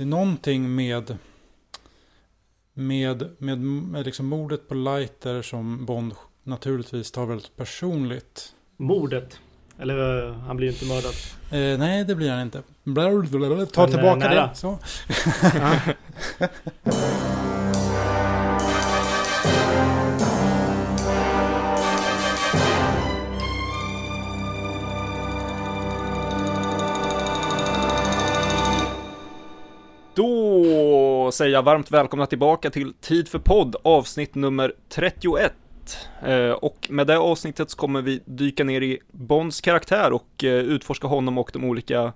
det är någonting med, med, med, med liksom mordet på Lighter som Bond naturligtvis tar väldigt personligt. Mordet? Eller eh, han blir ju inte mördad. Eh, nej, det blir han inte. Blablabla, Ta Men, eh, tillbaka det. Så. Jag varmt välkomna tillbaka till Tid för podd avsnitt nummer 31. Eh, Och med det avsnittet så kommer vi dyka ner i Bonds karaktär och eh, utforska honom och de olika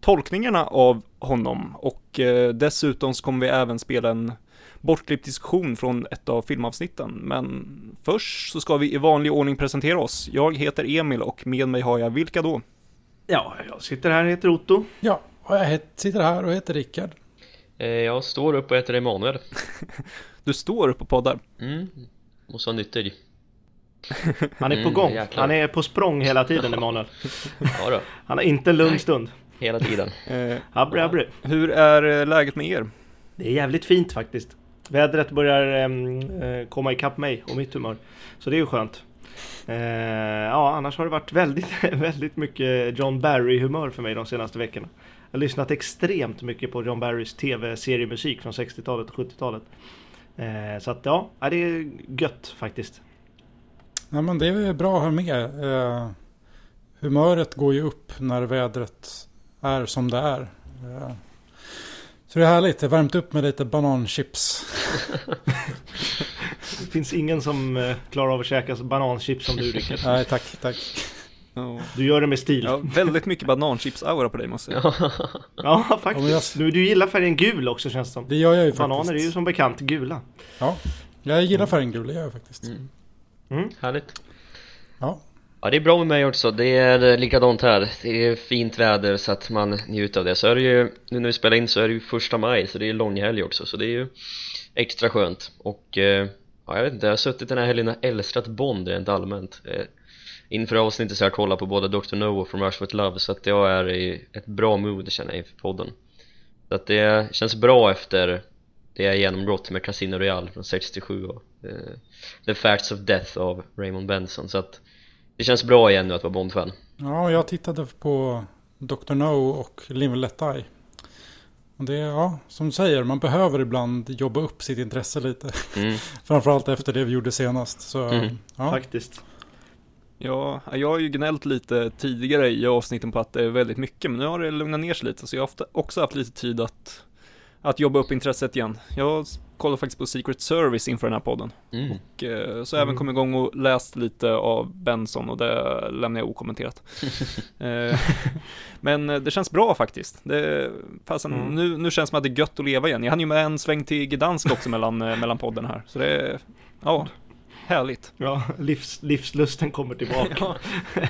tolkningarna av honom. Och eh, dessutom så kommer vi även spela en bortklippt diskussion från ett av filmavsnitten. Men först så ska vi i vanlig ordning presentera oss. Jag heter Emil och med mig har jag vilka då? Ja, jag sitter här och heter Otto. Ja, och jag sitter här och heter Rickard. Eh, Jag står upp och heter Emanuel. Du står upp och poddar. Mm. Och så nyttig. Han är på Mm, gång. jäklar. Han är på språng hela tiden, Emanuel. Ja då, Han har inte en lugn stund. hela tiden. Eh, Abri, abri. Hur är eh, läget med er? Det är jävligt fint faktiskt. Vädret börjar ehm, eh, komma ikapp mig och mitt humör. Så det är ju skönt. Eh, ja, annars har det varit väldigt, väldigt mycket John Barry-humör för mig de senaste veckorna. Jag har lyssnat extremt mycket på John Barrys tv-seriemusik från 60-talet och 70-talet. Eh, så att ja, det är gött faktiskt. Ja, men det är bra att ha med. Eh, humöret går ju upp när vädret är som det är. Eh, så det är härligt. Det är värmt upp med lite bananchips. Det finns ingen som klarar av att käka bananchips som du Rickard. Nej, tack, tack. Ja. Du gör det med stil. Ja, väldigt mycket bananchips-aura på dig måste jag säga. Ja, Ja, faktiskt. jag- Du, du gillar färgen gul också känns det som. Det gör jag ju Bananer faktiskt. är ju som bekant gula. Ja, jag gillar färgen gul, det gör jag faktiskt. Mm. Mm. Härligt. Ja, Ja, det är bra med mig också. Det är eh, likadant här. Det är fint väder så att man njuter av det. Så är det ju, nu när vi spelar in så är det ju första maj, så det är långhelg också. Så det är ju extra skönt. Och eh, ja, jag vet inte, jag har suttit den här helgen och älskat Bond rent allmänt. Inför avsnittet så har jag kollat på både Dr. No och From Rush With Love så att jag är i ett bra mood känner jag inför podden. Så att det känns bra efter det jag genomgått med Casino Royale från 67 och eh, The Facts of Death av Raymond Benson så att det känns bra igen nu att vara Bond-fan ja jag tittade på Dr. No och Live and Let Die. Och det är, ja, som du säger, man behöver ibland jobba upp sitt intresse lite. mm. Framförallt efter det vi gjorde senast. Så, Mm. ja. Faktiskt. Ja, jag har ju gnällt lite tidigare i avsnitten på att det är väldigt mycket, men nu har det lugnat ner sig lite, så jag har ofta också haft lite tid att, att jobba upp intresset igen. Jag kollade faktiskt på Secret Service inför den här podden, Mm. och eh, så Mm. även kom igång och läst lite av Benson, och det lämnar jag okommenterat. Eh, men eh, det känns bra faktiskt. Det, fasen, Mm. nu, nu känns det som att det är gött att leva igen. Jag hann ju med en sväng till Gdansk också mellan, eh, mellan podden här, så det är, ja, härligt. Ja, livs, livslusten kommer tillbaka.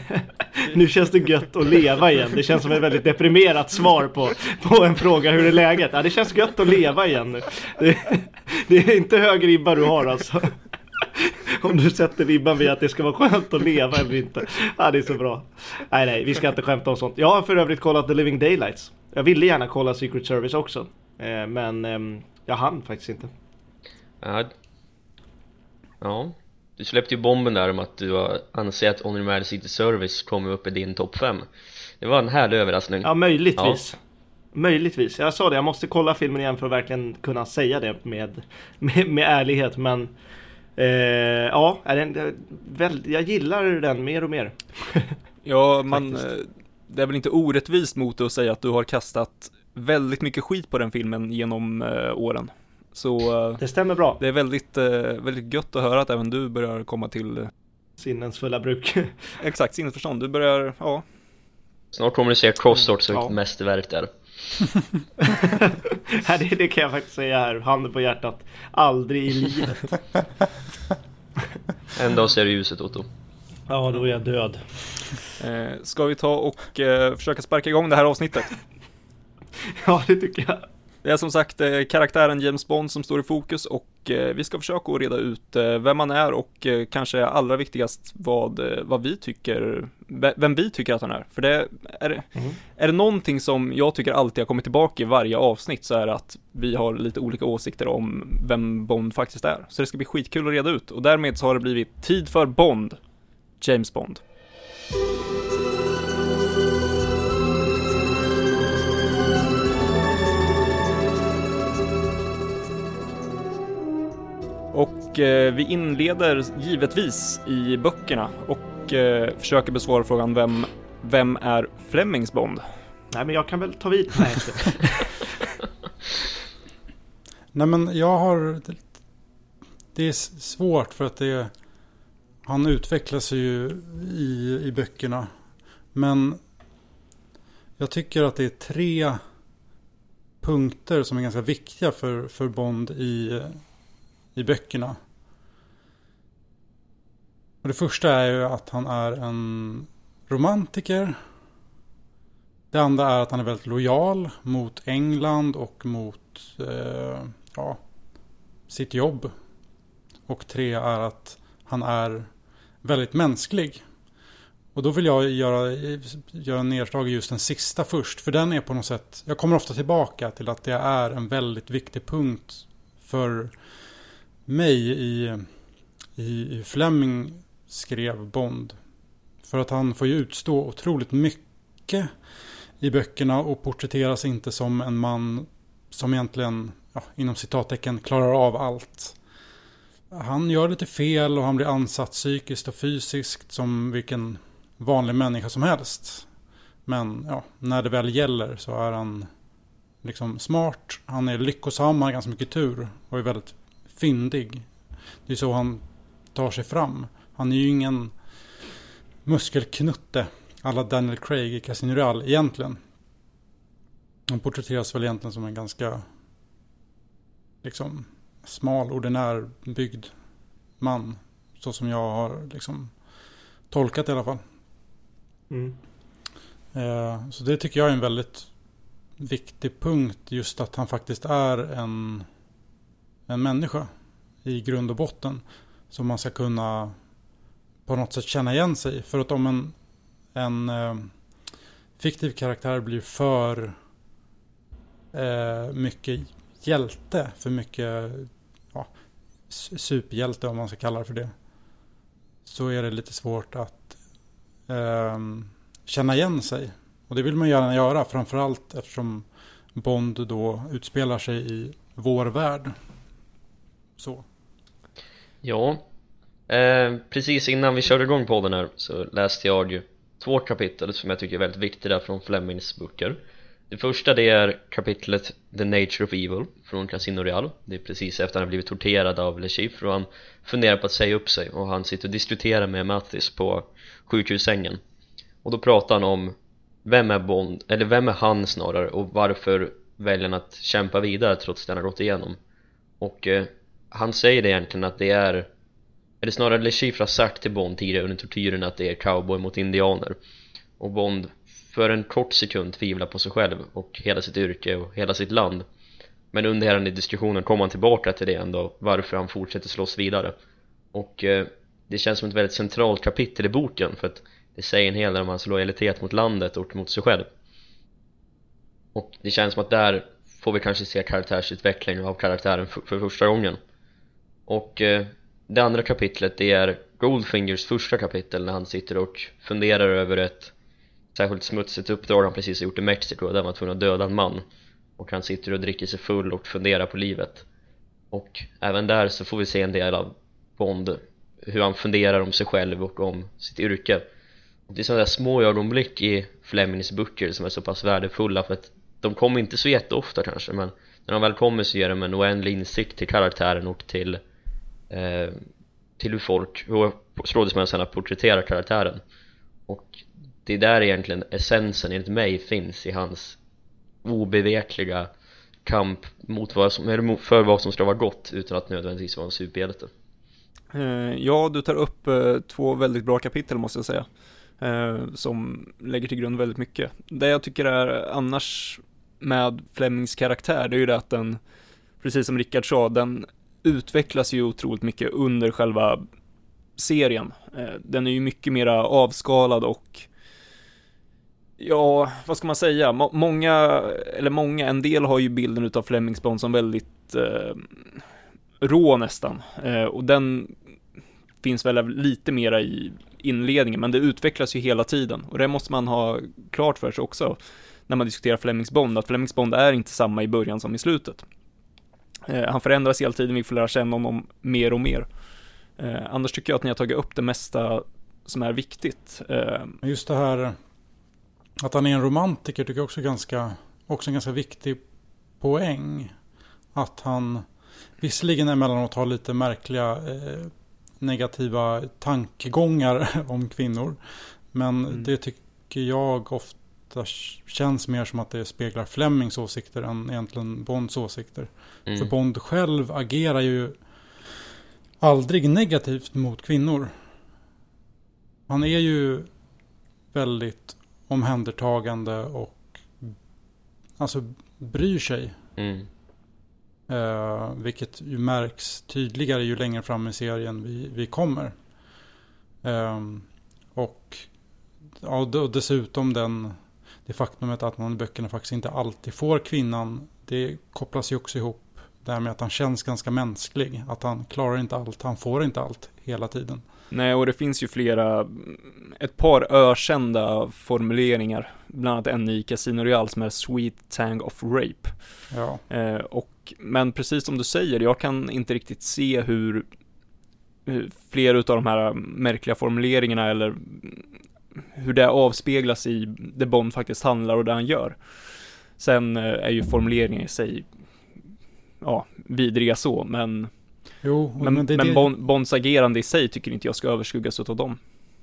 nu känns det gött att leva igen. Det känns som ett väldigt deprimerat svar på, på en fråga hur är läget? Ja, det känns gött att leva igen nu. Det, det är inte hög ribba du har alltså. Om du sätter ribban vid att det ska vara skönt att leva eller inte. Ja, det är så bra. Nej, nej, vi ska inte skämta om sånt. Jag har för övrigt kollat The Living Daylights. Jag ville gärna kolla Secret Service också. Eh, Men ehm, jag hann faktiskt inte. Ja. ja Du släppte ju bomben där om att du har- anser att Honor Mad City Service kommer upp i din topp 5 Det var en härlig överraskning Ja, möjligtvis. Möjligtvis. Jag sa det, jag måste kolla filmen igen för att verkligen kunna säga det med, med, med ärlighet. Men eh, ja, är den, väl, jag gillar den mer och mer. Ja, man, eh, det är väl inte orättvist mot dig att säga att du har kastat väldigt mycket skit på den filmen genom eh, åren. Så eh, Det stämmer bra. det är väldigt, eh, väldigt gött att höra att även du börjar komma till eh, Sinnens fulla bruk. exakt sinnesförstånd. Du börjar, ja, Snart kommer du se Crossroads som Ja. ett mästerverk där Nej, det, det kan jag faktiskt säga här, handen på hjärtat. Aldrig i livet. En dag ser du ljuset Otto Ja, då är jag död. eh, ska vi ta och eh, försöka sparka igång det här avsnittet? Ja, det tycker jag. Det är som sagt eh, karaktären James Bond som står i fokus och eh, vi ska försöka att reda ut eh, vem han är och kanske allra viktigast vad, vad vi tycker, vem vi tycker att han är. För det är, mm. är det någonting som jag tycker alltid har kommit tillbaka i varje avsnitt så är det att vi har lite olika åsikter om vem Bond faktiskt är. Så det ska bli skitkul att reda ut och därmed så har det blivit tid för Bond, James Bond. Och eh, vi inleder givetvis i böckerna och eh, försöker besvara frågan vem, vem är Flemings Bond? Nej men jag kan väl ta vid. Nej, Nej men jag har... Det är svårt för att det... Han utvecklas ju i, i böckerna. Men jag tycker att det är tre punkter som är ganska viktiga för, för Bond i, i böckerna. Och det första är ju att han är en romantiker. Det andra är att han är väldigt lojal mot England och mot eh, ja, sitt jobb. Och tre är att han är väldigt mänsklig. Och då vill jag göra, göra nedslag i just den sista först. För den är på något sätt, jag kommer ofta tillbaka till att det är en väldigt viktig punkt för mig i, i, i Fleming skrev Bond. För att han får ju utstå otroligt mycket i böckerna och porträtteras inte som en man som egentligen, ja, inom citattecken, klarar av allt. Han gör lite fel och han blir ansatt psykiskt och fysiskt som vilken vanlig människa som helst. Men ja, när det väl gäller så är han liksom smart, han är lyckosam, han har ganska mycket tur och är väldigt fyndig. Det är så han tar sig fram. Han är ju ingen muskelknutte alla Daniel Craig i Casino Real egentligen. Han porträtteras väl egentligen som en ganska liksom smal, ordinär, byggd man. Så som jag har liksom tolkat i alla fall. Mm. Eh, så det tycker jag är en väldigt viktig punkt. Just att han faktiskt är en en människa i grund och botten. Som man ska kunna på något sätt känna igen sig. För att om en, en eh, fiktiv karaktär blir för eh, mycket hjälte, för mycket ja, superhjälte om man ska kalla det för det. Så är det lite svårt att eh, känna igen sig. Och det vill man gärna göra, framförallt eftersom Bond då utspelar sig i vår värld. Så. Ja, eh, precis innan vi körde igång podden här så läste jag ju två kapitel som jag tycker är väldigt viktiga från Flemings böcker. Det första det är kapitlet The Nature of Evil från Casino Real Det är precis efter han har blivit torterad av Le Chiffre och han funderar på att säga upp sig och han sitter och diskuterar med Mattis på sjukhussängen och då pratar han om vem är Bond, eller vem är han snarare och varför väljer han att kämpa vidare trots det han har gått igenom och eh, han säger det egentligen att det är eller snarare LeChiffre har sagt till Bond tidigare under tortyren att det är cowboy mot indianer. Och Bond för en kort sekund tvivlar på sig själv och hela sitt yrke och hela sitt land. Men under hela den diskussionen kommer han tillbaka till det ändå varför han fortsätter slåss vidare. Och eh, det känns som ett väldigt centralt kapitel i boken för att det säger en hel del om hans lojalitet mot landet och mot sig själv. Och det känns som att där får vi kanske se karaktärsutveckling av karaktären för, för första gången och eh, det andra kapitlet det är Goldfingers första kapitel när han sitter och funderar över ett särskilt smutsigt uppdrag han precis har gjort i Mexiko där han var tvungen att döda en man. Och han sitter och dricker sig full och funderar på livet. Och även där så får vi se en del av Bond hur han funderar om sig själv och om sitt yrke. Och det är sådana där små ögonblick i Flemings böcker som är så pass värdefulla för att de kommer inte så jätteofta kanske men när de väl kommer så ger de en oändlig insikt till karaktären och till eh, till hur folk, hur skådespelarna porträtterar karaktären och det är där egentligen essensen enligt mig finns i hans obevekliga kamp mot vad som, eller för vad som ska vara gott utan att nödvändigtvis vara en superhjälte eh, Ja, du tar upp eh, två väldigt bra kapitel måste jag säga eh, som lägger till grund väldigt mycket. Det jag tycker är annars med Flemings karaktär, det är ju det att den, precis som Rickard sa, den utvecklas ju otroligt mycket under själva serien. Eh, den är ju mycket mera avskalad och Ja, vad ska man säga? Många, eller många, en del har ju bilden utav Flemings Bond som väldigt eh, rå nästan. Eh, och den finns väl lite mera i inledningen, men det utvecklas ju hela tiden. Och det måste man ha klart för sig också när man diskuterar Flemings Bond, att Flemings Bond är inte samma i början som i slutet. Eh, han förändras hela tiden, vi får lära känna honom mer och mer. Eh, annars tycker jag att ni har tagit upp det mesta som är viktigt. Eh, Just det här att han är en romantiker tycker jag också är ganska, också en ganska viktig poäng. Att han visserligen emellanåt har lite märkliga eh, negativa tankegångar om kvinnor. Men mm. det tycker jag ofta känns mer som att det speglar Flemings åsikter än egentligen Bonds åsikter. Mm. För Bond själv agerar ju aldrig negativt mot kvinnor. Han är ju väldigt omhändertagande och alltså bryr sig. Mm. Uh, vilket ju märks tydligare ju längre fram i serien vi, vi kommer. Um, och, ja, och dessutom den, det faktumet att man i böckerna faktiskt inte alltid får kvinnan. Det kopplas ju också ihop där med att han känns ganska mänsklig. Att han klarar inte allt, han får inte allt hela tiden. Nej, och det finns ju flera, ett par ökända formuleringar, bland annat en i Casino Royale som är Sweet Tang of Rape. Ja. Eh, och, men precis som du säger, jag kan inte riktigt se hur, hur flera av de här märkliga formuleringarna eller hur det avspeglas i det Bond faktiskt handlar och det han gör. Sen eh, är ju formuleringen i sig, ja, vidriga så, men Jo, men, men, det, men det... Bonds agerande i sig tycker inte jag ska överskuggas av dem.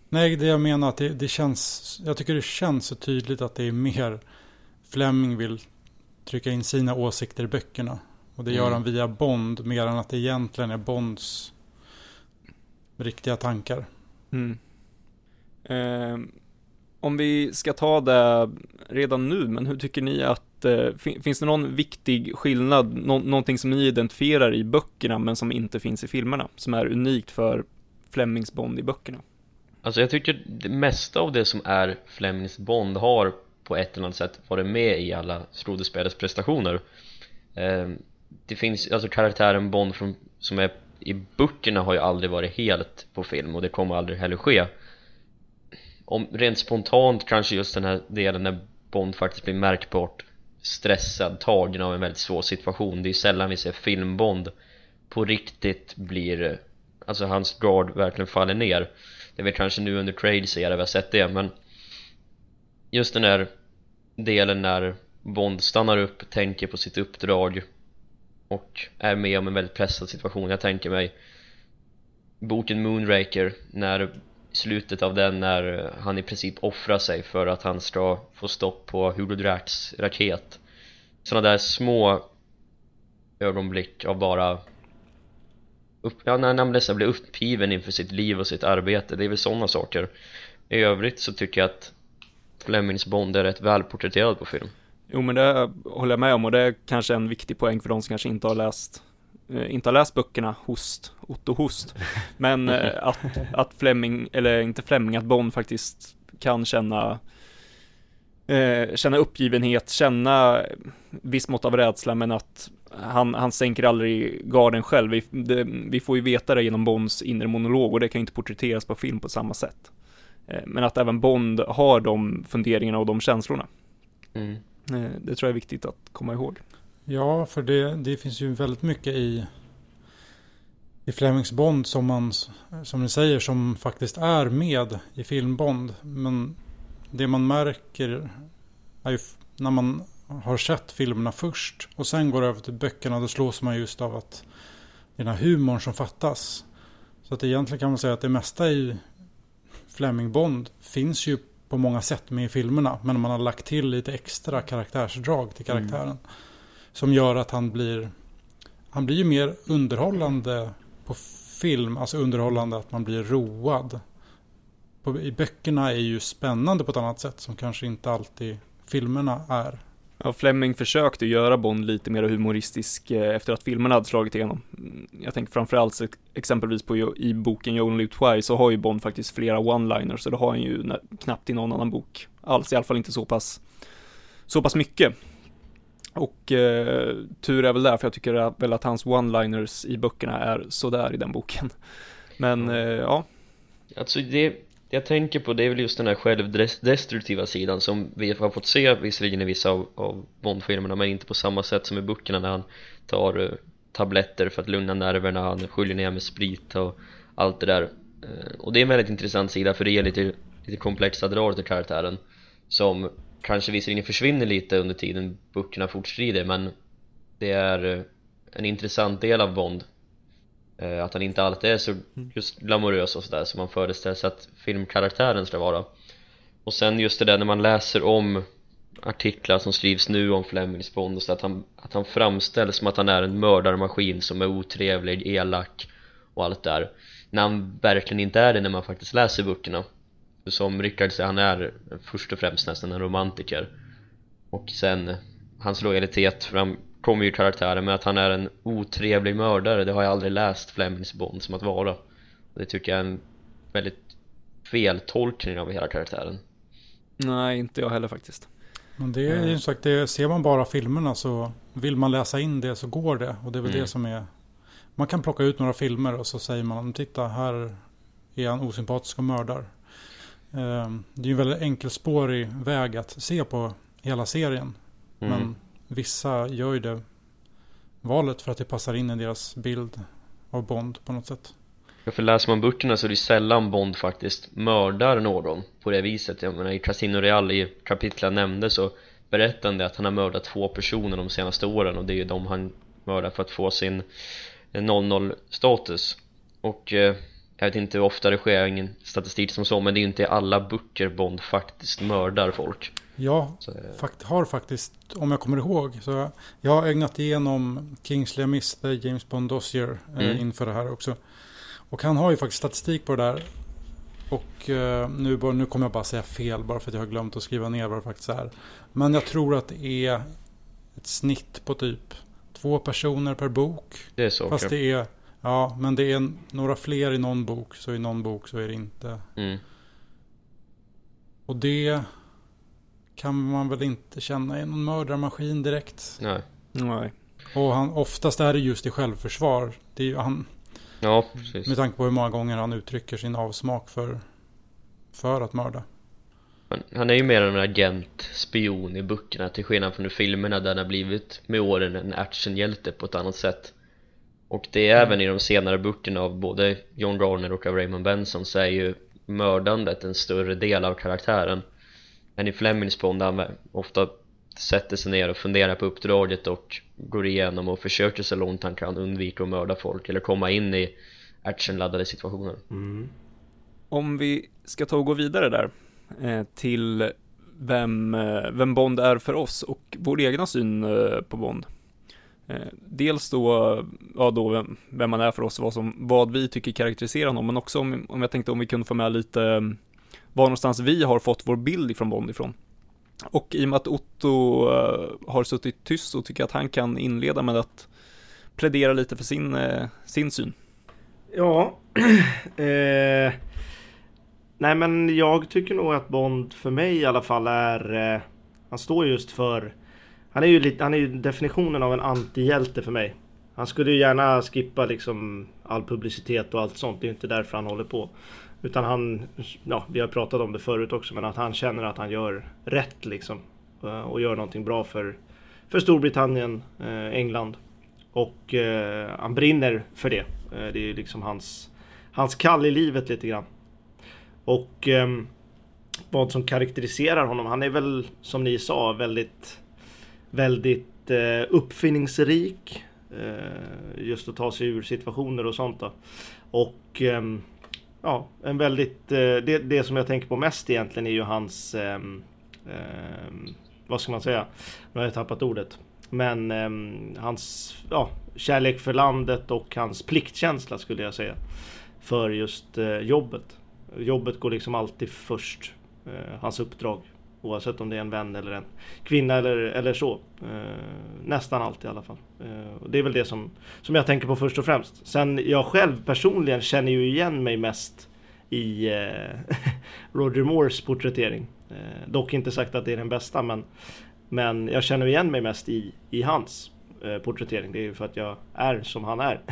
Nej, det jag menar att det, det, känns, jag tycker det känns så tydligt att det är mer Fleming vill trycka in sina åsikter i böckerna. Och det gör mm. han via Bond, mer än att det egentligen är Bonds riktiga tankar. Mm. Eh, om vi ska ta det redan nu, men hur tycker ni att eh, finns det någon viktig skillnad, no någonting som ni identifierar i böckerna men som inte finns i filmerna, som är unikt för Flemings Bond i böckerna? Alltså jag tycker det mesta av det som är Flemings Bond har på ett eller annat sätt varit med i alla skådespelares prestationer eh, Det finns, alltså karaktären Bond från, som är i böckerna har ju aldrig varit helt på film och det kommer aldrig heller ske om, rent spontant kanske just den här delen när Bond faktiskt blir märkbart stressad, tagen av en väldigt svår situation. Det är sällan vi ser filmbond på riktigt blir Alltså hans guard verkligen faller ner. Det är väl kanske nu under trade serien vi har sett det men Just den där delen när Bond stannar upp, tänker på sitt uppdrag och är med om en väldigt pressad situation. Jag tänker mig boken Moonraker när slutet av den när han i princip offrar sig för att han ska få stopp på Hugo Dracks raket. Sådana där små ögonblick av bara upp, ja, när han nästan blir uppgiven inför sitt liv och sitt arbete. Det är väl sådana saker. I övrigt så tycker jag att Flemings Bond är rätt välporträtterad på film. Jo men det håller jag med om och det är kanske en viktig poäng för de som kanske inte har läst inte har läst böckerna Host, Otto Host, men eh, att, att Fleming, eller inte Fleming, att Bond faktiskt kan känna eh, känna uppgivenhet, känna viss mått av rädsla, men att han, han sänker aldrig garden själv. Vi, det, vi får ju veta det genom Bonds inre monolog och det kan ju inte porträtteras på film på samma sätt. Men att även Bond har de funderingarna och de känslorna. Mm. Det tror jag är viktigt att komma ihåg. Ja, för det, det finns ju väldigt mycket i, i Flemings Bond som man, som ni säger, som faktiskt är med i filmbond. Men det man märker är ju när man har sett filmerna först och sen går över till böckerna, då slås man just av att det är den här humorn som fattas. Så att egentligen kan man säga att det mesta i Fleming Bond finns ju på många sätt med i filmerna. Men man har lagt till lite extra karaktärsdrag till karaktären. Mm. Som gör att han blir Han blir ju mer underhållande på film. Alltså underhållande att man blir road. På, I böckerna är ju spännande på ett annat sätt som kanske inte alltid filmerna är. Ja, Fleming försökte göra Bond lite mer humoristisk eh, efter att filmerna hade slagit igenom. Mm, jag tänker framförallt exempelvis på i boken You Only Twice så har ju Bond faktiskt flera one-liners, så det har han ju knappt i någon annan bok alls, i alla fall inte så pass, så pass mycket. Och eh, tur är väl där, för jag tycker väl att hans one-liners i böckerna är sådär i den boken. Men eh, ja. Alltså det, jag tänker på det är väl just den här självdestruktiva sidan som vi har fått se visserligen i vissa av, av Bond-filmerna men inte på samma sätt som i böckerna när han tar uh, tabletter för att lugna nerverna, han sköljer ner med sprit och allt det där uh, och det är en väldigt intressant sida för det ger lite, lite komplexa drag till karaktären som kanske visserligen försvinner lite under tiden böckerna fortskrider men det är uh, en intressant del av Bond. Eh, att han inte alltid är så mm. just glamorös och sådär som man föreställer sig att filmkaraktären ska vara. Och sen just det där när man läser om artiklar som skrivs nu om Flemings Bond och så att han, att han framställs som att han är en mördarmaskin som är otrevlig, elak och allt där. När han verkligen inte är det när man faktiskt läser böckerna som Rickard säger, han är först och främst nästan en romantiker. Och sen hans lojalitet fram, kommer ju karaktären med att han är en otrevlig mördare. Det har jag aldrig läst Flemings Bond som att vara. Det tycker jag är en väldigt feltolkning av hela karaktären. Nej, inte jag heller faktiskt. Men det är ju sagt, det, ser man bara filmerna så vill man läsa in det så går det. Och det är väl mm. det som är Man kan plocka ut några filmer och så säger man titta här är han osympatisk och mördar Det är ju en väldigt enkelspårig väg att se på hela serien mm. Men vissa gör ju det valet för att det passar in i deras bild av Bond på något sätt. Ja, för läser man böckerna så är det sällan Bond faktiskt mördar någon på det viset. Jag menar i Casino Real i kapitlet jag nämnde så berättar han det att han har mördat två personer de senaste åren och det är ju de han mördar för att få sin 00 status. Och eh, jag vet inte hur ofta det sker, ingen statistik som så men det är inte alla böcker Bond faktiskt mördar folk. Jag fakt har faktiskt, om jag kommer ihåg, så jag har ägnat igenom Kingsley Miste, James Bond Dossier eh, mm. inför det här också. Och han har ju faktiskt statistik på det där. Och eh, nu, nu kommer jag bara säga fel bara för att jag har glömt att skriva ner vad det faktiskt är. Men jag tror att det är ett snitt på typ två personer per bok. Det är så. Fast okay. det är, ja men det är några fler i någon bok. Så i någon bok så är det inte. Mm. Och det kan man väl inte känna är någon mördarmaskin direkt. Nej. Nej. Och han, oftast är det just i självförsvar. Det är ju han, ja, precis. Med tanke på hur många gånger han uttrycker sin avsmak för, för att mörda. Han är ju mer en agent, spion i böckerna till skillnad från i filmerna där han har blivit med åren en actionhjälte på ett annat sätt. Och det är mm. även i de senare böckerna av både John Garner och av Raymond Benson så är ju mördandet en större del av karaktären än i Flemings Bond där han ofta sätter sig ner och funderar på uppdraget och går igenom och försöker så långt han kan undvika att mörda folk eller komma in i actionladdade situationer mm. Om vi ska ta och gå vidare där eh, till vem, eh, vem Bond är för oss och vår egna syn eh, på Bond Eh, dels då, ja då vem, vem man är för oss, vad, som, vad vi tycker karaktäriserar honom, men också om, om jag tänkte om vi kunde få med lite mm, var någonstans vi har fått vår bild ifrån Bond ifrån. Och i och med att Otto eh, har suttit tyst så tycker jag att han kan inleda med att plädera lite för sin, eh, sin syn. Ja, eh, nej men jag tycker nog att Bond för mig i alla fall är, eh, han står just för, han är ju lite, han är ju definitionen av en antihjälte för mig. Han skulle ju gärna skippa liksom all publicitet och allt sånt, det är ju inte därför han håller på. Utan han, ja vi har pratat om det förut också, men att han känner att han gör rätt liksom. Eh, och gör någonting bra för, för Storbritannien, eh, England. Och eh, han brinner för det. Eh, det är ju liksom hans, hans kall i livet lite grann. Och ehm, vad som karaktäriserar honom, han är väl som ni sa väldigt, väldigt eh, uppfinningsrik. Eh, just att ta sig ur situationer och sånt då. Och eh, ja, en väldigt, eh, det, det som jag tänker på mest egentligen är ju hans, eh, eh, vad ska man säga, nu har jag tappat ordet. Men eh, hans ja, kärlek för landet och hans pliktkänsla skulle jag säga. För just eh, jobbet. Jobbet går liksom alltid först. Eh, hans uppdrag. Oavsett om det är en vän eller en kvinna eller, eller så. Eh, nästan alltid i alla fall. Eh, och det är väl det som, som jag tänker på först och främst. Sen jag själv personligen känner ju igen mig mest i eh, Roger Moores porträttering. Eh, dock inte sagt att det är den bästa men, men jag känner igen mig mest i, i hans eh, porträttering. Det är ju för att jag är som han är.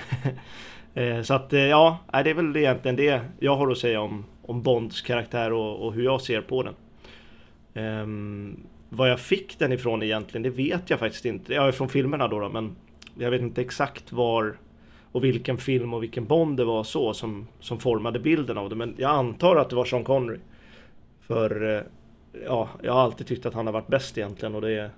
Eh, så att eh, ja, det är väl egentligen det jag har att säga om, om Bonds karaktär och, och hur jag ser på den. Ehm, um, vad jag fick den ifrån egentligen, det vet jag faktiskt inte. Ja, från filmerna då, då, men jag vet inte exakt var och vilken film och vilken Bond det var så som, som formade bilden av det. Men jag antar att det var Sean Connery. För eh, ja, jag har alltid tyckt att han har varit bäst egentligen och det är,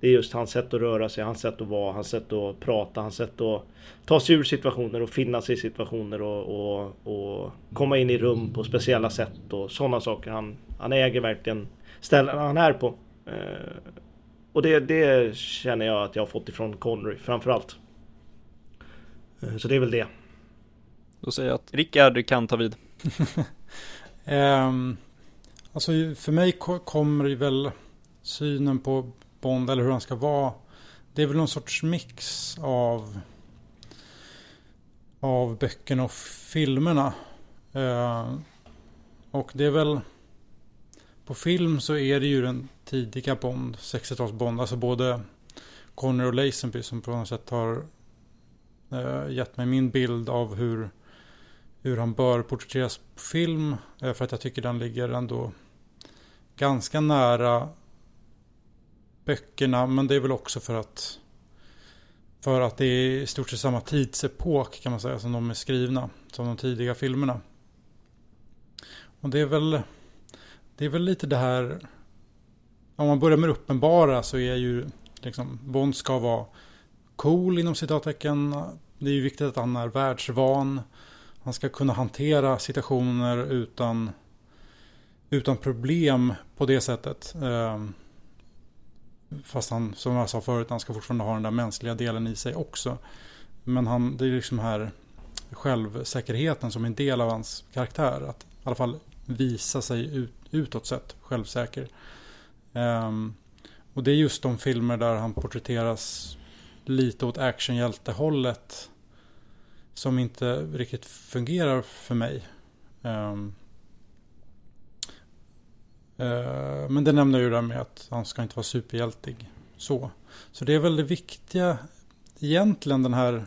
det är just hans sätt att röra sig, hans sätt att vara, hans sätt att prata, hans sätt att ta sig ur situationer och finna sig i situationer och, och, och komma in i rum på speciella sätt och sådana saker. Han, han äger verkligen ställena han är på. Eh, och det, det känner jag att jag har fått ifrån Connery framförallt. Eh, så det är väl det. Då säger jag att Rickard kan ta vid. um, alltså för mig kommer väl synen på Bond eller hur han ska vara. Det är väl någon sorts mix av av böckerna och filmerna. Uh, och det är väl på film så är det ju den tidiga Bond, 60-tals Bond, alltså både Connery och Lazenby som på något sätt har eh, gett mig min bild av hur, hur han bör porträtteras på film. Eh, för att jag tycker den ligger ändå ganska nära böckerna. Men det är väl också för att för att det är i stort sett samma tidsepok kan man säga som de är skrivna. Som de tidiga filmerna. Och det är väl det är väl lite det här om man börjar med det uppenbara så är ju liksom Bond ska vara cool inom citattecken. Det är ju viktigt att han är världsvan. Han ska kunna hantera situationer utan, utan problem på det sättet. Ehm, fast han, som jag sa förut, han ska fortfarande ha den där mänskliga delen i sig också. Men han, det är liksom här självsäkerheten som är en del av hans karaktär. Att i alla fall visa sig ut, utåt sett självsäker. Um, och det är just de filmer där han porträtteras lite åt actionhjältehållet som inte riktigt fungerar för mig. Um, uh, men det nämner ju det med att han ska inte vara superhjältig. Så. Så det är väl det viktiga egentligen den här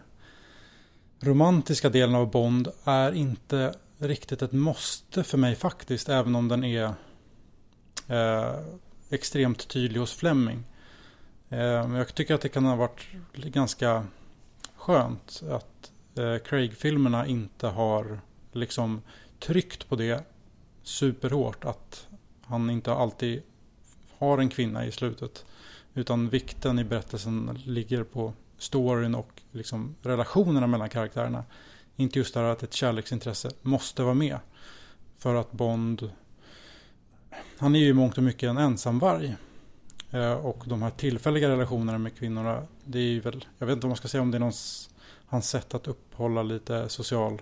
romantiska delen av Bond är inte riktigt ett måste för mig faktiskt. Även om den är eh, extremt tydlig hos Fleming. Eh, jag tycker att det kan ha varit ganska skönt att eh, Craig-filmerna inte har liksom tryckt på det superhårt. Att han inte alltid har en kvinna i slutet. Utan vikten i berättelsen ligger på storyn och liksom relationerna mellan karaktärerna. Inte just det här att ett kärleksintresse måste vara med. För att Bond, han är ju i mångt och mycket en ensamvarg. Eh, och de här tillfälliga relationerna med kvinnorna, det är ju väl, jag vet inte vad man ska säga om det är någons, hans sätt att upphålla lite social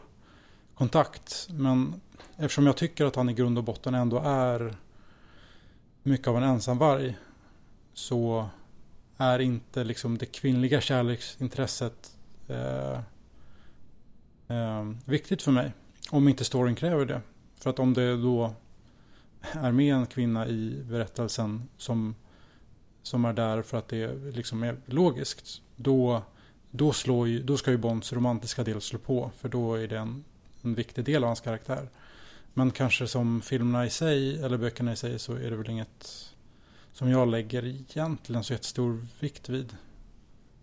kontakt. Men eftersom jag tycker att han i grund och botten ändå är mycket av en ensamvarg så är inte liksom det kvinnliga kärleksintresset eh, eh, viktigt för mig. Om inte storyn kräver det. För att om det då är med en kvinna i berättelsen som, som är där för att det liksom är logiskt. Då, då, slår ju, då ska ju Bonds romantiska del slå på. För då är det en, en viktig del av hans karaktär. Men kanske som filmerna i sig, eller böckerna i sig, så är det väl inget som jag lägger egentligen så jättestor vikt vid.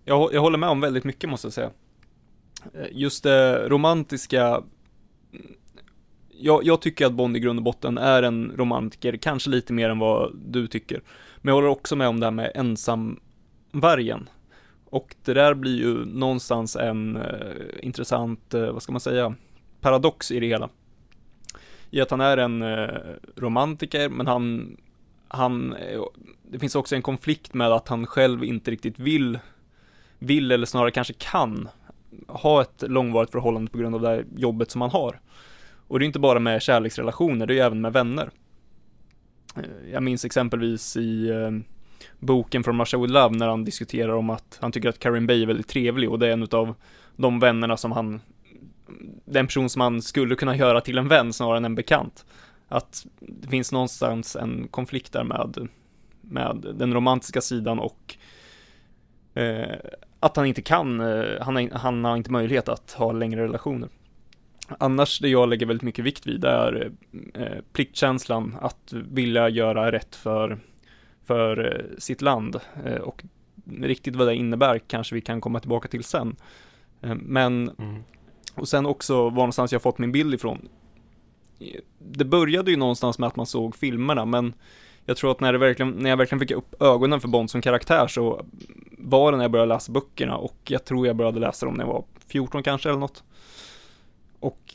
Jag, jag håller med om väldigt mycket måste jag säga. Eh, just det romantiska jag, jag, tycker att Bond i grund och botten är en romantiker, kanske lite mer än vad du tycker. Men jag håller också med om det här med ensamvargen. Och det där blir ju någonstans en eh, intressant, eh, vad ska man säga, paradox i det hela. I att han är en eh, romantiker, men han, han, eh, det finns också en konflikt med att han själv inte riktigt vill, vill eller snarare kanske kan ha ett långvarigt förhållande på grund av det här jobbet som man har. Och det är inte bara med kärleksrelationer, det är även med vänner. Eh, jag minns exempelvis i eh, boken från Russia with Love när han diskuterar om att han tycker att Karin Bay är väldigt trevlig och det är en av de vännerna som han den person som han skulle kunna göra till en vän snarare än en bekant. Att det finns någonstans en konflikt där med, med den romantiska sidan och eh, att han inte kan, eh, han, har, han har inte möjlighet att ha längre relationer. Annars det jag lägger väldigt mycket vikt vid är eh, pliktkänslan att vilja göra rätt för, för eh, sitt land eh, och riktigt vad det innebär kanske vi kan komma tillbaka till sen. Eh, men mm. och sen också var någonstans jag fått min bild ifrån. Det började ju någonstans med att man såg filmerna men jag tror att när, det verkligen, när jag verkligen fick upp ögonen för Bond som karaktär så var det när jag började läsa böckerna och jag tror jag började läsa dem när jag var 14 kanske eller något. Och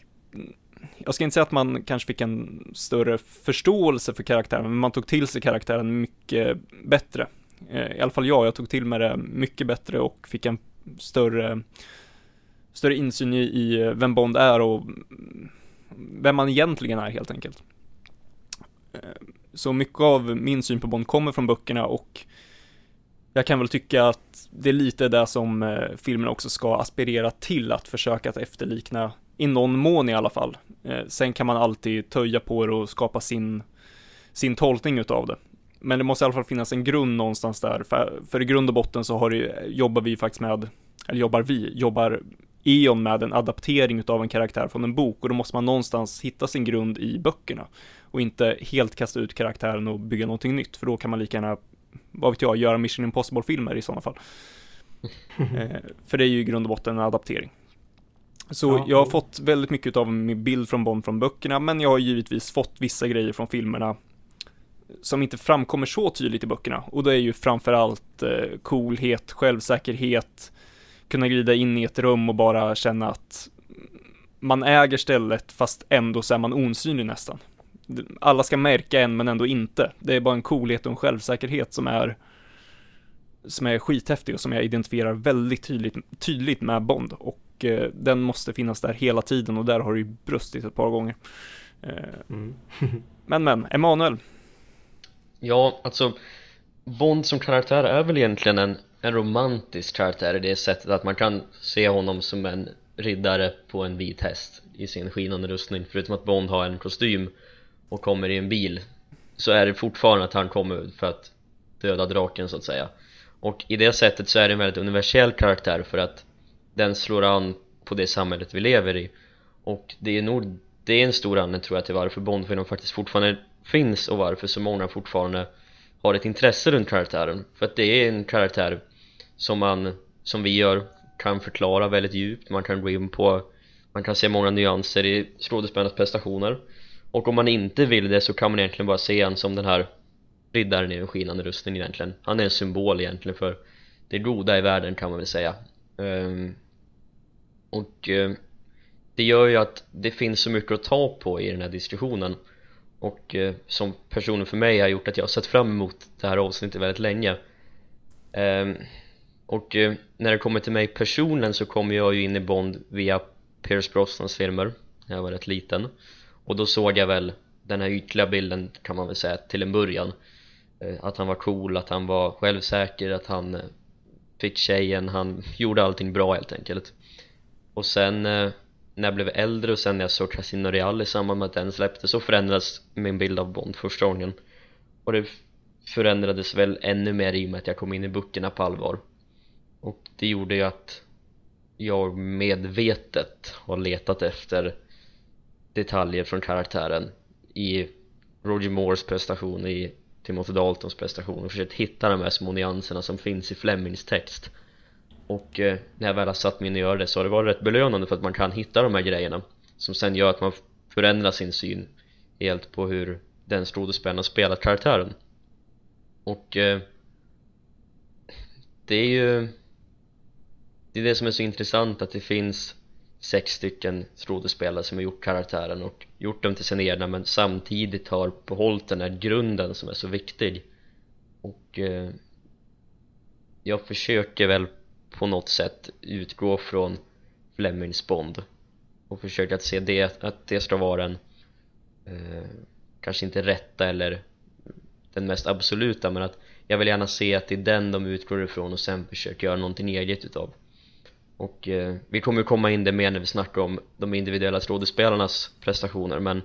jag ska inte säga att man kanske fick en större förståelse för karaktären, men man tog till sig karaktären mycket bättre. Eh, I alla fall jag, jag tog till mig det mycket bättre och fick en större, större insyn i, vem Bond är och vem man egentligen är helt enkelt. Eh, så mycket av min syn på Bond kommer från böckerna och jag kan väl tycka att det är lite det som eh, filmen också ska aspirera till att försöka att efterlikna i någon mån i alla fall. Eh, sen kan man alltid töja på det och skapa sin, sin tolkning utav det. Men det måste i alla fall finnas en grund någonstans där, för, för i grund och botten så har det, jobbar vi faktiskt med, eller jobbar vi, jobbar E.ON med en adaptering utav en karaktär från en bok och då måste man någonstans hitta sin grund i böckerna och inte helt kasta ut karaktären och bygga någonting nytt för då kan man lika gärna, vad vet jag, göra Mission Impossible-filmer i sådana fall. eh, för det är ju i grund och botten en adaptering. Så ja. jag har fått väldigt mycket av min bild från Bond från böckerna, men jag har givetvis fått vissa grejer från filmerna som inte framkommer så tydligt i böckerna. Och det är ju framförallt eh, coolhet, självsäkerhet, kunna glida in i ett rum och bara känna att man äger stället fast ändå så är man osynlig nästan. Alla ska märka en men ändå inte. Det är bara en coolhet och en självsäkerhet som är som är skithäftig och som jag identifierar väldigt tydligt, tydligt med Bond och eh, den måste finnas där hela tiden och där har det ju brustit ett par gånger. Eh, mm. men men, Emanuel? Ja, alltså Bond som karaktär är väl egentligen en, en romantisk karaktär i det sättet att man kan se honom som en riddare på en vit häst i sin skinande rustning förutom att Bond har en kostym och kommer i en bil så är det fortfarande att han kommer för att döda draken så att säga. Och i det sättet så är det en väldigt universell karaktär för att den slår an på det samhället vi lever i. Och det är nog det är en stor anledning tror jag till varför Bondfilmen faktiskt fortfarande finns och varför så många fortfarande har ett intresse runt karaktären. För att det är en karaktär som man, som vi gör, kan förklara väldigt djupt. Man kan gå in på man kan se många nyanser i skådespelarnas prestationer och om man inte vill det så kan man egentligen bara se han som den här riddaren i den skinande rustning egentligen. Han är en symbol egentligen för det goda i världen kan man väl säga. Um, och uh, det gör ju att det finns så mycket att ta på i den här diskussionen. Och uh, som personen för mig har gjort att jag har sett fram emot det här avsnittet väldigt länge. Um, och uh, när det kommer till mig personligen så kommer jag ju in i Bond via Pierce Brosnans filmer när jag var rätt liten och då såg jag väl den här ytliga bilden kan man väl säga till en början. Eh, att han var cool, att han var självsäker, att han eh, fick tjejen, han gjorde allting bra helt enkelt. Och sen eh, när jag blev äldre och sen när jag såg Casino Real i samband med att den släpptes så förändrades min bild av Bond första gången. Och det förändrades väl ännu mer i och med att jag kom in i böckerna på allvar. Och det gjorde ju att jag medvetet har letat efter detaljer från karaktären i Roger Moores prestation i Timothy Daltons prestation. Och försökt hitta de här små nyanserna som finns i Flemings text. Och eh, när jag väl har satt mig in och gör det så har det varit rätt belönande för att man kan hitta de här grejerna. Som sen gör att man förändrar sin syn helt på hur den skådespelaren har spelat karaktären. Och eh, det är ju det är det som är så intressant att det finns sex stycken skådespelare som har gjort karaktären och gjort dem till sina egna men samtidigt har behållit den här grunden som är så viktig. Och eh, jag försöker väl på något sätt utgå från Flemings Bond och försöka att se det, att det ska vara en eh, kanske inte rätta eller den mest absoluta men att jag vill gärna se att det är den de utgår ifrån och sen försöker göra någonting eget utav och eh, vi kommer ju komma in det mer när vi snackar om de individuella skådespelarnas prestationer men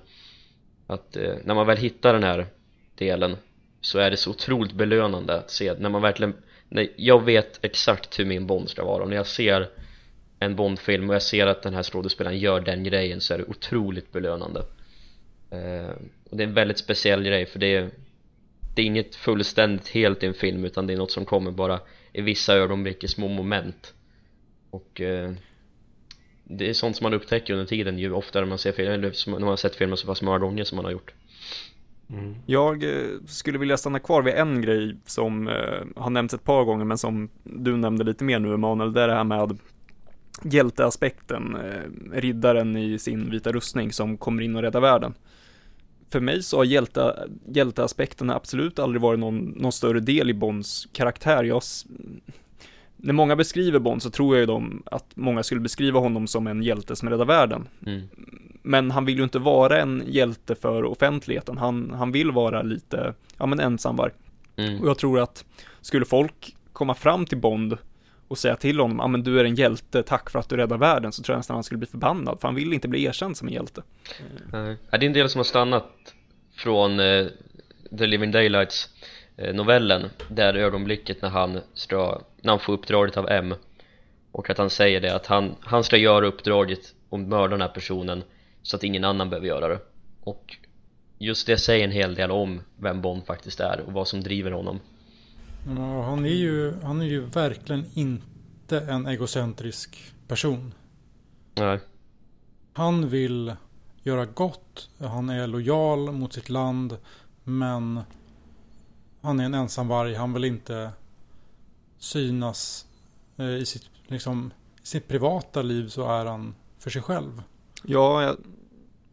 att eh, när man väl hittar den här delen så är det så otroligt belönande att se när man verkligen när jag vet exakt hur min Bond ska vara. Och när jag ser en Bondfilm och jag ser att den här skådespelaren gör den grejen så är det otroligt belönande. Eh, och det är en väldigt speciell grej för det är det är inget fullständigt helt i en film utan det är något som kommer bara i vissa ögonblick i små moment och eh, det är sånt som man upptäcker under tiden ju oftare man ser filmer, eller när man har sett filmer så pass många gånger som man har gjort mm. Jag eh, skulle vilja stanna kvar vid en grej som eh, har nämnts ett par gånger men som du nämnde lite mer nu Emanuel, det är det här med hjälteaspekten, eh, riddaren i sin vita rustning som kommer in och räddar världen. För mig så har hjälte, hjälteaspekten absolut aldrig varit någon, någon större del i Bonds karaktär. Jag, när många beskriver Bond så tror jag ju de att många skulle beskriva honom som en hjälte som räddar världen. Mm. Men han vill ju inte vara en hjälte för offentligheten. Han, han vill vara lite, ja men ensamvarg. Mm. Och jag tror att skulle folk komma fram till Bond och säga till honom, ja men du är en hjälte, tack för att du räddar världen, så tror jag nästan han skulle bli förbannad, för han vill inte bli erkänd som en hjälte. Nej, det är en del som har stannat från uh, The Living Daylights novellen, där ögonblicket när han ska, när han får uppdraget av M och att han säger det, att han, han ska göra uppdraget och mörda den här personen så att ingen annan behöver göra det och just det säger en hel del om vem Bond faktiskt är och vad som driver honom Ja, han, är ju, han är ju verkligen inte en egocentrisk person. Nej. Han vill göra gott, han är lojal mot sitt land, men han är en ensamvarg, han vill inte synas eh, i sitt, liksom, i sitt privata liv så är han för sig själv. Ja, jag,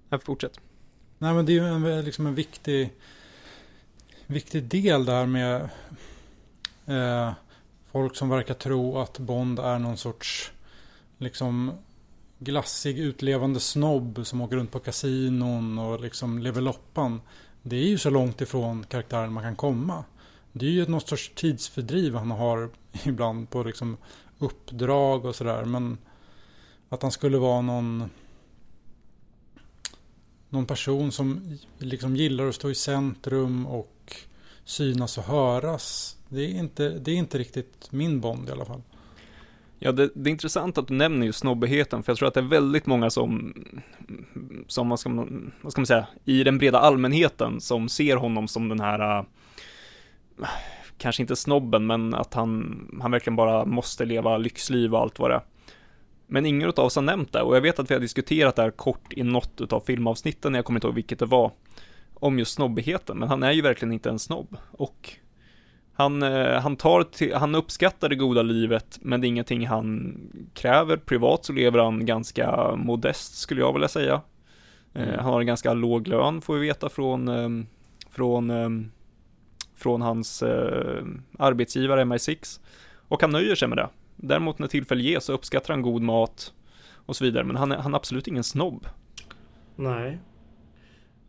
jag fortsätter. Nej men det är ju en, liksom en viktig, viktig del där med Eh, folk som verkar tro att Bond är någon sorts liksom glassig utlevande snobb som åker runt på kasinon och liksom lever loppan. Det är ju så långt ifrån karaktären man kan komma. Det är ju något sorts tidsfördriv han har ibland på liksom uppdrag och sådär. Men att han skulle vara någon någon person som liksom gillar att stå i centrum och synas och höras. Det är inte, det är inte riktigt min Bond i alla fall. Ja, det, det är intressant att du nämner just snobbigheten, för jag tror att det är väldigt många som, som vad ska man, vad ska man säga, i den breda allmänheten som ser honom som den här, äh, kanske inte snobben, men att han, han verkligen bara måste leva lyxliv och allt vad det är. Men ingen av oss har nämnt det, och jag vet att vi har diskuterat det här kort i något av filmavsnitten, jag kommer inte ihåg vilket det var, om just snobbigheten, men han är ju verkligen inte en snobb. Och han, eh, han, tar till, han uppskattar det goda livet, men det är ingenting han kräver. Privat så lever han ganska modest, skulle jag vilja säga. Eh, mm. Han har en ganska låg lön, får vi veta från, ehm, från, ehm, från hans eh, arbetsgivare MI6. Och han nöjer sig med det. Däremot när tillfälle ges så uppskattar han god mat och så vidare. Men han är, han är absolut ingen snobb. Nej.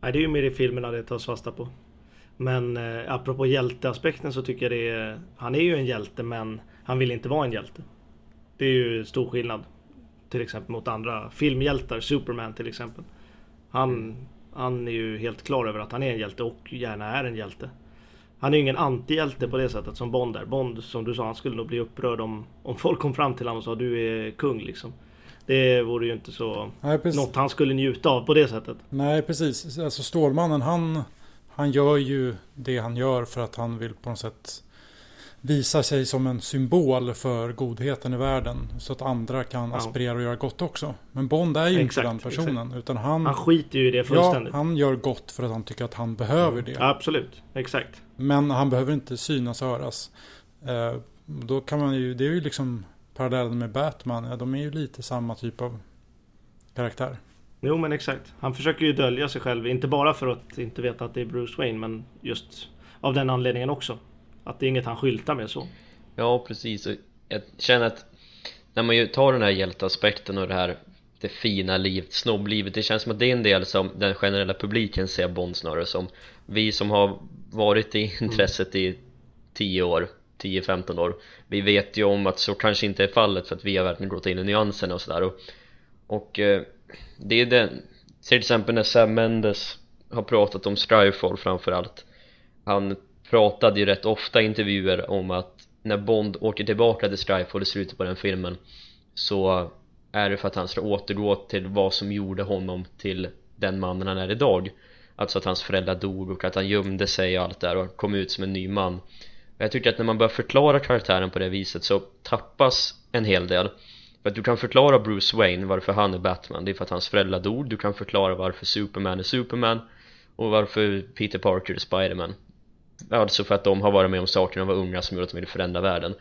Nej, det är ju mer i filmerna det tas fasta på. Men eh, apropå hjälteaspekten så tycker jag det är... Han är ju en hjälte men han vill inte vara en hjälte. Det är ju stor skillnad. Till exempel mot andra filmhjältar, Superman till exempel. Han, han är ju helt klar över att han är en hjälte och gärna är en hjälte. Han är ju ingen antihjälte på det sättet som Bond är. Bond, som du sa, han skulle nog bli upprörd om, om folk kom fram till honom och sa du är kung liksom. Det vore ju inte så... Nej, något han skulle njuta av på det sättet. Nej, precis. Alltså Stålmannen, han han gör ju det han gör för att han vill på något sätt visa sig som en symbol för godheten i världen. Så att andra kan ja. aspirera och göra gott också. Men Bond är ju exakt, inte den personen. Exakt. Utan han, han skiter ju i det fullständigt. Ja, han gör gott för att han tycker att han behöver mm. det. Absolut, exakt. Men han behöver inte synas och höras. Eh, då kan man ju, det är ju liksom parallellen med Batman. Ja, de är ju lite samma typ av karaktär. Jo men exakt. Han försöker ju dölja sig själv, inte bara för att inte veta att det är Bruce Wayne, men just av den anledningen också. Att det är inget han skyltar med så. Ja precis, jag känner att när man tar den här hjälteaspekten och det här det fina livet, snobblivet Det känns som att det är en del som den generella publiken ser Bond snarare som Vi som har varit i intresset i 10 år 10-15 år Vi vet ju om att så kanske inte är fallet för att vi har verkligen gått in i nyanserna och sådär och, och eh, det är den till exempel när Sam Mendes har pratat om Skyfall framförallt. Han pratade ju rätt ofta i intervjuer om att när Bond åker tillbaka till Skyfall i slutet på den filmen så är det för att han ska återgå till vad som gjorde honom till den mannen han är idag. Alltså att hans föräldrar dog och att han gömde sig och allt där och kom ut som en ny man. Jag tycker att när man börjar förklara karaktären på det viset så tappas en hel del för att du kan förklara Bruce Wayne varför han är Batman Det är för att hans föräldrar dog. Du kan förklara varför Superman är Superman Och varför Peter Parker är Spiderman. Alltså för att de har varit med om saker när de var unga som gjorde att de ville förändra världen.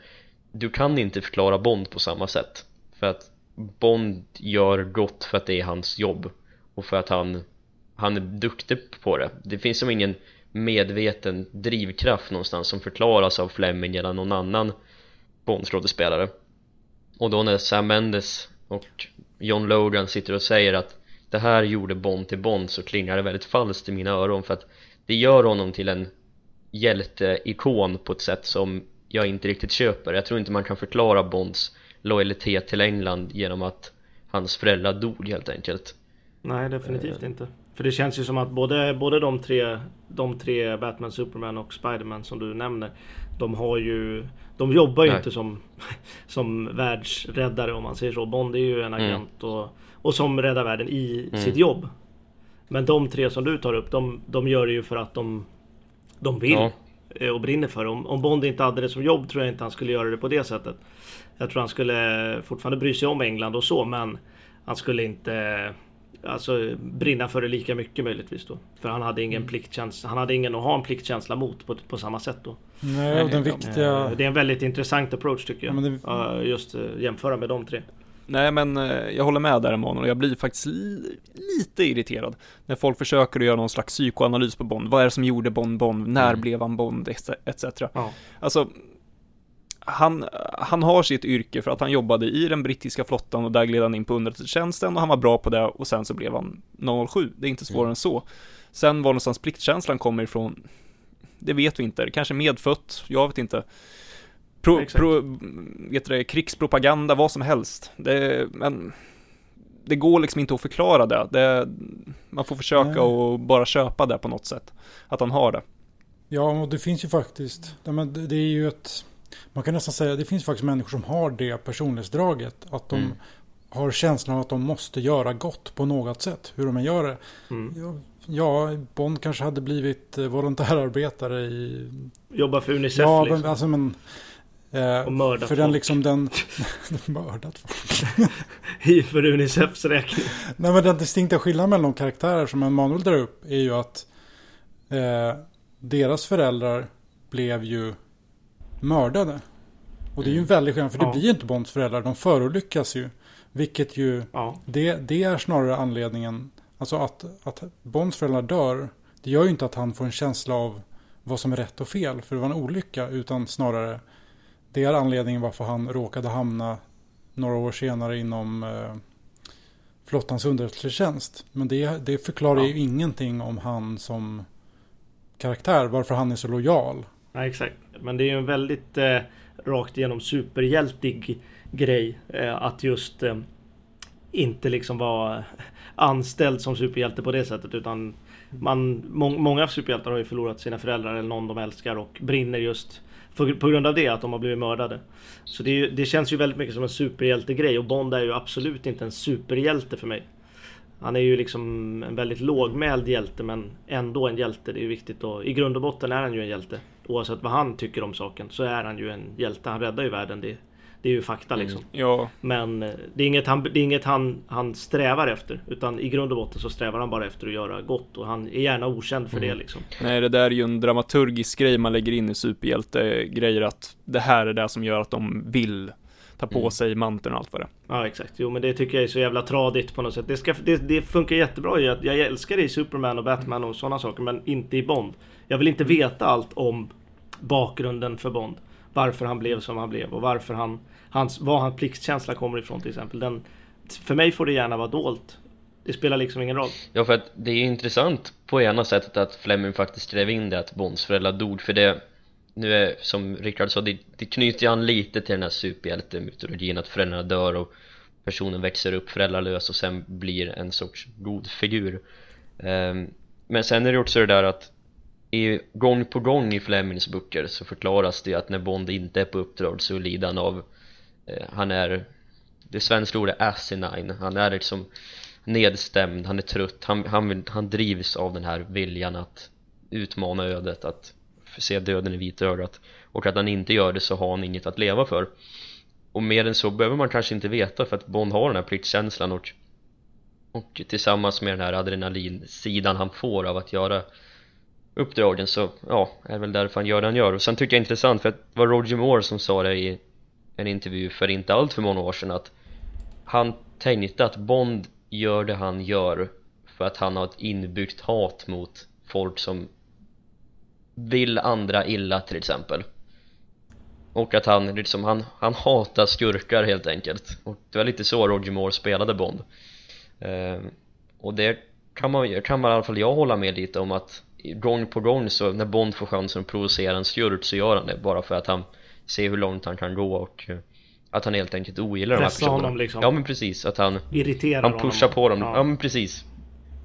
Du kan inte förklara Bond på samma sätt. För att Bond gör gott för att det är hans jobb Och för att han Han är duktig på det. Det finns som ingen medveten drivkraft någonstans som förklaras av Fleming eller någon annan Bondskådespelare och då när Sam Mendes och John Logan sitter och säger att det här gjorde Bond till Bond så klingar det väldigt falskt i mina öron för att det gör honom till en hjälteikon på ett sätt som jag inte riktigt köper. Jag tror inte man kan förklara Bonds lojalitet till England genom att hans föräldrar dog helt enkelt. Nej definitivt uh, inte. För det känns ju som att både, både de tre De tre Batman, Superman och Spiderman som du nämner De har ju de jobbar ju Nej. inte som, som världsräddare om man säger så. Bond är ju en mm. agent mm. och, och som räddar världen i mm. sitt jobb. Men de tre som du tar upp, de, de gör det ju för att de, de vill ja. Eh, och brinner för. Om, om Bond inte hade det som jobb tror jag inte han skulle göra det på det sättet. Jag tror han skulle fortfarande bry sig om England och så, men han skulle inte alltså, brinna för det lika mycket möjligtvis då. För han hade ingen mm. pliktkänsla, han hade ingen att ha en pliktkänsla mot på, på samma sätt då. Nej, och den viktiga... Det är en väldigt intressant approach tycker jag. Ja, det... Just uh, jämföra med de tre. Nej men eh, jag håller med där Emanuel, jag blir faktiskt li lite irriterad när folk försöker att göra någon slags psykoanalys på Bond. Vad är det som gjorde Bond Bond? När mm. blev han Bond? Etc. Ja. Alltså, han, han har sitt yrke för att han jobbade i den brittiska flottan och där gled han in på underrättelsetjänsten och han var bra på det och sen så blev han 007. Det är inte svårare mm. än så. Sen var någonstans pliktkänslan kommer ifrån, det vet vi inte. Det kanske är medfött, jag vet inte. Pro, pro, vet det, krigspropaganda, vad som helst. Det, men det går liksom inte att förklara det. det man får försöka Nej. och bara köpa det på något sätt. Att han har det. Ja, och det finns ju faktiskt, det är ju ett man kan nästan säga att det finns faktiskt människor som har det personlighetsdraget. Att de mm. har känslan av att de måste göra gott på något sätt. Hur de än gör det. Mm. Ja, Bond kanske hade blivit eh, volontärarbetare i... Jobba för Unicef ja, liksom. alltså men... Eh, och mördat För folk. den liksom den... mördat folk. för Unicefs räkning. Nej men den distinkta skillnaden mellan de karaktärer som Emanuel drar upp är ju att eh, deras föräldrar blev ju mördade. Och det är ju en väldig skillnad för det ja. blir inte Bonds föräldrar. De förolyckas ju. Vilket ju, ja. det, det är snarare anledningen. Alltså att, att Bonds föräldrar dör. Det gör ju inte att han får en känsla av vad som är rätt och fel. För det var en olycka. Utan snarare det är anledningen varför han råkade hamna några år senare inom eh, flottans underrättelsetjänst. Men det, det förklarar ja. ju ingenting om han som karaktär. Varför han är så lojal. Ja, exakt. Men det är ju en väldigt eh, rakt igenom superhjältig grej. Eh, att just eh, inte liksom vara anställd som superhjälte på det sättet. Utan man, må, många superhjältar har ju förlorat sina föräldrar eller någon de älskar och brinner just för, på grund av det, att de har blivit mördade. Så det, ju, det känns ju väldigt mycket som en superhjältegrej och Bond är ju absolut inte en superhjälte för mig. Han är ju liksom en väldigt lågmäld hjälte men ändå en hjälte. Det är ju viktigt och i grund och botten är han ju en hjälte. Oavsett vad han tycker om saken så är han ju en hjälte. Han räddar ju världen. Det, det är ju fakta liksom. Mm, ja. Men eh, det är inget, han, det är inget han, han strävar efter. Utan i grund och botten så strävar han bara efter att göra gott. Och han är gärna okänd för mm. det liksom. Nej, det där är ju en dramaturgisk grej man lägger in i superhjälte-grejer. Att det här är det som gör att de vill ta på mm. sig manteln och allt vad det Ja exakt, jo men det tycker jag är så jävla tradigt på något sätt. Det, ska, det, det funkar jättebra i att jag älskar det i Superman och Batman och sådana saker men inte i Bond. Jag vill inte veta allt om bakgrunden för Bond. Varför han blev som han blev och varför han, hans, var hans pliktkänsla kommer ifrån till exempel. Den för mig får det gärna vara dolt. Det spelar liksom ingen roll. Ja, för att det är intressant på ena sättet att Fleming faktiskt skrev in det att Bonds föräldrar dog för det nu är som Rickard sa, det, det knyter an lite till den här superhjältemytologin att föräldrarna dör och personen växer upp föräldralös och sen blir en sorts god figur um, men sen är det också det där att i, gång på gång i Flemings böcker så förklaras det att när Bond inte är på uppdrag så lider han av Eh, han är det svenska ordet är asinine han är liksom nedstämd, han är trött, han, han, han drivs av den här viljan att utmana ödet, att se döden i vitögat och att han inte gör det så har han inget att leva för. Och mer än så behöver man kanske inte veta för att Bond har den här pliktkänslan och och tillsammans med den här adrenalinsidan han får av att göra uppdragen så ja, är det väl därför han gör det han gör. Och sen tycker jag det är intressant för att det var Roger Moore som sa det i en intervju för inte allt för många år sedan att han tänkte att Bond gör det han gör för att han har ett inbyggt hat mot folk som vill andra illa till exempel. Och att han liksom, han, han hatar skurkar helt enkelt. Och det var lite så Roger Moore spelade Bond. Eh, och det kan man, kan man i alla fall jag hålla med lite om att gång på gång så när Bond får chansen att provocera en skurk så gör han det bara för att han ser hur långt han kan gå och eh, att han helt enkelt ogillar Pressa de här personerna honom liksom. Ja men precis, att han Irriterar Han pushar honom. på dem, ja. ja men precis.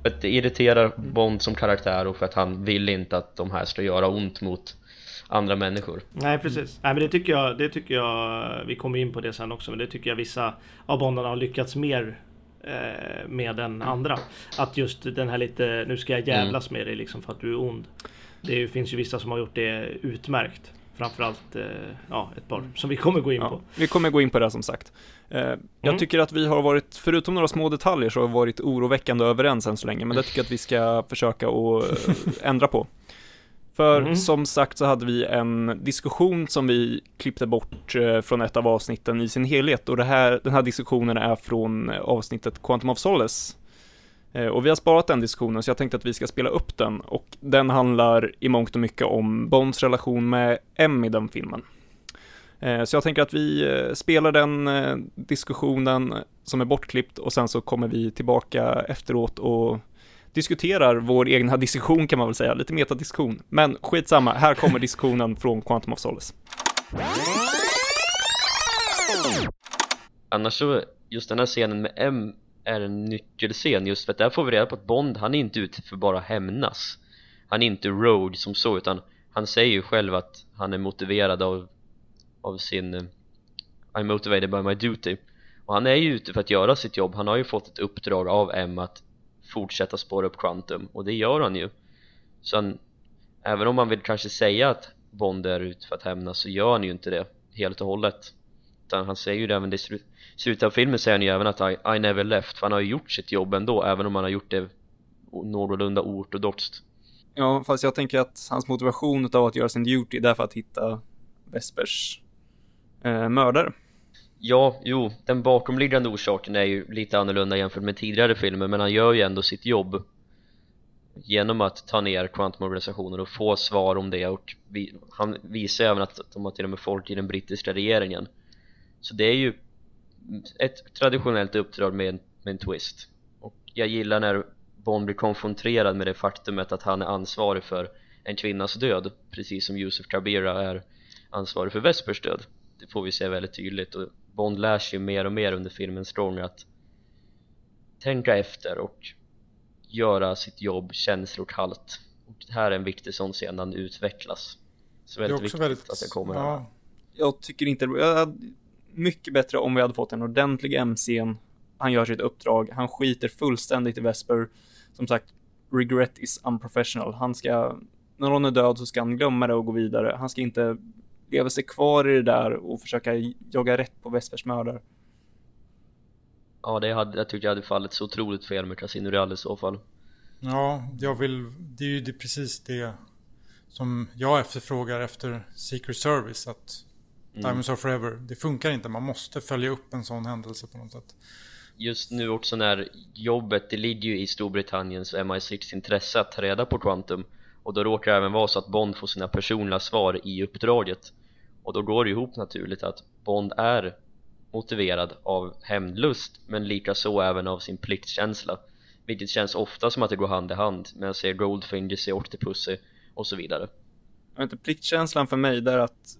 Att det irriterar Bond som karaktär och för att han vill inte att de här ska göra ont mot andra människor. Nej precis, nej men det tycker jag, det tycker jag Vi kommer in på det sen också men det tycker jag vissa av Bondarna har lyckats mer eh, med än andra. Att just den här lite, nu ska jag jävlas mm. med dig liksom för att du är ond. Det finns ju vissa som har gjort det utmärkt Framförallt eh, ja, ett par som vi kommer gå in ja, på. Vi kommer gå in på det som sagt. Eh, jag mm. tycker att vi har varit, förutom några små detaljer, så har vi varit oroväckande överens än så länge, men det tycker jag att vi ska försöka att eh, ändra på. För mm. som sagt så hade vi en diskussion som vi klippte bort eh, från ett av avsnitten i sin helhet och det här, den här diskussionen är från avsnittet Quantum of Solace Eh, och vi har sparat den diskussionen, så jag tänkte att vi ska spela upp den. Och den handlar i mångt och mycket om Bonds relation med M i den filmen. Eh, så jag tänker att vi eh, spelar den diskussionen som är bortklippt och sen så kommer vi tillbaka efteråt och diskuterar vår egna diskussion kan man väl säga, lite metadiskussion. Men skitsamma, här kommer diskussionen från Quantum of Solace. Annars så, just den här scenen med M är en nyckelscen just för att där får vi reda på att Bond, han är inte ute för bara hämnas. Han är inte road som så utan han säger ju själv att han är motiverad av, av sin uh, I'm motivated by my duty. Och han är ju ute för att göra sitt jobb, han har ju fått ett uppdrag av M att fortsätta spåra upp Quantum och det gör han ju. Så han, även om man vill kanske säga att Bond är ute för att hämnas så gör han ju inte det helt och hållet. Utan han säger ju det även i slutet av filmen säger han ju även att I, I never left för han har ju gjort sitt jobb ändå även om han har gjort det någorlunda ortodoxt Ja, fast jag tänker att hans motivation av att göra sin duty är för att hitta Vespers eh, mördare. Ja, jo, den bakomliggande orsaken är ju lite annorlunda jämfört med tidigare filmer men han gör ju ändå sitt jobb genom att ta ner kvantumorganisationen och få svar om det och vi, han visar även att de har till och med folk i den brittiska regeringen. Så det är ju ett traditionellt uppdrag med, med en twist. Och jag gillar när Bond blir konfronterad med det faktumet att han är ansvarig för en kvinnas död precis som Yusuf Kabira är ansvarig för Vespers död. Det får vi se väldigt tydligt och Bond lär sig ju mer och mer under filmens gång att tänka efter och göra sitt jobb känslokallt och det här är en viktig sån scen när han utvecklas. Så väldigt viktigt väldigt, att det kommer ja. här. Jag tycker inte jag, mycket bättre om vi hade fått en ordentlig MC'n. Han gör sitt uppdrag, han skiter fullständigt i Vesper. Som sagt, regret is unprofessional. Han ska, när någon är död så ska han glömma det och gå vidare. Han ska inte leva sig kvar i det där och försöka jaga rätt på Vespers mördare. Ja, det hade, jag tycker jag hade fallit så otroligt fel med Casino Real i så fall. Ja, jag vill, det är ju det precis det som jag efterfrågar efter Secret Service. Att mm. Diamonds are forever. Det funkar inte, man måste följa upp en sån händelse på något sätt. Just nu också när jobbet, det ligger ju i Storbritanniens MI6 intresse att ta reda på Quantum och då råkar det även vara så att Bond får sina personliga svar i uppdraget och då går det ihop naturligt att Bond är motiverad av hämndlust men likaså även av sin pliktkänsla vilket känns ofta som att det går hand i hand med att se Goldfinger, se Octopussy och så vidare Jag vet inte, pliktkänslan för mig det är att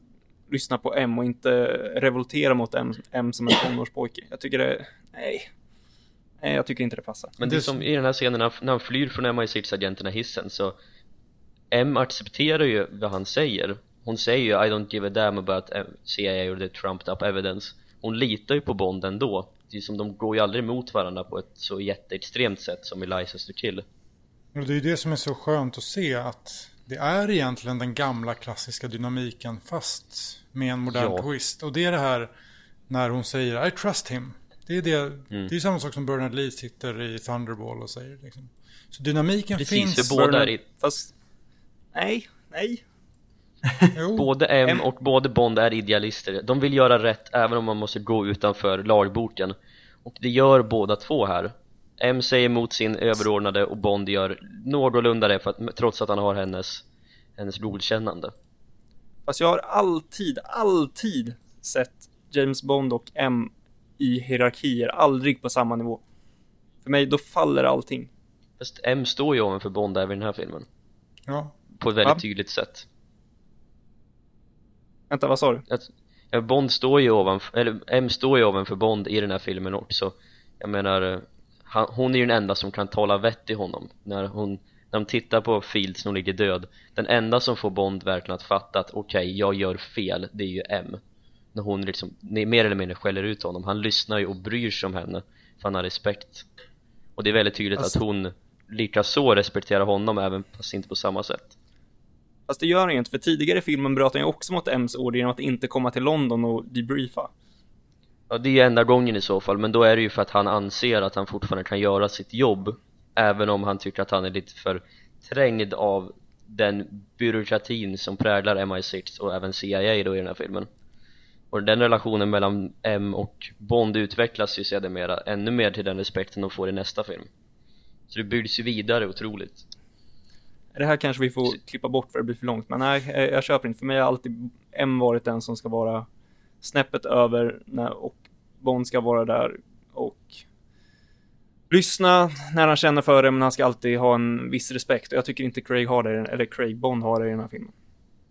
lyssna på M och inte revoltera mot M, M som en tonårspojke. Jag tycker det, nej. Nej, jag tycker inte det passar. Men det är som i den här scenen när han, flyr från MI6-agenterna hissen så M accepterar ju vad han säger Hon säger ju I don't give a damn about CIA or the trumped up evidence Hon litar ju på Bond ändå Det är som de går ju aldrig emot varandra på ett så jätteextremt sätt som i License to kill Och det är ju det som är så skönt att se att det är egentligen den gamla klassiska dynamiken fast med en modern Ja. twist. Och det är det här när hon säger I trust him. Det är, det, Mm. det är samma sak som Bernard Lee sitter i Thunderball och säger. Liksom. Så dynamiken Precis, finns. för båda är i, Fast, nej, nej. Jo, Både M M- och både Bond är idealister De vill göra rätt även om man måste gå utanför lagboken Och det gör båda två här M säger emot sin överordnade och Bond gör någorlunda det för att, trots att han har hennes, hennes godkännande Fast jag har alltid, alltid sett James Bond och M i hierarkier, aldrig på samma nivå. För mig, då faller allting. Fast M står ju ovanför Bond även i den här filmen ja. På ett väldigt Va? tydligt sätt Vänta, vad sa du? att, ja, Bond står ju ovanför, eller M står ju ovanför Bond i den här filmen också Jag menar, eh, han, hon är ju den enda som kan tala vett i honom. När hon, när de tittar på Fields när hon ligger död Den enda som får Bond verkligen att fatta att okej, jag gör fel, det är ju M. När hon liksom, mer eller mindre skäller ut honom. Han lyssnar ju och bryr sig om henne För han har respekt. Och det är väldigt tydligt Alltså- att hon lika så respekterar honom även fast inte på samma sätt. Fast det gör han ju inte, för tidigare i filmen bröt han ju också mot M's order genom att inte komma till London och debriefa. Ja det är ju enda gången i så fall men då är det ju för att han anser att han fortfarande kan göra sitt jobb Även om han tycker att han är lite för trängd av den byråkratin som präglar MI6 och även CIA då i den här filmen Och den relationen mellan M och Bond utvecklas ju sedermera ännu mer till den respekten de får i nästa film Så det byggs ju vidare otroligt Det här kanske vi får klippa bort för det blir för långt, men nej, jag, köper inte. För mig har alltid M varit den som ska vara snäppet över när, och Bond ska vara där och lyssna när han känner för det, men han ska alltid ha en viss respekt. Och jag tycker inte Craig har det, eller Craig Bond har det i den här filmen.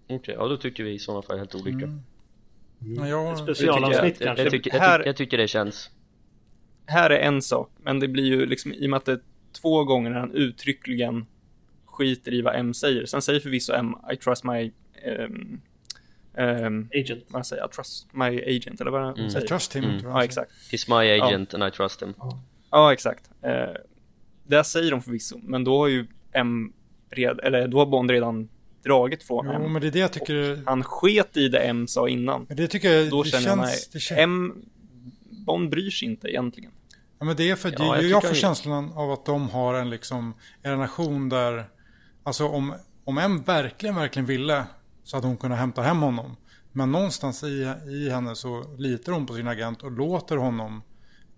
Okej, ja då tycker vi i sådana fall helt olika Mm. Ja, jag, Specialavsnitt jag, kanske. jag, tycker, jag, Här- tycker, jag tycker det känns Här är en sak, men det blir ju liksom i och med att det är två gånger när han uttryckligen skiter i vad M säger. Sen säger förvisso M, I trust my... ehm, ehm, Agent. vad säger jag? Trust my agent, eller vad hon Mm. säger. I trust him. Mm. jag Ja, exakt. He's my agent and I trust him Ja, exakt. Eh, det säger de förvisso, men då har ju M red, eller då har Bond redan dragit från Jo, M. men det är det jag tycker. Han sket i det M sa innan. Men det tycker jag. Då det känner känns, jag mig, det känns, M, Bond bryr sig inte egentligen. Ja, men det är för Ja, jag jag, jag får han- känslan av att de har en, liksom, en relation där, alltså om, om en verkligen, verkligen ville så hade hon kunnat hämta hem honom. Men någonstans i, i henne så litar hon på sin agent och låter honom.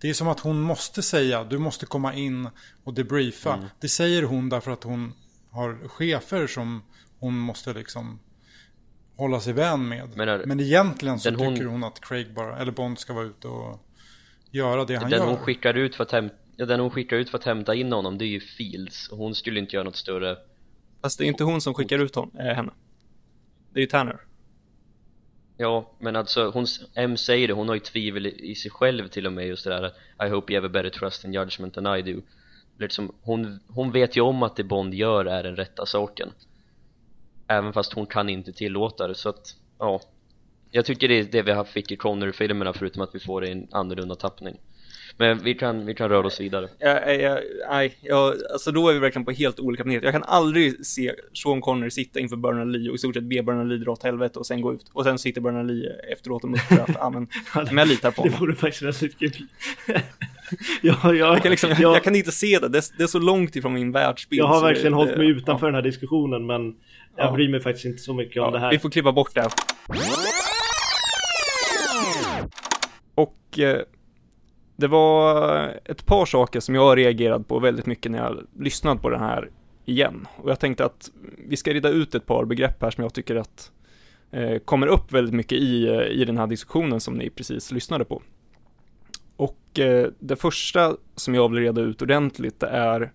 Det är som att hon måste säga, du måste komma in och debriefa. Mm. Det säger hon därför att hon har chefer som hon måste liksom hålla sig vän med. Menar- Men egentligen så den hon- tycker hon att Craig bara, eller Bond ska vara ute och göra det han den gör. hon skickar ut för att hämta Ja, den hon skickar ut för att hämta in honom, det är ju Fields och hon skulle inte göra något större Fast det är inte hon som skickar ut hon, eh, henne. Det är ju Tanner. Ja, men alltså hon, M säger det, hon har ju tvivel i, i sig själv till och med just det där I hope you have a better trust and judgment than I do. Liksom, hon, hon vet ju om att det Bond gör är den rätta saken. Även fast hon kan inte tillåta det, så att, ja. Jag tycker det är det vi har fick i Connery-filmerna förutom att vi får det i en annorlunda tappning. Men vi kan, vi kan röra oss vidare Jag, jag, nej, jag, alltså då är vi verkligen på helt olika planeter. Jag kan aldrig se Sean Connery sitta inför Bernard Lee och i stort sett be Bernard Lee dra åt helvete och sen gå ut. Och sen sitter Bernard Lee efteråt och muttrar att, ah, men, men jag litar på Det honom. vore faktiskt väldigt kul. ja, jag, Jag kan, liksom, jag, jag kan inte se det. det, är, det är så långt ifrån min världsbild. jag har så det- verkligen hållit mig det- utanför den här diskussionen men jag Ja. bryr mig faktiskt inte så mycket om det Ja, här. vi får klippa bort det. Och eh, det var ett par saker som jag har reagerat på väldigt mycket när jag lyssnat på den här igen. Och jag tänkte att vi ska reda ut ett par begrepp här som jag tycker att eh, kommer upp väldigt mycket i, eh, i den här diskussionen som ni precis lyssnade på. Och eh, det första som jag vill reda ut ordentligt det är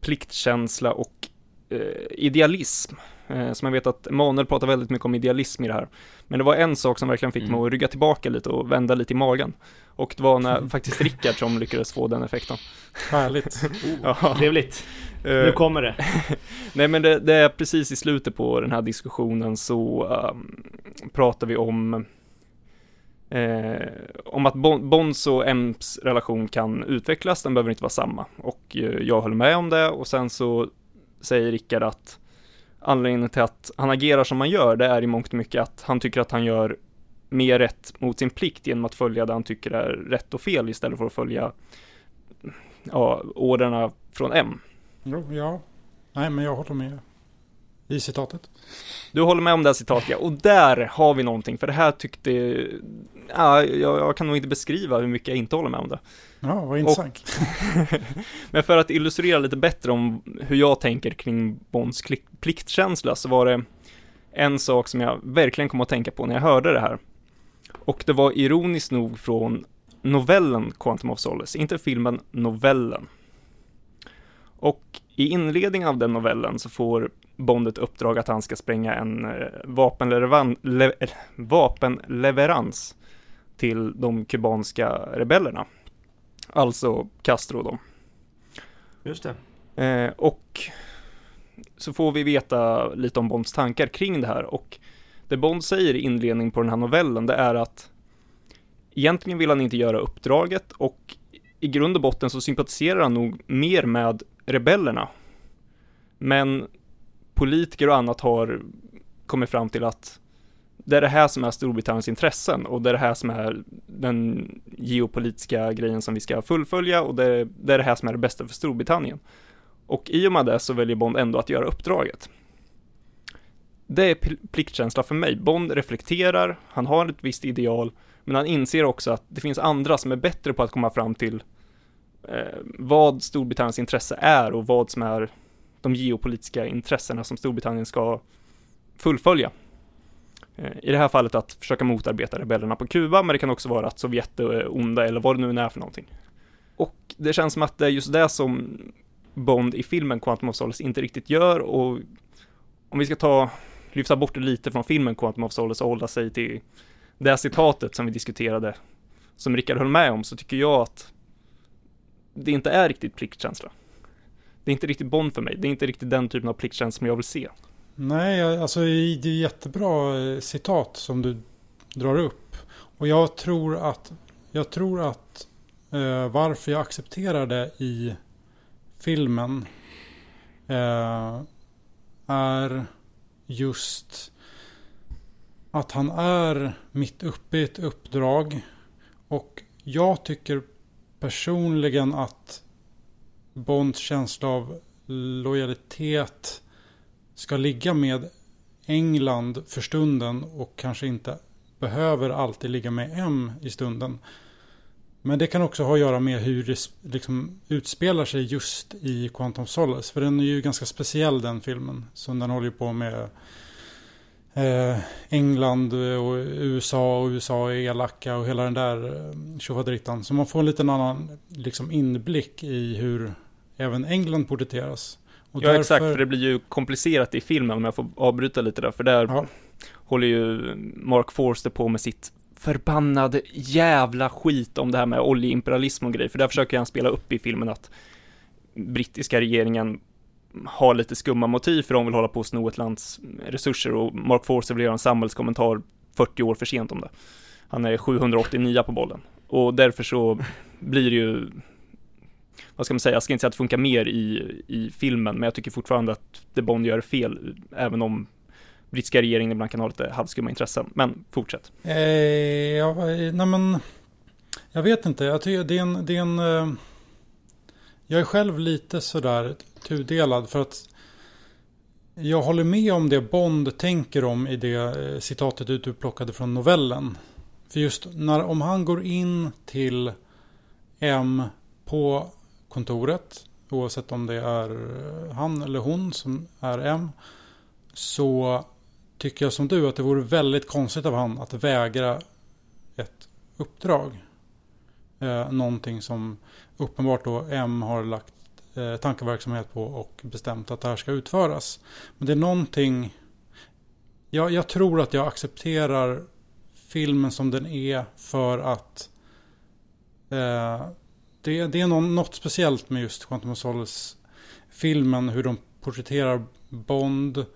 pliktkänsla och eh, idealism. Eh, som jag vet att Emanuel pratar väldigt mycket om idealism i det här. Men det var en sak som verkligen fick Mm. mig att rygga tillbaka lite och vända lite i magen. Och det var när faktiskt Rickard som lyckades få den effekten. Härligt. Ja. Trevligt. Eh, Nu kommer det. Nej men det, det är precis i slutet på den här diskussionen så um, pratar vi om eh, om att Bon- Bonds och Ems relation kan utvecklas, den behöver inte vara samma. Och eh, jag håller med om det och sen så säger Rickard att anledningen till att han agerar som han gör, det är i mångt och mycket att han tycker att han gör mer rätt mot sin plikt genom att följa det han tycker är rätt och fel istället för att följa ja, orderna från M. Jo, ja. Nej, men jag håller med i citatet. Du håller med om det här citatet, ja. Och där har vi någonting, för det här tyckte, ja, jag, jag kan nog inte beskriva hur mycket jag inte håller med om det. Ja, vad intressant. Men för att illustrera lite bättre om hur jag tänker kring Bonds pliktkänsla så var det en sak som jag verkligen kom att tänka på när jag hörde det här. Och det var ironiskt nog från novellen Quantum of Solace, inte filmen, novellen. Och i inledningen av den novellen så får Bond ett uppdrag att han ska spränga en eh, vapenleveran- le- eh, vapenleverans till de kubanska rebellerna. Alltså Castro då. Just det. Eh, och så får vi veta lite om Bonds tankar kring det här och det Bond säger i inledningen på den här novellen det är att egentligen vill han inte göra uppdraget och i grund och botten så sympatiserar han nog mer med rebellerna. Men politiker och annat har kommit fram till att det är det här som är Storbritanniens intressen och det är det här som är den geopolitiska grejen som vi ska fullfölja och det, det är det här som är det bästa för Storbritannien. Och i och med det så väljer Bond ändå att göra uppdraget. Det är pliktkänsla för mig. Bond reflekterar, han har ett visst ideal, men han inser också att det finns andra som är bättre på att komma fram till eh, vad Storbritanniens intresse är och vad som är de geopolitiska intressena som Storbritannien ska fullfölja. Eh, I det här fallet att försöka motarbeta rebellerna på Kuba, men det kan också vara att Sovjet är onda eller vad det nu är för någonting. Och det känns som att det är just det som Bond i filmen Quantum of Solace inte riktigt gör och om vi ska ta, lyfta bort det lite från filmen Quantum of Solace och hålla sig till det här citatet som vi diskuterade, som Rickard höll med om, så tycker jag att det inte är riktigt pliktkänsla. Det är inte riktigt Bond för mig, det är inte riktigt den typen av plikttjänst som jag vill se. Nej, alltså det är jättebra eh, citat som du drar upp. Och jag tror att, jag tror att eh, varför jag accepterar det i filmen eh, är just att han är mitt uppe i ett uppdrag. Och jag tycker personligen att Bonds känsla av lojalitet ska ligga med England för stunden och kanske inte behöver alltid ligga med M i stunden. Men det kan också ha att göra med hur det liksom utspelar sig just i Quantum Solace. För den är ju ganska speciell den filmen. Så den håller ju på med England och USA och USA är elaka och hela den där eh, tjofaderittan. Så man får en liten annan liksom, inblick i hur även England porträtteras. Och Ja exakt, för det blir ju komplicerat i filmen om jag får avbryta lite där, för där Ja. håller ju Mark Forster på med sitt förbannade jävla skit om det här med oljeimperialism och grejer, för där försöker han spela upp i filmen att brittiska regeringen har lite skumma motiv för de vill hålla på och sno ett lands resurser och Mark Forster vill göra en samhällskommentar 40 år för sent om det. Han är 789 på bollen och därför så blir det ju vad ska man säga, jag ska inte säga att det funkar mer i, i filmen, men jag tycker fortfarande att det Bond gör är fel, även om brittiska regeringen ibland kan ha lite halvskumma intressen. Men fortsätt. Eh, ja, nej men, jag vet inte. Jag tycker det är en, det är en eh, jag är själv lite sådär tudelad för att jag håller med om det Bond tänker om i det eh, citatet du plockade från novellen. För just när, om han går in till M på kontoret, oavsett om det är eh, han eller hon som är M, så tycker jag som du att det vore väldigt konstigt av han att vägra ett uppdrag. Eh, någonting som uppenbart då M har lagt eh, tankeverksamhet på och bestämt att det här ska utföras. Men det är någonting, jag, jag tror att jag accepterar filmen som den är för att eh, det, det är någon, något speciellt med just Quantum of Solace filmen, hur de porträtterar Bond.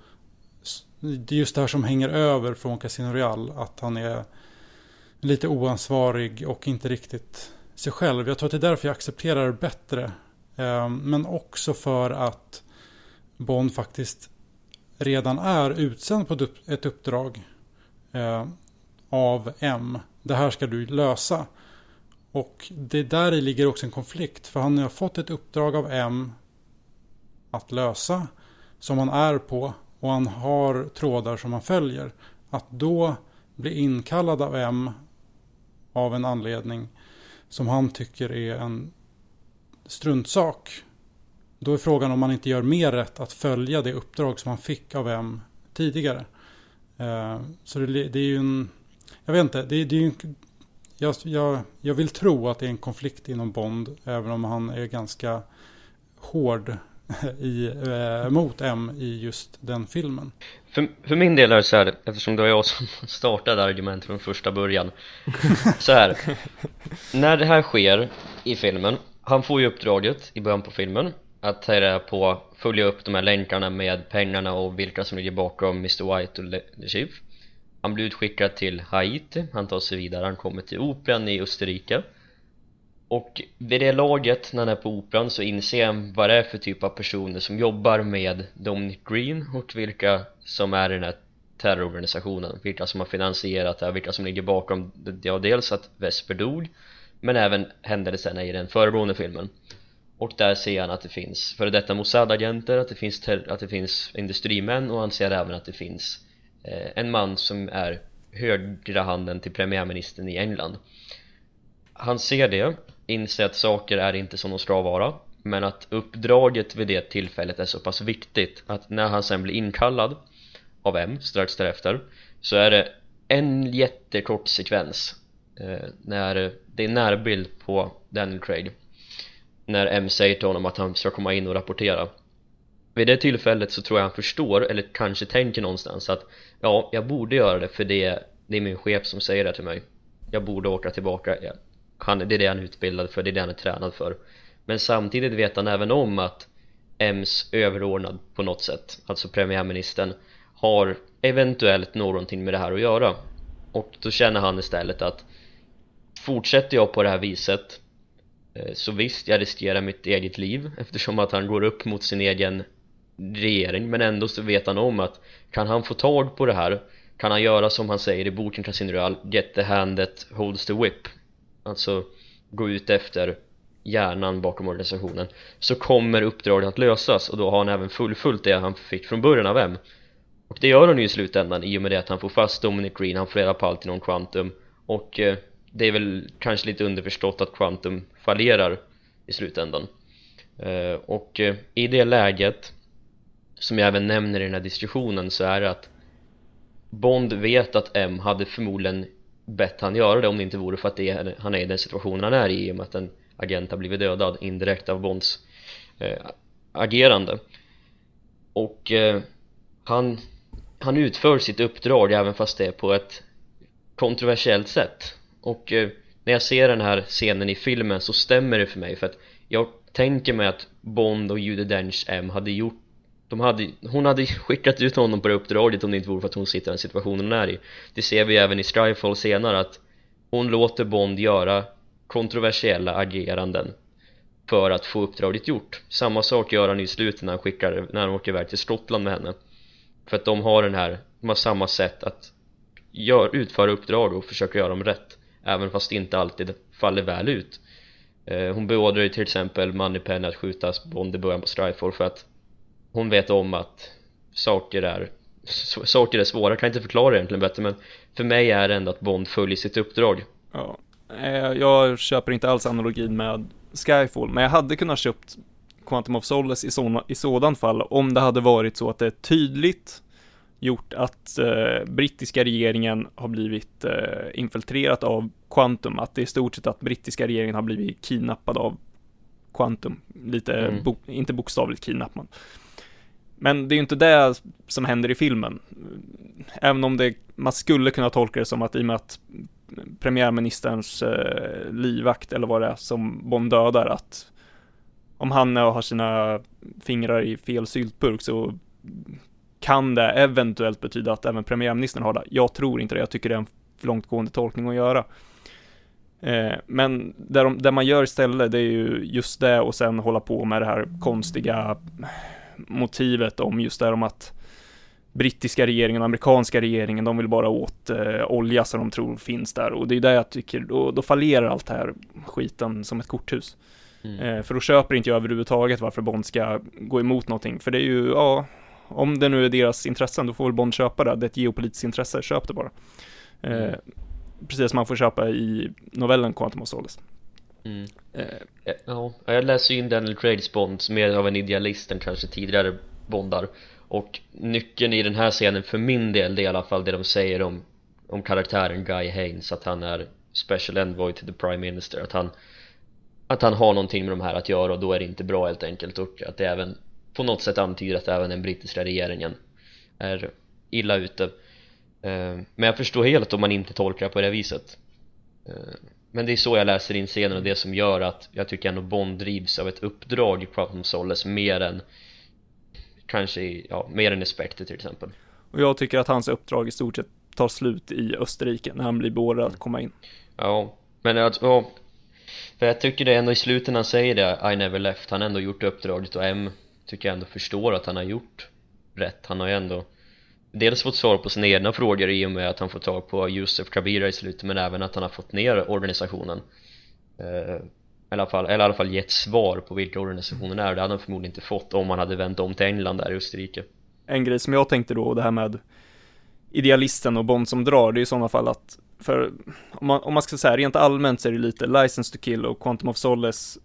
Det är just det här som hänger över från Casino Real, att han är lite oansvarig och inte riktigt sig själv. Jag tror att det är därför jag accepterar det bättre. Ehm, men också för att Bond faktiskt redan är utsänd på ett uppdrag ehm, av M. Det här ska du lösa. Och det där ligger också en konflikt. För han har fått ett uppdrag av M att lösa. Som han är på. Och han har trådar som han följer. Att då bli inkallad av M av en anledning som han tycker är en struntsak. Då är frågan om man inte gör mer rätt att följa det uppdrag som han fick av M tidigare. Eh, så det, det är ju en... Jag vet inte, det, det är ju en, jag, jag, jag vill tro att det är en konflikt inom Bond, även om han är ganska hård i, eh, mot M i just den filmen. För, för min del är det så här, eftersom det var jag som startade argumentet från första början Så här, när det här sker i filmen, han får ju uppdraget i början på filmen att ta reda på, följa upp de här länkarna med pengarna och vilka som ligger bakom Mr White och The Chief Han blir utskickad till Haiti, han tar sig vidare, han kommer till Operan i Österrike. Och vid det laget när han är på operan så inser han vad det är för typ av personer som jobbar med Dominic Green och vilka som är i den här terrororganisationen. Vilka som har finansierat det, här, vilka som ligger bakom ja, dels att Vesper dog men även händelserna i den föregående filmen. Och där ser han att det finns före detta Mossad-agenter, att det finns, att det finns industrimän och han ser även att det finns eh, en man som är högra handen till premiärministern i England. Han ser det Inser att saker är inte som de ska vara men att uppdraget vid det tillfället är så pass viktigt att när han sen blir inkallad av M strax därefter så är det en jättekort sekvens eh, när det är närbild på Daniel Craig. När M säger till honom att han ska komma in och rapportera. Vid det tillfället så tror jag han förstår eller kanske tänker någonstans att ja, jag borde göra det för det, det är min chef som säger det till mig. Jag borde åka tillbaka. Han, det är det han är utbildad för, det är det han är tränad för. Men samtidigt vet han även om att M's överordnad på något sätt alltså premiärministern har eventuellt någonting med det här att göra. Och då känner han istället att fortsätter jag på det här viset eh, så visst, jag riskerar mitt eget liv eftersom att han går upp mot sin egen regering. Men ändå så vet han om att kan han få tag på det här? Kan han göra som han säger i boken Casino Royale Get the hand that holds the whip. Alltså gå ut efter hjärnan bakom organisationen. Så kommer uppdraget att lösas och då har han även fullföljt det han fick från början av M. Och det gör han ju i slutändan i och med det att han får fast Dominic Green, han får reda på allt inom Quantum. Och eh, det är väl kanske lite underförstått att Quantum fallerar i slutändan. Eh, och eh, i det läget som jag även nämner i den här diskussionen så är det att Bond vet att M hade förmodligen bett han göra det om det inte vore för att det är, han är i den situationen han är i i och med att en agent har blivit dödad indirekt av Bonds eh, agerande. Och eh, han, han utför sitt uppdrag även fast det är på ett kontroversiellt sätt och eh, när jag ser den här scenen i filmen så stämmer det för mig för att jag tänker mig att Bond och Judi Dench M hade gjort de hade, hon hade skickat ut honom på det uppdraget om det inte vore för att hon sitter i den situationen hon är i. Det ser vi även i Skyfall senare att hon låter Bond göra kontroversiella ageranden för att få uppdraget gjort. Samma sak gör han i slutet när han skickar, när han åker iväg till Skottland med henne. För att de har den här, de har samma sätt att gör, utföra uppdrag och försöka göra dem rätt. Även fast det inte alltid faller väl ut. Eh, hon beordrar ju till exempel Moneypenny att skjuta Bond i början på Skyfall för att hon vet om att saker är saker är svåra, jag kan inte förklara egentligen bättre men för mig är det ändå att Bond följer sitt uppdrag. Ja, eh, jag köper inte alls analogin med Skyfall, men jag hade kunnat köpt Quantum of Solace i, såna, i sådan fall om det hade varit så att det är tydligt gjort att eh, brittiska regeringen har blivit eh, infiltrerat av Quantum, att det är i stort sett att brittiska regeringen har blivit kidnappad av Quantum, lite, Mm. bo, inte bokstavligt kidnappad. Men det är ju inte det som händer i filmen. Även om det, man skulle kunna tolka det som att i och med att premiärministerns eh, livvakt eller vad det är som Bond dödar, att om han har sina fingrar i fel syltburk så kan det eventuellt betyda att även premiärministern har det. Jag tror inte det, jag tycker det är en för långtgående tolkning att göra. Eh, men det, de, det man gör istället, det är ju just det och sen hålla på med det här konstiga motivet om just det om att brittiska regeringen och amerikanska regeringen, de vill bara åt eh, olja som de tror finns där och det är där jag tycker, då, då fallerar allt det här skiten som ett korthus. Mm. Eh, för då köper inte jag överhuvudtaget varför Bond ska gå emot någonting, för det är ju, ja, om det nu är deras intressen, då får väl Bond köpa det, det är ett geopolitiskt intresse, köp det bara. Eh, Mm. Precis som man får köpa i novellen Quantum of Solace. Mm. Eh, Ja, jag läser in Daniel Craigs Bond mer av en idealist än kanske tidigare Bondar och nyckeln i den här scenen för min del det är i alla fall det de säger om, om karaktären Guy Haines att han är special envoy to the prime minister att han att han har någonting med de här att göra och då är det inte bra helt enkelt och att det även på något sätt antyder att även den brittiska regeringen är illa ute. Eh, men jag förstår helt om man inte tolkar det på det viset. Eh, men det är så jag läser in scenen och det som gör att jag tycker ändå Bond drivs av ett uppdrag i Quantum Solace mer än kanske, ja, mer än Spectre till exempel. Och jag tycker att hans uppdrag i stort sett tar slut i Österrike när han blir beordrad att komma in. Ja, men att, ja För jag tycker det ändå i slutet när han säger det, I never left, han har ändå gjort uppdraget och M tycker jag ändå förstår att han har gjort rätt. Han har ju ändå dels fått svar på sina egna frågor i och med att han får tag på Yusuf Kabira i slutet men även att han har fått ner organisationen. Eh, i alla fall, eller i alla fall gett svar på vilka organisationen är, det hade han förmodligen inte fått om han hade vänt om till England där i Österrike. En grej som jag tänkte då, det här med idealisten och Bond som drar, det är i sådana fall att, för om man, om man ska säga rent allmänt så är det lite License to Kill och Quantum of Solace,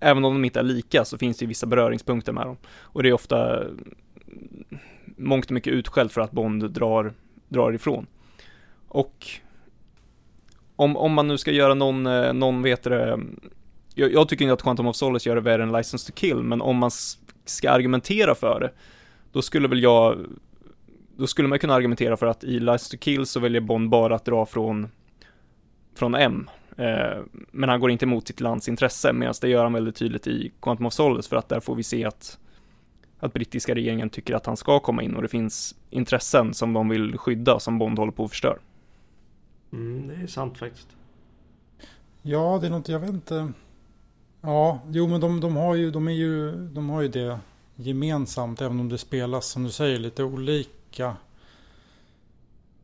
även om de inte är lika så finns det ju vissa beröringspunkter med dem. Och det är ofta mm, mångt och mycket utskällt för att Bond drar, drar ifrån. Och om, om man nu ska göra någon, eh, någon vet det, jag, jag tycker inte att Quantum of Solace gör det värre än License to Kill, men om man ska argumentera för det, då skulle väl jag då skulle man kunna argumentera för att i License to Kill så väljer Bond bara att dra från från M. Eh, men han går inte emot sitt lands intresse, medan det gör han väldigt tydligt i Quantum of Solace, för att där får vi se att att brittiska regeringen tycker att han ska komma in och det finns intressen som de vill skydda som Bond håller på att förstöra. Mm, det är sant faktiskt. Ja, det är något, jag vet inte. Ja, jo men de, de, har ju, de, är ju, de har ju det gemensamt, även om det spelas som du säger lite olika.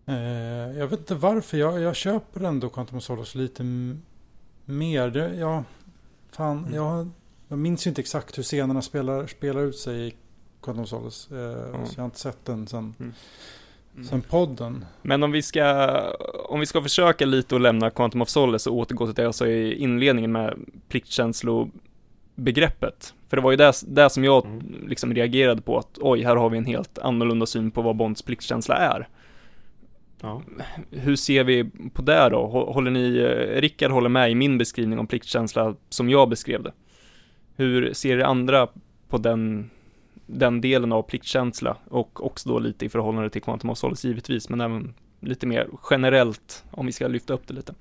Eh, jag vet inte varför, jag, jag köper ändå Quantum of Solace lite mer. Det, ja, fan, Mm. jag, jag minns ju inte exakt hur scenerna spelar, spelar ut sig i Quantum of Solace. Eh, Mm. Så jag har inte sett den sen, Mm. sen podden. Men om vi ska, om vi ska försöka lite att lämna Quantum of Solace och återgå till det jag sa i inledningen med pliktkänslobegreppet. För det var ju det, det som jag Mm. liksom reagerade på att oj, här har vi en helt annorlunda syn på vad Bonds pliktkänsla är. Ja. Hur ser vi på det då? Hå- Håller ni, eh, Rickard håller med i min beskrivning om pliktkänsla som jag beskrev det. Hur ser andra på den, den delen av pliktkänsla och också då lite i förhållande till Quantum of Solace givetvis, men även lite mer generellt om vi ska lyfta upp det lite.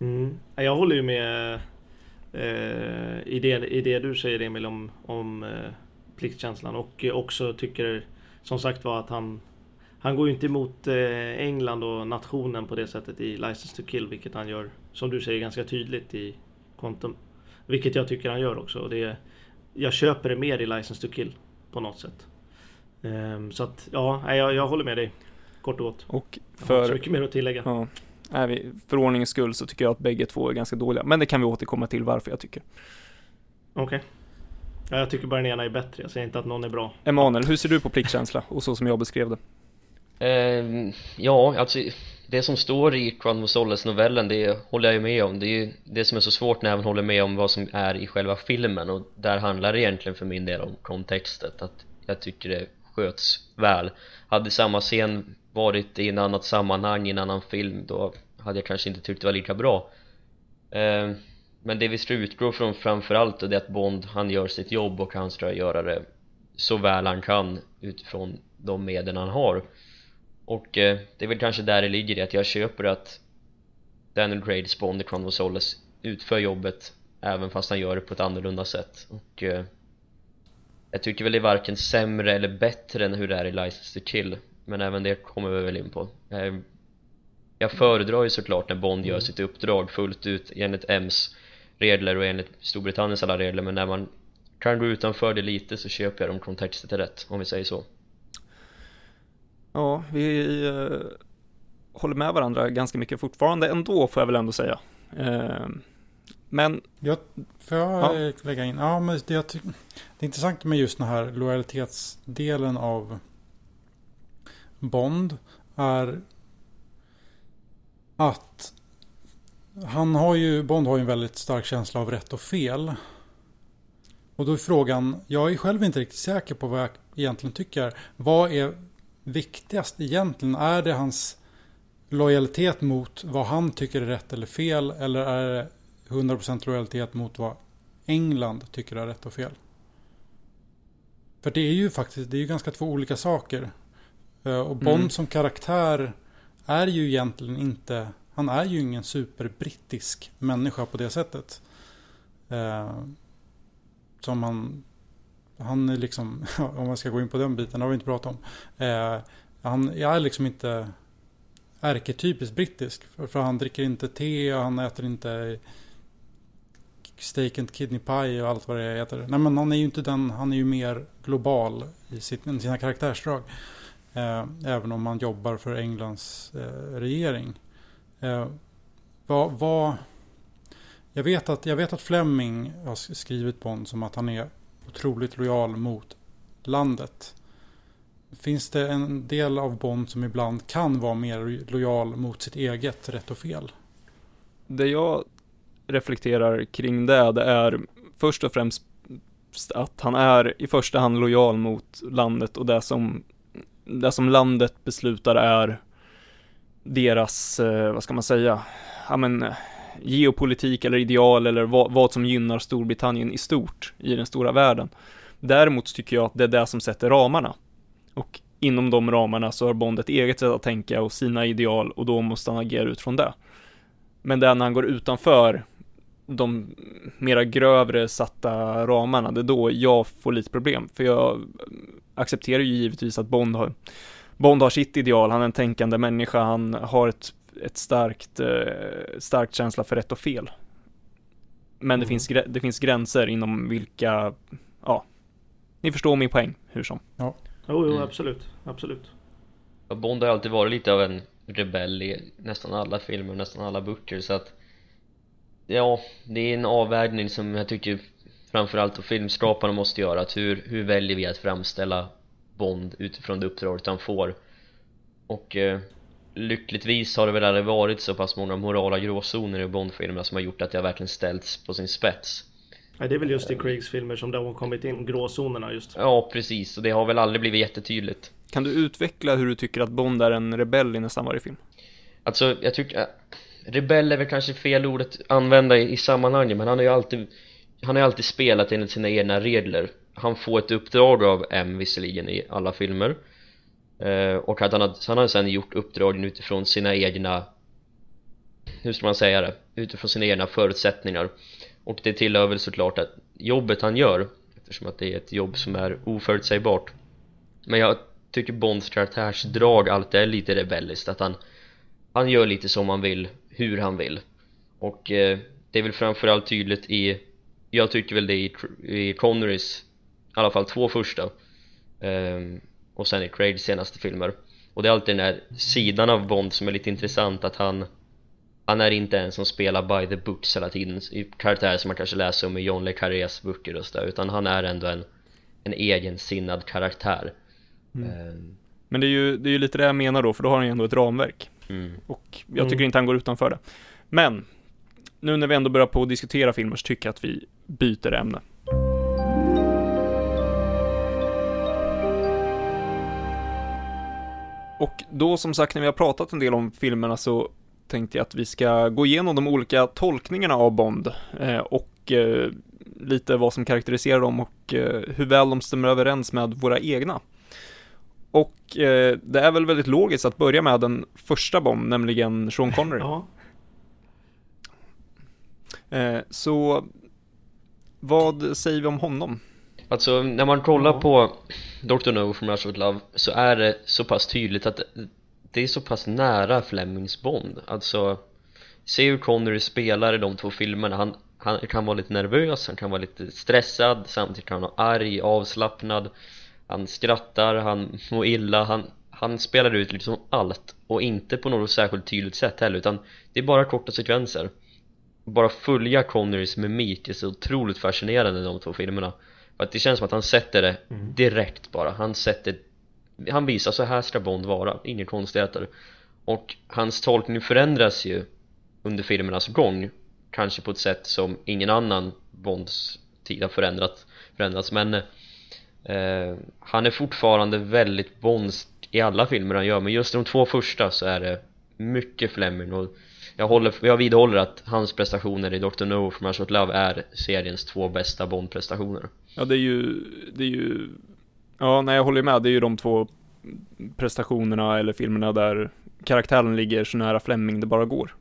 Mm. Ja, Jag håller ju med eh, i, det, i det du säger Emil om, om eh, pliktkänslan och också tycker som sagt var att han han går ju inte emot eh, England och nationen på det sättet i License to Kill vilket han gör som du säger ganska tydligt i Quantum. Vilket jag tycker han gör också. Och det, jag köper det mer i License to Kill på något sätt. Ehm, så att ja, nej, jag, jag håller med dig. Kort och gott. Och Jag har så för, mycket mer att tillägga. ja, vi, för ordningens skull så tycker jag att bägge två är ganska dåliga, men det kan vi återkomma till varför jag tycker. Okej. Ja, jag tycker bara den ena är bättre. Jag säger inte att någon är bra. Emanuel, hur ser du på pliktkänsla och så som jag beskrev det? Ehm, ja, alltså det som står i Juan of novellen, det håller jag ju med om. Det är ju det som är så svårt när jag även håller med om vad som är i själva filmen och där handlar det egentligen för min del om kontextet. Att jag tycker det sköts väl hade samma scen varit i en annat sammanhang, i en annan film då hade jag kanske inte tyckt det var lika bra eh, men det vi ska utgå från framförallt är att Bond, han gör sitt jobb och han ska göra det så väl han kan utifrån de medel han har och eh, det är väl kanske där det ligger i att jag köper att Daniel Craigs Bond i Crown Solace utför jobbet även fast han gör det på ett annorlunda sätt. Och eh, jag tycker väl det är varken sämre eller bättre än hur det är i License to Kill men även det kommer vi väl in på. Eh, jag föredrar ju såklart när Bond gör sitt uppdrag fullt ut enligt M's regler och enligt Storbritanniens alla regler men när man kan gå utanför det lite så köper jag om kontextet är rätt, om vi säger så Ja, vi eh, håller med varandra ganska mycket fortfarande ändå, får jag väl ändå säga. Eh, men... Jag, får jag ja. lägga in? Ja, men det, det är intressant med just den här lojalitetsdelen av Bond är att han har ju, Bond har ju en väldigt stark känsla av rätt och fel. Och då är frågan, jag är själv inte riktigt säker på vad jag egentligen tycker. Vad är viktigast egentligen? Är det hans lojalitet mot vad han tycker är rätt eller fel? Eller är det 100% lojalitet mot vad England tycker är rätt och fel? För det är ju faktiskt, det är ju ganska två olika saker. Eh, och Bond mm. som karaktär är ju egentligen inte, han är ju ingen superbrittisk människa på det sättet. Eh, som han han är liksom, om man ska gå in på den biten, det har vi inte pratat om. Eh, han är liksom inte ärketypiskt brittisk. För, för han dricker inte te och han äter inte steak and kidney pie och allt vad det heter. Nej men han är ju inte den, han är ju mer global i sitt, sina karaktärsdrag. Eh, även om han jobbar för Englands eh, regering. Eh, vad, vad, jag, vet att, jag vet att Fleming har skrivit Bond som att han är otroligt lojal mot landet. Finns det en del av Bond som ibland kan vara mer lojal mot sitt eget rätt och fel? Det jag reflekterar kring det, det är först och främst att han är i första hand lojal mot landet och det som, det som landet beslutar är deras, eh, vad ska man säga, ja men geopolitik eller ideal eller vad, vad, som gynnar Storbritannien i stort i den stora världen. Däremot tycker jag att det är det som sätter ramarna. Och inom de ramarna så har Bond ett eget sätt att tänka och sina ideal och då måste han agera utifrån det. Men det är när han går utanför de mera grövre satta ramarna, det är då jag får lite problem. För jag accepterar ju givetvis att Bond har Bond har sitt ideal, han är en tänkande människa, han har ett ett starkt, eh, starkt känsla för rätt och fel. Men mm. det, finns, det finns gränser inom vilka, ja, ni förstår min poäng, hur som. Ja. Jo, jo, mm. absolut, absolut. Bond har alltid varit lite av en rebell i nästan alla filmer, nästan alla böcker så att Ja, det är en avvägning som jag tycker framförallt filmskaparna måste göra att hur, hur väljer vi att framställa Bond utifrån det uppdraget han får och eh, lyckligtvis har det väl aldrig varit så pass många morala gråzoner i Bondfilmerna som har gjort att det har verkligen ställts på sin spets. Nej, det är väl just i Craigs filmer som det har kommit in gråzonerna just. Ja, precis, och det har väl aldrig blivit jättetydligt. Kan du utveckla hur du tycker att Bond är en rebell i nästan varje film? Alltså, jag tycker äh, Rebell är väl kanske fel ordet att använda i, i sammanhanget men han har ju alltid Han har ju alltid spelat enligt sina egna regler. Han får ett uppdrag av M visserligen i alla filmer Eh, och att han hade, han hade sen gjort uppdragen utifrån sina egna hur ska man säga det? Utifrån sina egna förutsättningar. Och det tillhör väl såklart att jobbet han gör eftersom att det är ett jobb som är oförutsägbart. Men jag tycker Bonds karaktärsdrag alltid är lite rebelliskt att han han gör lite som han vill, hur han vill. Och eh, det är väl framförallt tydligt i jag tycker väl det i, i Connerys i alla fall två första. Eh, och sen i Craigs senaste filmer. Och det är alltid den här sidan av Bond som är lite intressant att han han är inte en som spelar by the books hela tiden. I karaktärer som man kanske läser om i John le Carrés böcker och sådär utan han är ändå en en egensinnad karaktär. Mm. um, Men det är, ju, det är ju lite det jag menar då, för då har han ju ändå ett ramverk. Mm. Och jag tycker mm. inte han går utanför det. Men Nu när vi ändå börjar på att diskutera filmer så tycker jag att vi byter ämne och då som sagt när vi har pratat en del om filmerna så tänkte jag att vi ska gå igenom de olika tolkningarna av Bond eh, och eh, lite vad som karaktäriserar dem och eh, hur väl de stämmer överens med våra egna. Och det är väl väldigt logiskt att börja med den första Bond, nämligen Sean Connery. Ja. Så vad säger vi om honom? Alltså när man kollar Ja. på Dr. No from Russia with Love så är det så pass tydligt att det är så pass nära Flemings Bond Alltså Se hur Connery spelar i de två filmerna han, han kan vara lite nervös, han kan vara lite stressad Samtidigt kan han vara arg, avslappnad Han skrattar, han mår illa, han, han spelar ut liksom allt Och inte på något särskilt tydligt sätt heller utan Det är bara korta sekvenser Bara följa Connerys mimik är så otroligt fascinerande i de två filmerna att det känns som att han sätter det direkt bara. Han sätter Han visar så här ska Bond vara, inga konstigheter. Och hans tolkning förändras ju Under filmernas gång. Kanske på ett sätt som ingen annan Bonds tid har förändrat, förändrats. Men eh, Han är fortfarande väldigt Bondsk i alla filmer han gör. Men just de två första så är det mycket Fleming och jag, håller, jag vidhåller att hans prestationer i Dr. No from Russia with Love är seriens två bästa Bond-prestationer Ja, det är ju, det är ju, ja, nej, jag håller med. Det är ju de två prestationerna eller filmerna där karaktären ligger så nära Fleming det bara går.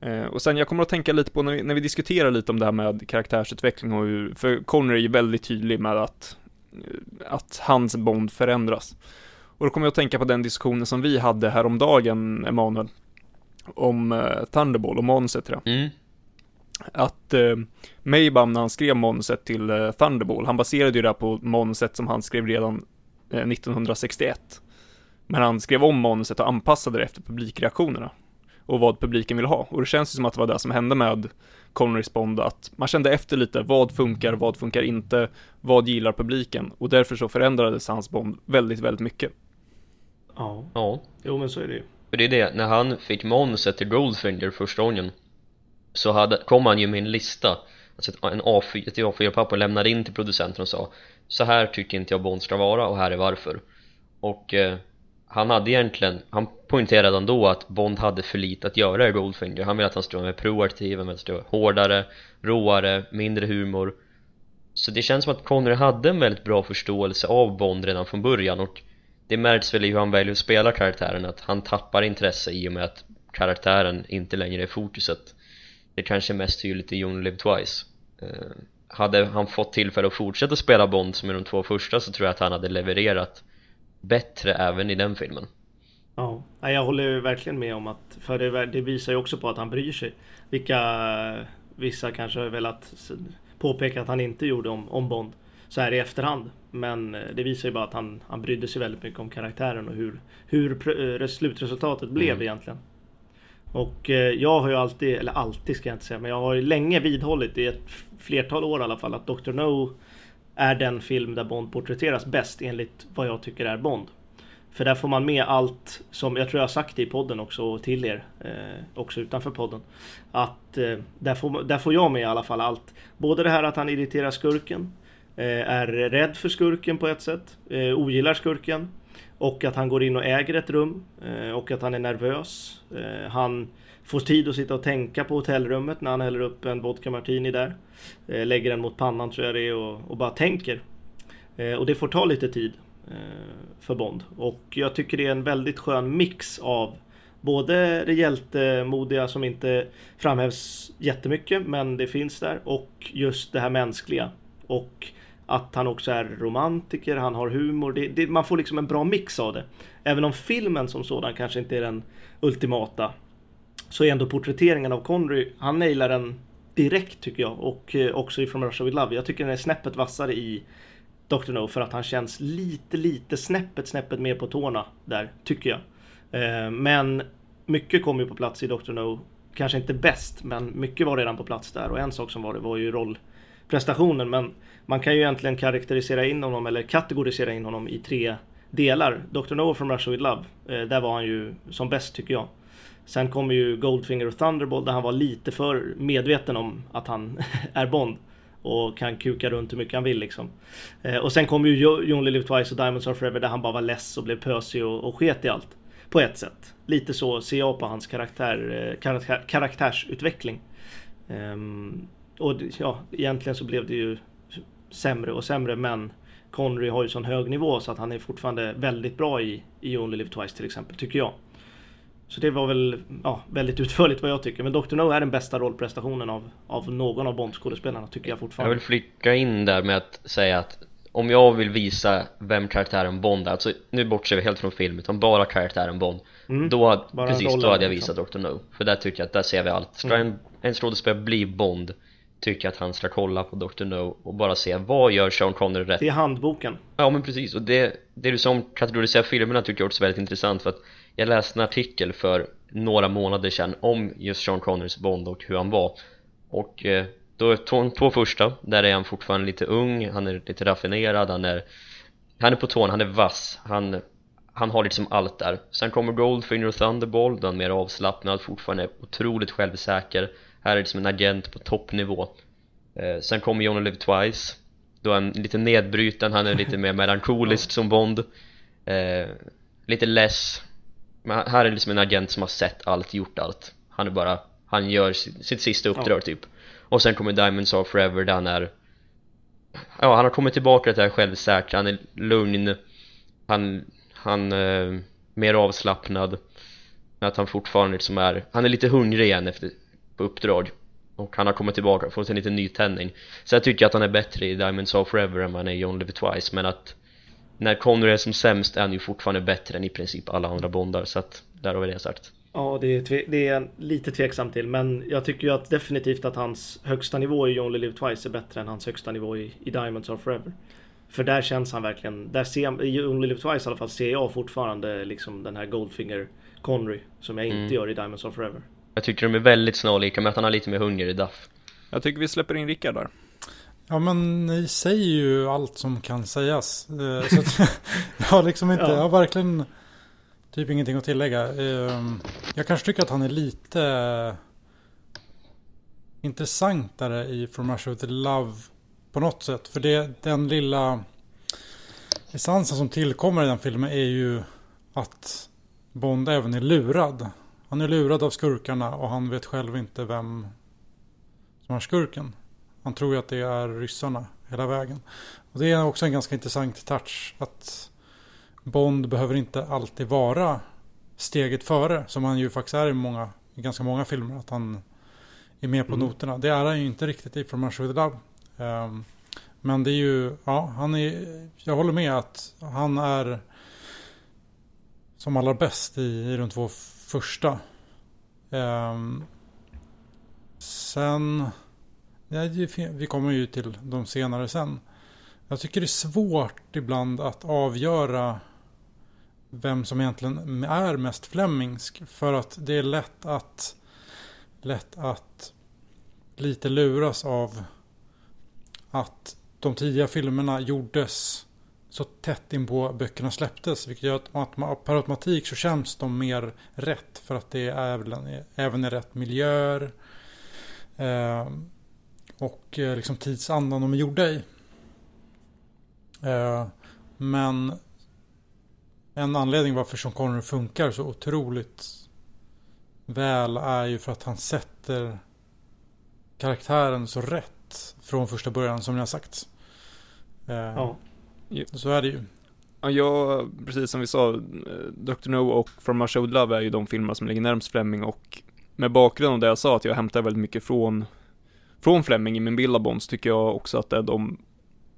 Eh, och sen jag kommer att tänka lite på när vi, när vi diskuterar lite om det här med karaktärsutveckling och hur, för Connery är ju väldigt tydlig med att, eh, att hans Bond förändras. Och då kommer jag att tänka på den diskussionen som vi hade häromdagen, Emanuel, om eh, Thunderball och manuset till det mm. att eh, Maybam när han skrev manuset till eh, Thunderball, han baserade ju det på manuset som han skrev redan eh, 1961. Men han skrev om manuset och anpassade det efter publikreaktionerna och vad publiken vill ha. Och det känns ju som att det var det som hände med Connerys Bond, att man kände efter lite, vad funkar, vad funkar inte, vad gillar publiken? Och därför så förändrades hans Bond väldigt, väldigt mycket. Ja. Ja, Jo men så är det ju för det är det, när han fick manuset till Goldfinger första gången Så hade, kom han ju med en lista. Alltså ett, en A4, ett A4-papper och lämnade in till producenten och sa Så här tycker inte jag Bond ska vara och här är varför. Och eh, han hade egentligen, han poängterade redan då att Bond hade för lite att göra i Goldfinger. Han ville att han skulle vara mer proaktiv, han ville att han vara hårdare, råare, mindre humor. Så det känns som att Connery hade en väldigt bra förståelse av Bond redan från början och det märks väl i hur han väljer att spela karaktären att han tappar intresse i och med att karaktären inte längre är fokuset. Det kanske är mest tydligt i Jon Live Twice. Eh, Hade han fått tillfälle att fortsätta spela Bond som i de två första så tror jag att han hade levererat bättre även i den filmen. Ja, Nej, jag håller ju verkligen med om att för det, det visar ju också på att han bryr sig. Vilka vissa kanske har velat påpeka att han inte gjorde om, om Bond så här i efterhand. Men eh, det visar ju bara att han, han brydde sig väldigt mycket om karaktären och hur, hur eh, slutresultatet blev Mm. egentligen. Och eh, jag har ju alltid, eller alltid ska jag inte säga, men jag har ju länge vidhållit i ett flertal år i alla fall att Dr. No är den film där Bond porträtteras bäst enligt vad jag tycker är Bond. För där får man med allt som jag tror jag har sagt det i podden också och till er eh, också utanför podden. Att eh, där, får, där får jag med i alla fall allt. Både det här att han irriterar skurken, Eh, är rädd för skurken på ett sätt, eh, ogillar skurken och att han går in och äger ett rum eh, och att han är nervös. Han får tid att sitta och tänka på hotellrummet när han häller upp en vodka martini där. Lägger den mot pannan tror jag det är och, och bara tänker. Och det får ta lite tid för Bond. Och jag tycker det är en väldigt skön mix av både det hjältemodiga som inte framhävs jättemycket men det finns där och just det här mänskliga. Och att han också är romantiker, han har humor. Det, det, man får liksom en bra mix av det. Även om filmen som sådan kanske inte är den ultimata så är ändå porträtteringen av Connery, han nailar den direkt tycker jag och eh, också ifrån Russia with Love. Jag tycker den är snäppet vassare i Dr. No för att han känns lite, lite snäppet, snäppet mer på tårna där, tycker jag. Eh, men mycket kom ju på plats i Dr. No. Kanske inte bäst, men mycket var redan på plats där och en sak som var det var ju rollprestationen. Men man kan ju egentligen karaktärisera in honom eller kategorisera in honom i tre delar. Dr. No from Russia with Love, eh, där var han ju som bäst tycker jag. Sen kommer ju Goldfinger och Thunderball där han var lite för medveten om att han är Bond. och kan kuka runt hur mycket han vill liksom. Eh, och sen kom ju You Only Live Twice och Diamonds Are Forever där han bara var less och blev pösig och, och sket i allt. På ett sätt. Lite så ser jag på hans karaktär, eh, karaktär karaktärsutveckling. Um, och ja, egentligen så blev det ju sämre och sämre men Connery har ju sån hög nivå så att han är fortfarande väldigt bra i, i Only Live Twice till exempel, tycker jag. Så det var väl ja, väldigt utförligt vad jag tycker. Men Dr. No är den bästa rollprestationen av, av någon av Bond-skådespelarna tycker jag fortfarande. Jag vill flika in där med att säga att om jag vill visa vem karaktären Bond är, alltså nu bortser vi helt från film utan bara karaktären Bond mm. Då, precis, då hade jag visat liksom. Dr. No För där tycker jag att där ser vi allt Ska mm. en, en skådespelare bli Bond Tycker att han ska kolla på Dr. No och bara se vad gör Sean Connery rätt? Det är handboken. Ja men precis, och det, det du som kategoriserar filmerna tycker jag också är väldigt intressant för att Jag läste en artikel för några månader sedan om just Sean Connerys Bond och hur han var. Och eh, då två, två första, där är han fortfarande lite ung, han är lite raffinerad, han är Han är på tån, han är vass, han han har liksom allt där. Sen kommer Goldfinger och Thunderball, är han mer avslappnad, fortfarande otroligt självsäker Här är det som en agent på toppnivå. Eh, Sen kommer John Live Twice. Då är han lite nedbruten, han är lite mer melankolisk som Bond. Eh, Lite less. Men här är det liksom en agent som har sett allt, gjort allt. Han är bara, han gör sitt, sitt sista uppdrag ja. typ. Och sen kommer Diamonds Are Forever där han är Ja, han har kommit tillbaka till det här självsäkra, han är lugn. Han, han eh, mer avslappnad. Men att han fortfarande liksom är, han är lite hungrig igen efter, på uppdrag Och han har kommit tillbaka, fått en liten nytändning Så jag tycker att han är bättre i Diamonds Are Forever än vad han är i Only Live Twice Men att när Connery är som sämst är han ju fortfarande bättre än i princip alla andra Bondar Så att, där har vi det sagt Ja, det är, det är lite tveksam till. Men jag tycker ju att definitivt att hans högsta nivå i Only Live Twice är bättre än hans högsta nivå i, i Diamonds Are Forever. För där känns han verkligen, där ser, i Only Live Twice i alla fall ser jag fortfarande liksom den här Goldfinger Connery som jag inte mm. gör i Diamonds Are Forever. Jag tycker de är väldigt snarlika men att han har lite mer hunger i Duff. Jag tycker vi släpper in Rickard där. Ja men ni säger ju allt som kan sägas. Eh, så att, jag har liksom inte, ja. jag har verkligen Typ ingenting att tillägga. Ehm, jag kanske tycker att han är lite intressantare i From Russia with Love på något sätt. För det, den lilla essensen som tillkommer i den filmen är ju att Bond även är lurad. Han är lurad av skurkarna och han vet själv inte vem som är skurken. Han tror ju att det är ryssarna hela vägen. Och det är också en ganska intressant touch att Bond behöver inte alltid vara steget före. Som han ju faktiskt är i, många, i ganska många filmer. Att han är med på mm. noterna. Det är han ju inte riktigt i From Russia With Love. Um, men det är ju, ja, han är, jag håller med att han är som allra bäst i, i de två första. Um, sen, ja, vi kommer ju till de senare sen. Jag tycker det är svårt ibland att avgöra vem som egentligen är mest flemingsk. För att det är lätt att, lätt att lite luras av att de tidiga filmerna gjordes så tätt in på böckerna släpptes. Vilket gör att per automatik så känns de mer rätt. För att det är även är rätt miljöer. Ehm, eh, och liksom tidsandan de är gjorda i. Eh, men en anledning varför Sean Connery funkar så otroligt väl är ju för att han sätter karaktären så rätt från första början som ni har sagt. Eh, ja. Så är det ju. Ja, precis som vi sa, eh, Dr. No och From Russia With Love är ju de filmer som ligger närmst Fleming och med bakgrund av det jag sa att jag hämtar väldigt mycket från från Fleming i min bild av Bonds tycker jag också att det är de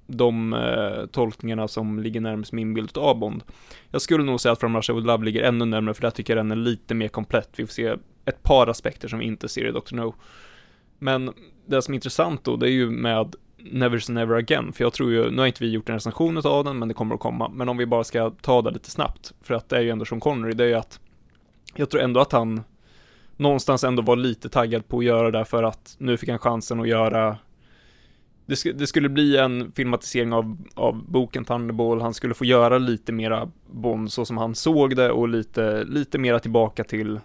de eh, tolkningarna som ligger närmast min bild av Bond. Jag skulle nog säga att From Russia With Love ligger ännu närmare, för där tycker jag den är lite mer komplett. Vi får se ett par aspekter som vi inte ser i Dr. No. Men det som är intressant då, det är ju med Never Say Never Again, för jag tror ju, nu har inte vi gjort en recension av den, men det kommer att komma. Men om vi bara ska ta det lite snabbt, för att det är ju ändå som Connery, det är ju att jag tror ändå att han någonstans ändå var lite taggad på att göra det för att nu fick han chansen att göra det, sk det, skulle bli en filmatisering av, av boken Thunderball, han skulle få göra lite mera Bond så som han såg det och lite, lite mera tillbaka till,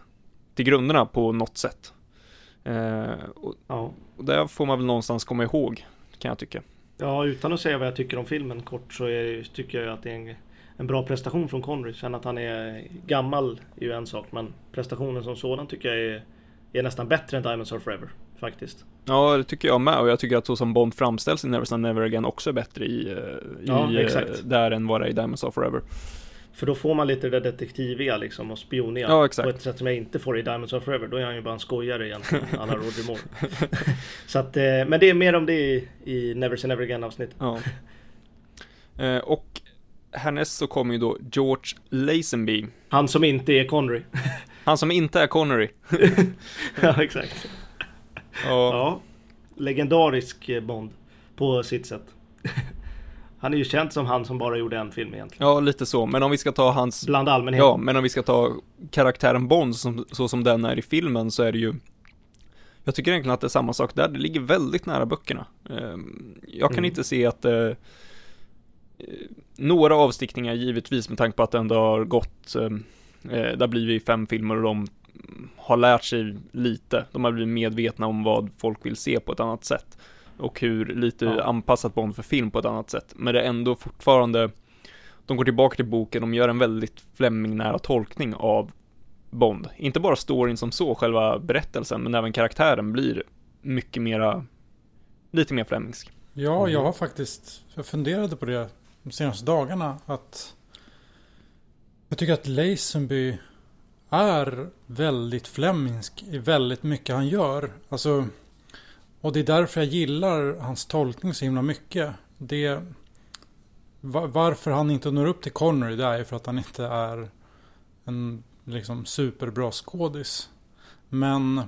till grunderna på något sätt. Eh, och, ja. och det får man väl någonstans komma ihåg, kan jag tycka. Ja, utan att säga vad jag tycker om filmen kort så är, tycker jag att det är en, en bra prestation från Connery. Sen att han är gammal är ju en sak, men prestationen som sådan tycker jag är, är nästan bättre än Diamonds Are Forever, faktiskt. Ja, det tycker jag med och jag tycker att så som Bond framställs i Never Say Never Again också är bättre i, eh, i Ja, eh, exakt. där än vad det är i Diamonds Are Forever. För då får man lite det detektiviga liksom och spioniga Ja, exakt. på ett sätt som jag inte får i Diamonds Are Forever. Då är han ju bara en skojare egentligen, alla Roger Moore. så att, eh, men det är mer om det i, i Never Say Never Again avsnittet. Ja. Eh, och härnäst så kommer ju då George Lazenby. Han som inte är Connery. Han som inte är Connery. ja, exakt. Ja, Ja, legendarisk eh, Bond på sitt sätt. Han är ju känd som han som bara gjorde en film egentligen. ja, lite så. Men om vi ska ta hans Bland allmänheten. Ja, men om vi ska ta karaktären Bond som, så som den är i filmen så är det ju Jag tycker egentligen att det är samma sak där, det ligger väldigt nära böckerna. Ehm, Jag kan Mm. inte se att eh, eh, Några avstickningar givetvis med tanke på att det ändå har gått eh, eh, Det har blivit fem filmer och de har lärt sig lite. De har blivit medvetna om vad folk vill se på ett annat sätt. Och hur lite Ja. anpassat Bond för film på ett annat sätt. Men det är ändå fortfarande de går tillbaka till boken, de gör en väldigt Fleming-nära tolkning av Bond. Inte bara storyn som så, själva berättelsen, men även karaktären blir mycket mera, lite mer Flemingsk. Ja, jag har faktiskt, jag funderade på det de senaste dagarna att jag tycker att Lazenby är väldigt flemingsk i väldigt mycket han gör. Alltså, och det är därför jag gillar hans tolkning så himla mycket. Det, varför han inte når upp till Connery det är ju för att han inte är en liksom superbra skådis. Men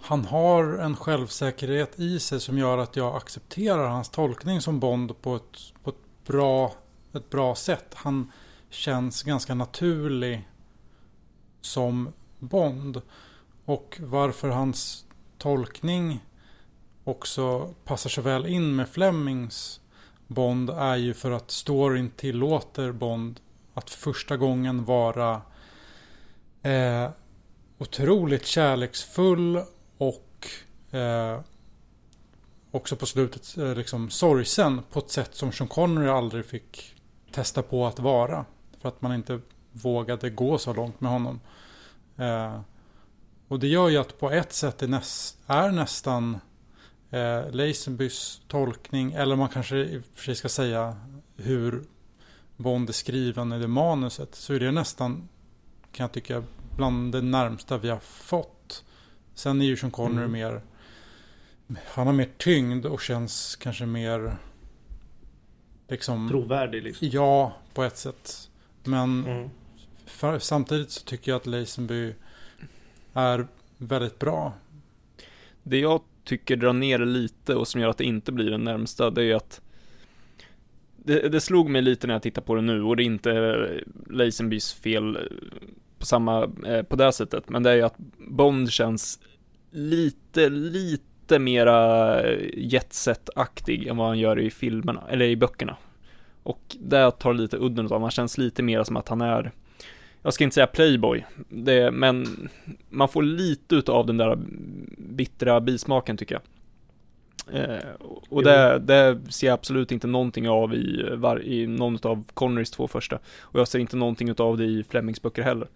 han har en självsäkerhet i sig som gör att jag accepterar hans tolkning som Bond på ett, på ett, bra, ett bra sätt. Han känns ganska naturlig som Bond. Och varför hans tolkning också passar så väl in med Flemings Bond är ju för att storyn tillåter Bond att första gången vara eh, otroligt kärleksfull och eh, också på slutet eh, liksom sorgsen på ett sätt som Sean Connery aldrig fick testa på att vara. För att man inte vågade gå så långt med honom. Eh, och det gör ju att på ett sätt är, näs, är nästan eh, Lazenbys tolkning, eller man kanske i och för sig ska säga hur Bond är skriven i det manuset, så är det nästan, kan jag tycka, bland det närmsta vi har fått. Sen är ju Sean Connery Mm. mer, han har mer tyngd och känns kanske mer, liksom, Trovärdig liksom. ja, på ett sätt. Men Mm. för, samtidigt så tycker jag att Lazenby är väldigt bra. Det jag tycker drar ner det lite och som gör att det inte blir den närmsta, det är att det, det slog mig lite när jag tittar på det nu och det är inte Lazenbys fel eh, på samma, eh, på det sättet, men det är ju att Bond känns lite, lite mera eh, jetset-aktig än vad han gör i filmerna, eller i böckerna. Och det tar lite udden av, han känns lite mer som att han är jag ska inte säga playboy, det, men man får lite utav den där bittra bismaken tycker jag. Eh, och det, det ser jag absolut inte någonting av i, var, i någon av Connerys två första. Och jag ser inte någonting utav det i Flemings böcker heller.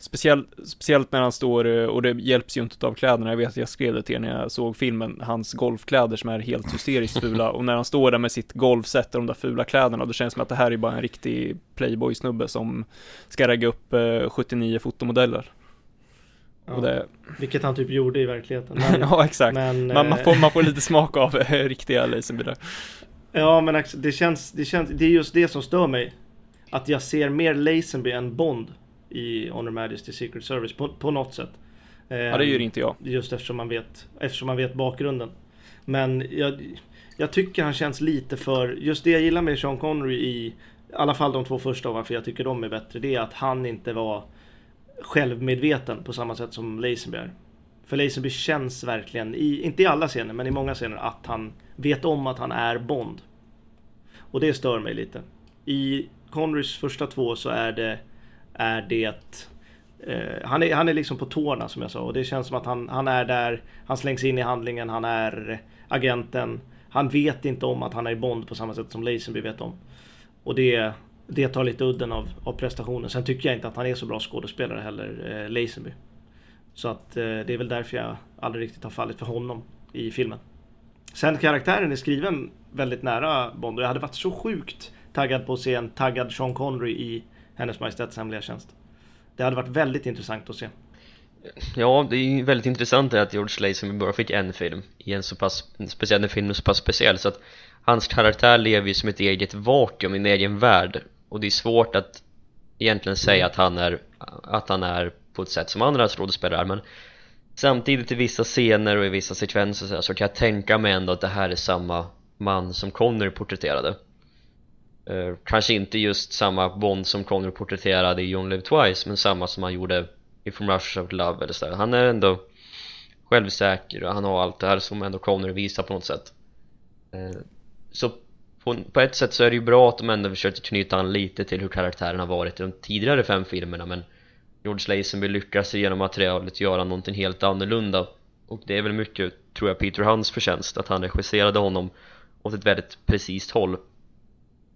Speciell, speciellt när han står, eh, och det hjälps ju inte av kläderna, jag vet att jag skrev det till er när jag såg filmen, hans golfkläder som är helt hysteriskt fula. Och när han står där med sitt golfset och de där fula kläderna, då känns det som att det här är bara en riktig playboy-snubbe som ska ragga upp eh, 79 fotomodeller. Ja. Och det, Vilket han typ gjorde i verkligheten. Men, ja, exakt. men, Man, man, eh, får, man får lite smak av eh, riktiga där. Ja men det känns, det känns, det är just det som stör mig. Att jag ser mer Lazenby än Bond i Honor Majesty Secret Service på, på något sätt. Ja, det gör inte jag. Just eftersom man vet, eftersom man vet bakgrunden. Men jag, jag tycker han känns lite för, just det jag gillar med Sean Connery i, i alla fall de två första och varför jag tycker de är bättre, det är att han inte var självmedveten på samma sätt som Lazenby är. För Lazenby känns verkligen, i, inte i alla scener, men i många scener, att han vet om att han är Bond. Och det stör mig lite. I Connerys första två så är det, är det eh, han, är, han är liksom på tårna som jag sa och det känns som att han, han är där, han slängs in i handlingen, han är agenten. Han vet inte om att han är i Bond på samma sätt som Lazenby vet om. Och det, det tar lite udden av, av prestationen. Sen tycker jag inte att han är så bra skådespelare heller, eh, Lazenby. Så att eh, det är väl därför jag aldrig riktigt har fallit för honom i filmen. Sen karaktären är skriven väldigt nära Bond och jag hade varit så sjukt taggad på att se en taggad Sean Connery i hennes Majestäts Hemliga Tjänst. Det hade varit väldigt intressant att se. Ja, det är ju väldigt intressant att George Lazenby bara fick en film i en så pass, speciell en film så pass speciell så att hans karaktär lever ju som ett eget vakuum, i en egen värld och det är svårt att egentligen säga att han är, att han är på ett sätt som andra skådespelare är men samtidigt i vissa scener och i vissa sekvenser så, här, så kan jag tänka mig ändå att det här är samma man som Connery porträtterade Eh, kanske inte just samma Bond som Connery porträtterade i John Live Twice men samma som han gjorde i From Rush of Love eller så han är ändå självsäker och han har allt det här som ändå Connery visar på något sätt. Eh, så på, på, ett sätt så är det ju bra att de ändå försöker knyta an lite till hur karaktären har varit i de tidigare fem filmerna men George Lazenby lyckas genom materialet göra någonting helt annorlunda. Och det är väl mycket, tror jag, Peter Hunts förtjänst att han regisserade honom åt ett väldigt precis håll.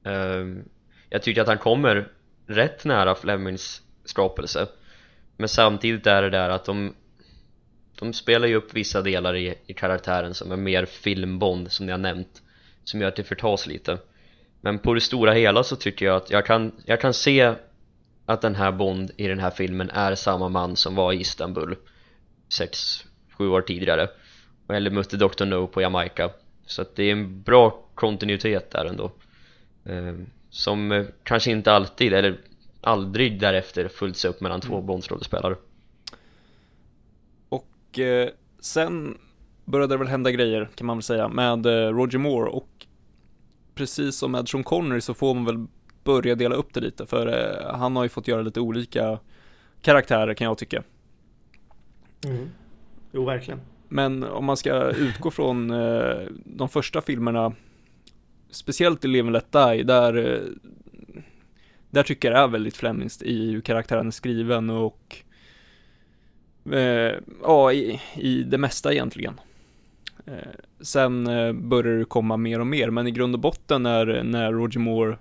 Ehm, jag tycker att han kommer rätt nära Flemings skapelse. Men samtidigt är det där att de de spelar ju upp vissa delar i, i karaktären som är mer filmbond som ni har nämnt som gör att det förtas lite. Men på det stora hela så tycker jag att jag kan, jag kan se att den här Bond i den här filmen är samma man som var i Istanbul sex, sju år tidigare. Eller mötte Dr. No på Jamaica. Så att det är en bra kontinuitet där ändå som eh, kanske inte alltid eller aldrig därefter följts upp mellan två mm. Bondskådespelare och eh, sen började det väl hända grejer kan man väl säga med eh, Roger Moore och precis som med Sean Connery så får man väl börja dela upp det lite för eh, han har ju fått göra lite olika karaktärer kan jag tycka. Mm. Jo, verkligen. Men om man ska utgå från eh, de första filmerna, speciellt i Live and Let Die, där, eh, där tycker jag det är väldigt flämmingskt i hur karaktären är skriven och eh, ja, i, i det mesta egentligen. Eh, sen eh, börjar det komma mer och mer, men i grund och botten när, när Roger Moore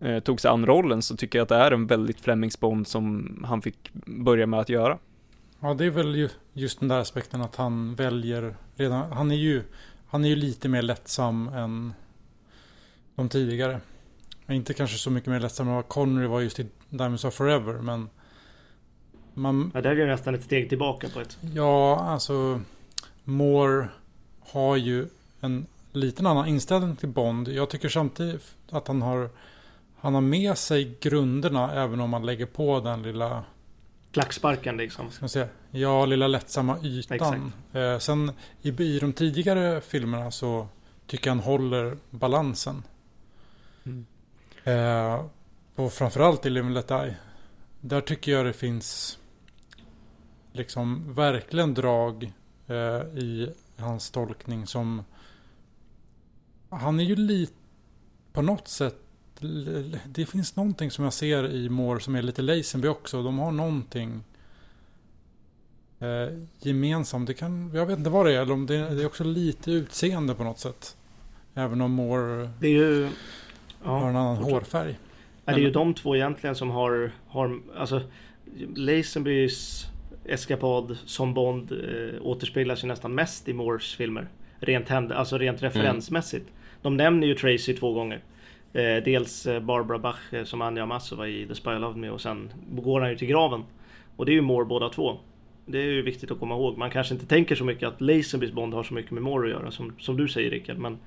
eh, tog sig an rollen så tycker jag att det är en väldigt Flemings Bond som han fick börja med att göra. Ja, det är väl ju just den där aspekten att han väljer redan, han är ju, han är ju lite mer lättsam än de tidigare. Inte kanske så mycket mer lättsam än vad Connery var just i Diamonds of Forever, men man... Ja, där är det nästan ett steg tillbaka på ett. Ja, alltså Moore har ju en liten annan inställning till Bond. Jag tycker samtidigt att han har han har med sig grunderna även om man lägger på den lilla Klacksparken liksom. Ska man säga. Ja, lilla lättsamma ytan. Eh, sen i, i de tidigare filmerna så tycker jag han håller balansen. Mm. Eh, och framförallt i Live and Let Die. Där tycker jag det finns liksom verkligen drag eh, i hans tolkning som han är ju lite på något sätt det finns någonting som jag ser i Moore som är lite Lazenby också. De har någonting eh, gemensamt. Det kan, jag vet inte vad det är. Eller om det, det är också lite utseende på något sätt. Även om Moore det är ju, ja, har en annan fortsätt. hårfärg. Ja, det är ju de två egentligen som har, har alltså Lazenbys eskapad som Bond eh, återspeglar sig nästan mest i Moores filmer. Rent, händ, alltså rent mm. referensmässigt. Mm. De nämner ju Tracy två gånger. Eh, dels eh, Barbara Bach eh, som Anja Massova i The Spy I Loved Me och sen går han ju till graven. Och det är ju Moore båda två. Det är ju viktigt att komma ihåg. Man kanske inte tänker så mycket att Lazenbys Bond har så mycket med Moore att göra som, som du säger Rickard. Men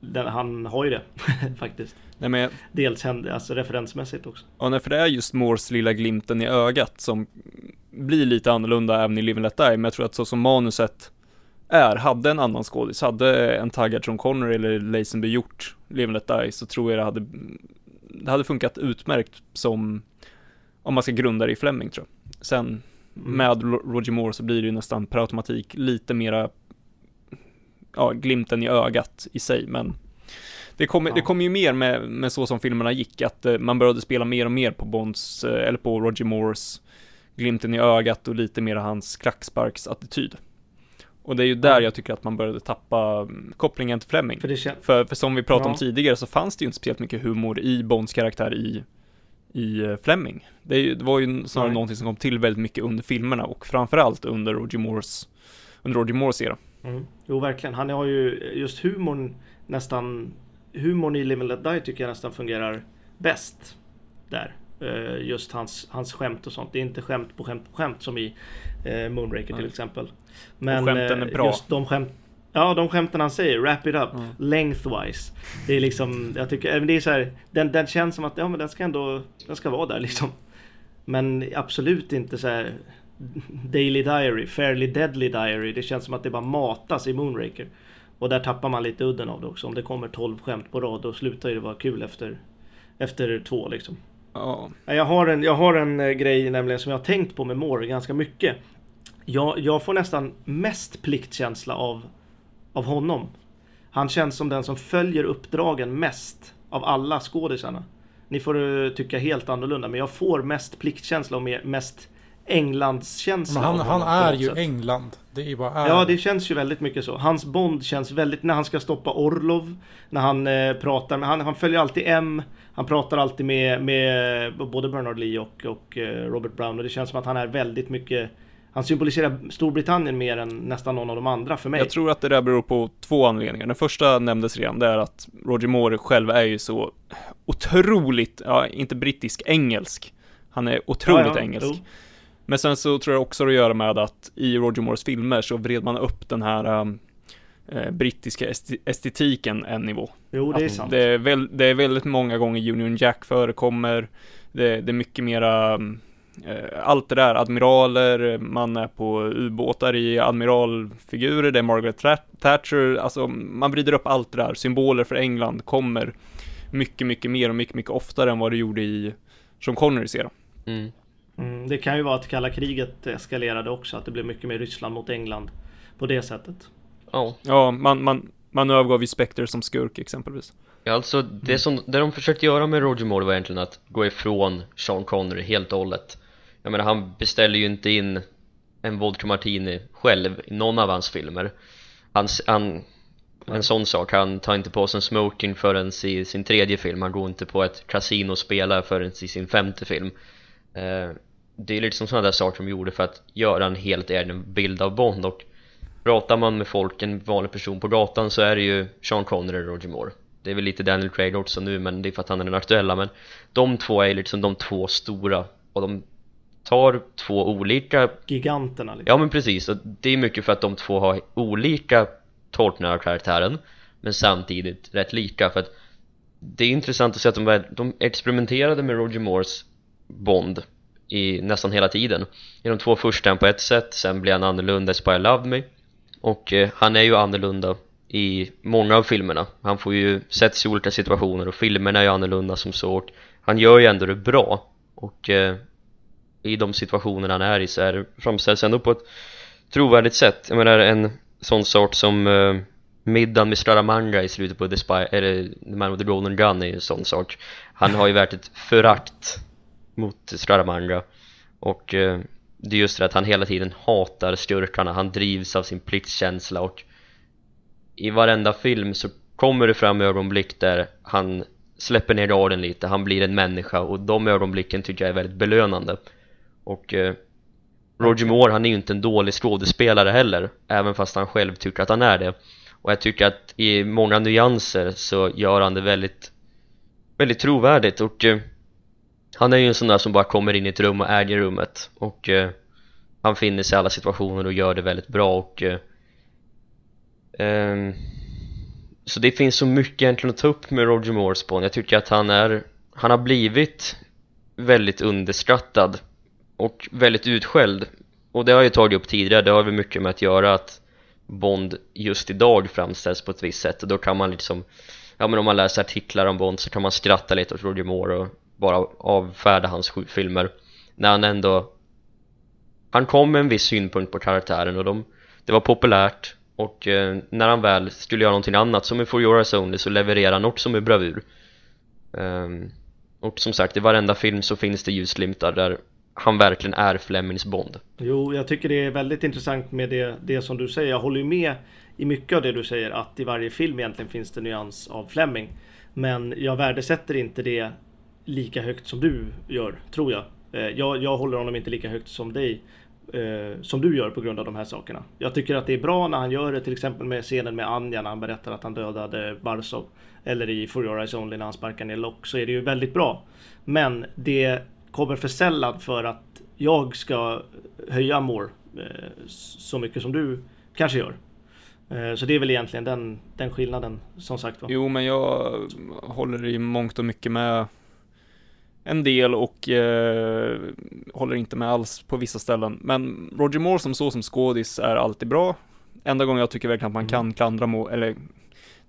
den, han har ju det faktiskt. Nej, men... Dels alltså referensmässigt också. Ja, nej, för det är just Moores lilla glimten i ögat som blir lite annorlunda även i Live and Let Die. Men jag tror att så som manuset är, hade en annan skådis, hade en taggad John Connery eller Lazenby gjort Live and Let Die så tror jag det hade, det hade funkat utmärkt som, om man ska grunda det i Fleming tror jag. Sen mm. med Roger Moore så blir det ju nästan per automatik lite mera, ja, glimten i ögat i sig, men Det kommer Ja. det kom ju mer med, med så som filmerna gick, att eh, man började spela mer och mer på Bonds, eh, eller på Roger Moores glimten i ögat och lite mer hans klacksparksattityd. Och det är ju där Ja. jag tycker att man började tappa mm, kopplingen till Fleming. För För, för som vi pratade om Ja. tidigare så fanns det ju inte speciellt mycket humor i Bonds karaktär i, i eh, Fleming. Det, ju, det var ju snarare Nej. någonting som kom till väldigt mycket under filmerna och framförallt under Roger Moores, under Roger Moores era. Mm. Jo, verkligen. Han har ju just humorn nästan... Humorn i Live and Let Die tycker jag nästan fungerar bäst där. Eh, Just hans, hans skämt och sånt. Det är inte skämt på skämt på skämt som i eh, Moonraker till Nej. exempel. Men skämten är bra. just de skämt Ja, de skämten han säger, wrap it up, Mm. lengthwise. Det är liksom, jag tycker, det är så här, den, den känns som att, ja men den ska ändå, den ska vara där liksom. Men absolut inte så här Daily Diary, Fairly Deadly Diary. Det känns som att det bara matas i Moonraker. Och där tappar man lite udden av det också. Om det kommer 12 skämt på rad då slutar ju det vara kul efter, efter två liksom. Ja, Jag har, en, jag har en eh, grej nämligen som jag har tänkt på med Moore ganska mycket. Jag, jag får nästan mest pliktkänsla av, av honom. Han känns som den som följer uppdragen mest av alla skådisarna. Ni får eh, tycka helt annorlunda men jag får mest pliktkänsla och mest Englandskänsla Men han, han är ju sätt. England. Det är bara är. Ja, det känns ju väldigt mycket så. Hans Bond känns väldigt, när han ska stoppa Orlov, när han eh, pratar med, han, han följer alltid M, han pratar alltid med, med både Bernard Lee och, och eh, Robert Brown och det känns som att han är väldigt mycket, han symboliserar Storbritannien mer än nästan någon av de andra för mig. Jag tror att det där beror på två anledningar. Den första nämndes redan, det är att Roger Moore själv är ju så otroligt, ja, inte brittisk, engelsk. Han är otroligt Ja, ja, engelsk. jo. Men sen så tror jag också att göra med att i Roger Moores filmer så vred man upp den här um, eh, brittiska estetiken en nivå. Jo, det är Att sant. Det är, väl, det är väldigt många gånger Union Jack förekommer. Det, det är mycket mera, eh, allt det där, admiraler, man är på ubåtar i admiralfigurer, det är Margaret Thatcher, alltså man vrider upp allt det där, symboler för England kommer mycket, mycket mer och mycket, mycket oftare än vad det gjorde i Sean Connerys era. Mm. Mm, det kan ju vara att kalla kriget eskalerade också, att det blev mycket mer Ryssland mot England på det sättet. Ja, Ja, man, man, man övergav ju Spectre som skurk exempelvis. Ja, alltså det, som, det de försökte göra med Roger Moore var egentligen att gå ifrån Sean Connery helt och hållet Jag menar han beställer ju inte in en vodka martini själv i någon av hans filmer. Han, han, En sån sak, han tar inte på sig en smoking förrän i sin tredje film. Han går inte på ett kasino och spelar förrän i sin femte film. Eh, Det är liksom sådana där saker de gjorde för att göra en helt egen bild av Bond. Och Pratar man med folk, en vanlig person på gatan så är det ju Sean Connery och Roger Moore. Det är väl lite Daniel Craig också nu men det är för att han är den aktuella. Men De två är liksom de två stora och de tar två olika Giganterna liksom. Ja men precis, och det är mycket för att de två har olika tolkningar av karaktären Men samtidigt rätt lika. För att Det är intressant att se att de, var- de experimenterade med Roger Moores Bond i nästan hela tiden. I de två första han på ett sätt, sen blir han annorlunda i Spy Love Me. Och eh, han är ju annorlunda i många av filmerna. Han får ju sätts i olika situationer och filmerna är ju annorlunda som så. Han gör ju ändå det bra. Och eh, i de situationer han är i så är det framställs ändå på ett trovärdigt sätt. Jag menar en sån sort som uh, middagen med Scaramanga i slutet på The Spy, eller The Man with the Golden Gun är ju en sån sak Han har ju värt ett förakt mot Scaramanga och uh, det är just det att han hela tiden hatar skurkarna, han drivs av sin pliktkänsla och i varenda film så kommer det fram ögonblick där han släpper ner garden lite, han blir en människa och de ögonblicken tycker jag är väldigt belönande och eh, Roger Moore han är ju inte en dålig skådespelare heller även fast han själv tycker att han är det. Och jag tycker att i många nyanser så gör han det väldigt väldigt trovärdigt. Och eh, han är ju en sån där som bara kommer in i ett rum och äger rummet. Och eh, han finner sig i alla situationer och gör det väldigt bra. Och eh, ehm, så det finns så mycket egentligen att ta upp med Roger Moores Bond jag tycker att han är han har blivit väldigt underskattad och väldigt utskälld. Och det har jag ju tagit upp tidigare, det har väl mycket med att göra att Bond just idag framställs på ett visst sätt. Och då kan man liksom ja men om man läser artiklar om Bond så kan man skratta lite åt Roger Moore och bara avfärda hans sju filmer. När han ändå han kom med en viss synpunkt på karaktären och de, det var populärt. Och eh, när han väl skulle göra någonting annat som i For Your Eyes Only så levererar han också med bravur. Um, och som sagt i varenda film så finns det ljusglimtar där han verkligen är Flemings Bond Jo, jag tycker det är väldigt intressant med det, det som du säger. Jag håller ju med i mycket av det du säger att i varje film egentligen finns det nyans av Fleming. Men jag värdesätter inte det lika högt som du gör, tror jag. Eh, jag, jag håller honom inte lika högt som dig eh, som du gör på grund av de här sakerna. Jag tycker att det är bra när han gör det, till exempel med scenen med Anja när han berättar att han dödade Barsov. Eller i For Your Eyes Only när han sparkar ner Lock, så är det ju väldigt bra. Men det kommer för sällan för att jag ska höja Moore eh, så mycket som du kanske gör. Eh, så det är väl egentligen den, den skillnaden som sagt var. Jo, men jag håller i mångt och mycket med en del och eh, håller inte med alls på vissa ställen. Men Roger Moore som så som skådis är alltid bra. Enda gången jag tycker verkligen att man kan mm. klandra Moore, eller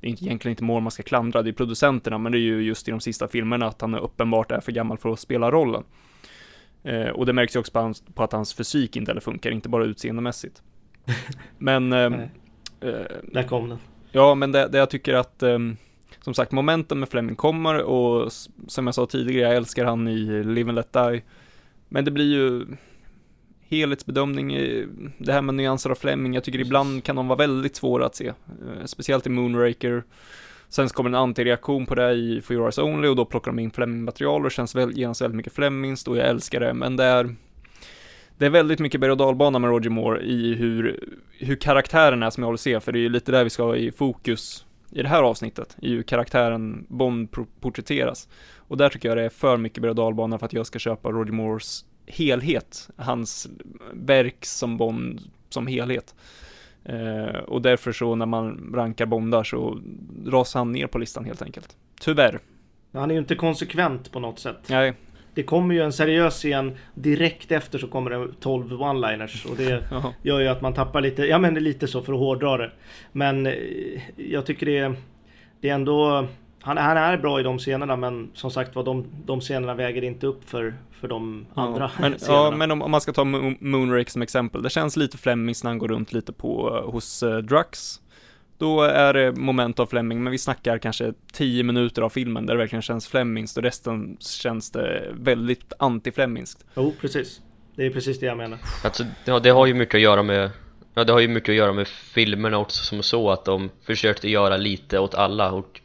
det är inte, egentligen inte Moore man ska klandra, det är producenterna, men det är ju just i de sista filmerna att han är uppenbart är för gammal för att spela rollen. Eh, och det märks ju också på, hans, på, att hans fysik inte heller funkar, inte bara utseendemässigt. Men... Eh, eh, Där kom den. Ja, men det, det jag tycker att ehm, som sagt, momenten med Fleming kommer och som jag sa tidigare, jag älskar han i Live and Let Die. Men det blir ju helhetsbedömning, det här med nyanser av Fleming, jag tycker ibland kan de vara väldigt svåra att se. Eh, speciellt i Moonraker. Sen kommer en antireaktion på det i For Yours Only och då plockar de in Fleming-material och känns väl, genast väldigt mycket Flemings och jag älskar det, men det är det är väldigt mycket berg och dalbana med Roger Moore i hur, hur karaktären är som jag håller se, för det är ju lite där vi ska ha i fokus i det här avsnittet, i hur karaktären Bond porträtteras. Och där tycker jag det är för mycket berg och dalbana för att jag ska köpa Roger Moores helhet, hans verk som Bond som helhet. Eh, och därför så när man rankar Bondar så rasar han ner på listan helt enkelt. Tyvärr. Han är ju inte konsekvent på något sätt. Nej. Det kommer ju en seriös scen direkt efter så kommer det 12 one-liners och det gör ju att man tappar lite, ja men lite så för att hårdra det. Men eh, jag tycker det är, det är ändå han, han är bra i de scenerna men som sagt var de, de scenerna väger inte upp för, för de ja, andra men, scenerna. Ja, men om, om, man ska ta Moonrake som exempel. Det känns lite Flemings när han går runt lite på hos uh, Drux. Då är det moment av Fleming, men vi snackar kanske 10 minuter av filmen där det verkligen känns Flemings och resten känns det väldigt anti-Flemingskt. Jo, precis. Det är precis det jag menar. Alltså, ja, det har ju mycket att göra med Ja, det har ju mycket att göra med filmerna också som så att de försökte göra lite åt alla och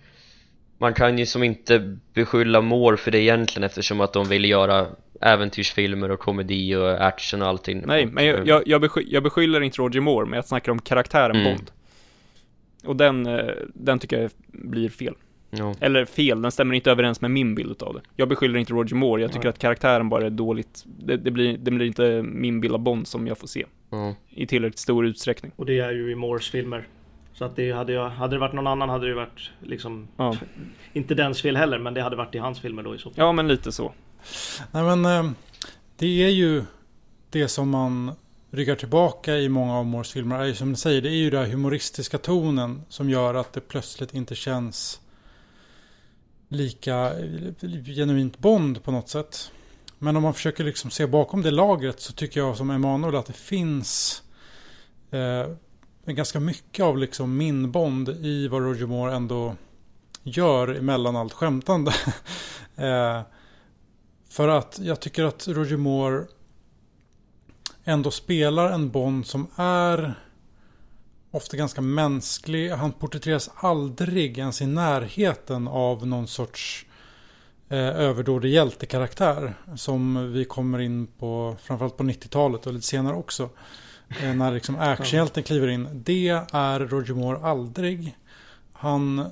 man kan ju som inte beskylla Moore för det egentligen eftersom att de ville göra äventyrsfilmer och komedi och action och allting Nej, men jag, jag, jag, besky, jag beskyller inte Roger Moore, men jag snackar om karaktären mm. Bond Och den, eh, den tycker jag blir fel ja. Eller fel, den stämmer inte överens med min bild av det Jag beskyller inte Roger Moore, jag tycker ja. att karaktären bara är dåligt det, det, blir, det blir inte min bild av Bond som jag får se ja. I tillräckligt stor utsträckning Och det är ju i Moores filmer så att det hade, jag, hade det varit någon annan hade det varit liksom ja. Inte dens fel heller men det hade varit i hans filmer då i så fall. Ja men lite så. Nej men eh, det är ju det som man ryggar tillbaka i många av Moores filmer är ju som ni säger det är ju den här humoristiska tonen som gör att det plötsligt inte känns lika genuint Bond på något sätt. Men om man försöker liksom se bakom det lagret så tycker jag som Emanuel att det finns eh, men ganska mycket av liksom min Bond i vad Roger Moore ändå gör emellan allt skämtande. eh, för att jag tycker att Roger Moore ändå spelar en Bond som är ofta ganska mänsklig. Han porträtteras aldrig ens i närheten av någon sorts eh, överdådig hjältekaraktär. Som vi kommer in på framförallt på 90-talet och lite senare också. Eh, när liksom actionhjälten kliver in. Det är Roger Moore aldrig. Han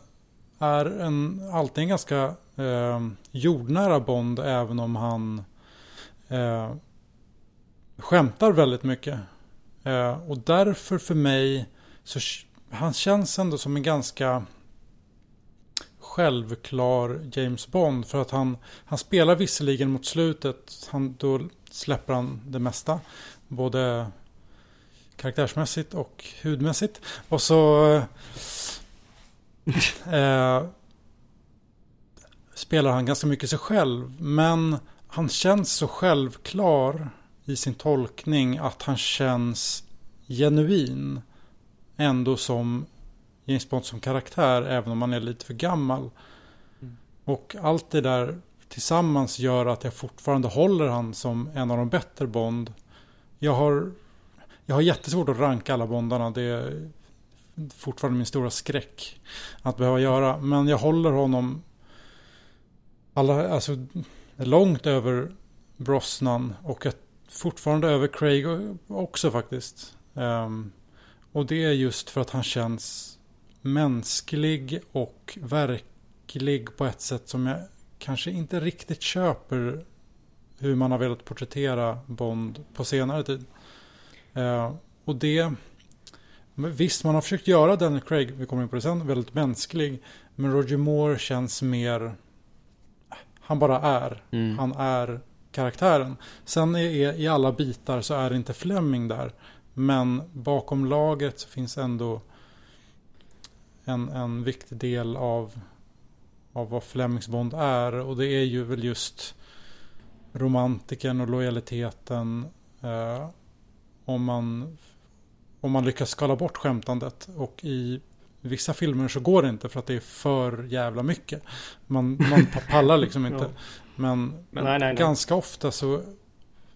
är en, alltid en ganska eh, jordnära Bond även om han eh, skämtar väldigt mycket. Eh, och därför för mig så han känns ändå som en ganska självklar James Bond. För att han, han spelar visserligen mot slutet, han, då släpper han det mesta. Både karaktärsmässigt och hudmässigt. Och så eh, spelar han ganska mycket sig själv. Men han känns så självklar i sin tolkning att han känns genuin. ändå som James Bond som karaktär även om han är lite för gammal. Mm. Och allt det där tillsammans gör att jag fortfarande håller han som en av de bättre Bond. Jag har, jag har jättesvårt att ranka alla Bondarna. Det är fortfarande min stora skräck att behöva göra. Men jag håller honom alla, alltså, långt över Brosnan och fortfarande över Craig också faktiskt. Um, och det är just för att han känns mänsklig och verklig på ett sätt som jag kanske inte riktigt köper hur man har velat porträttera Bond på senare tid. Uh, och det... Visst, man har försökt göra Daniel Craig, vi kommer in på det sen, väldigt mänsklig. Men Roger Moore känns mer... Han bara är. Mm. Han är karaktären. Sen är, i alla bitar så är det inte Fleming där. Men bakom lagret så finns ändå en, en viktig del av, av vad Flemings Bond är. Och det är ju väl just romantiken och lojaliteten. Eh, om, man, om man lyckas skala bort skämtandet. Och i vissa filmer så går det inte för att det är för jävla mycket. Man, man pallar liksom inte. Men, men nej, nej, nej. ganska ofta så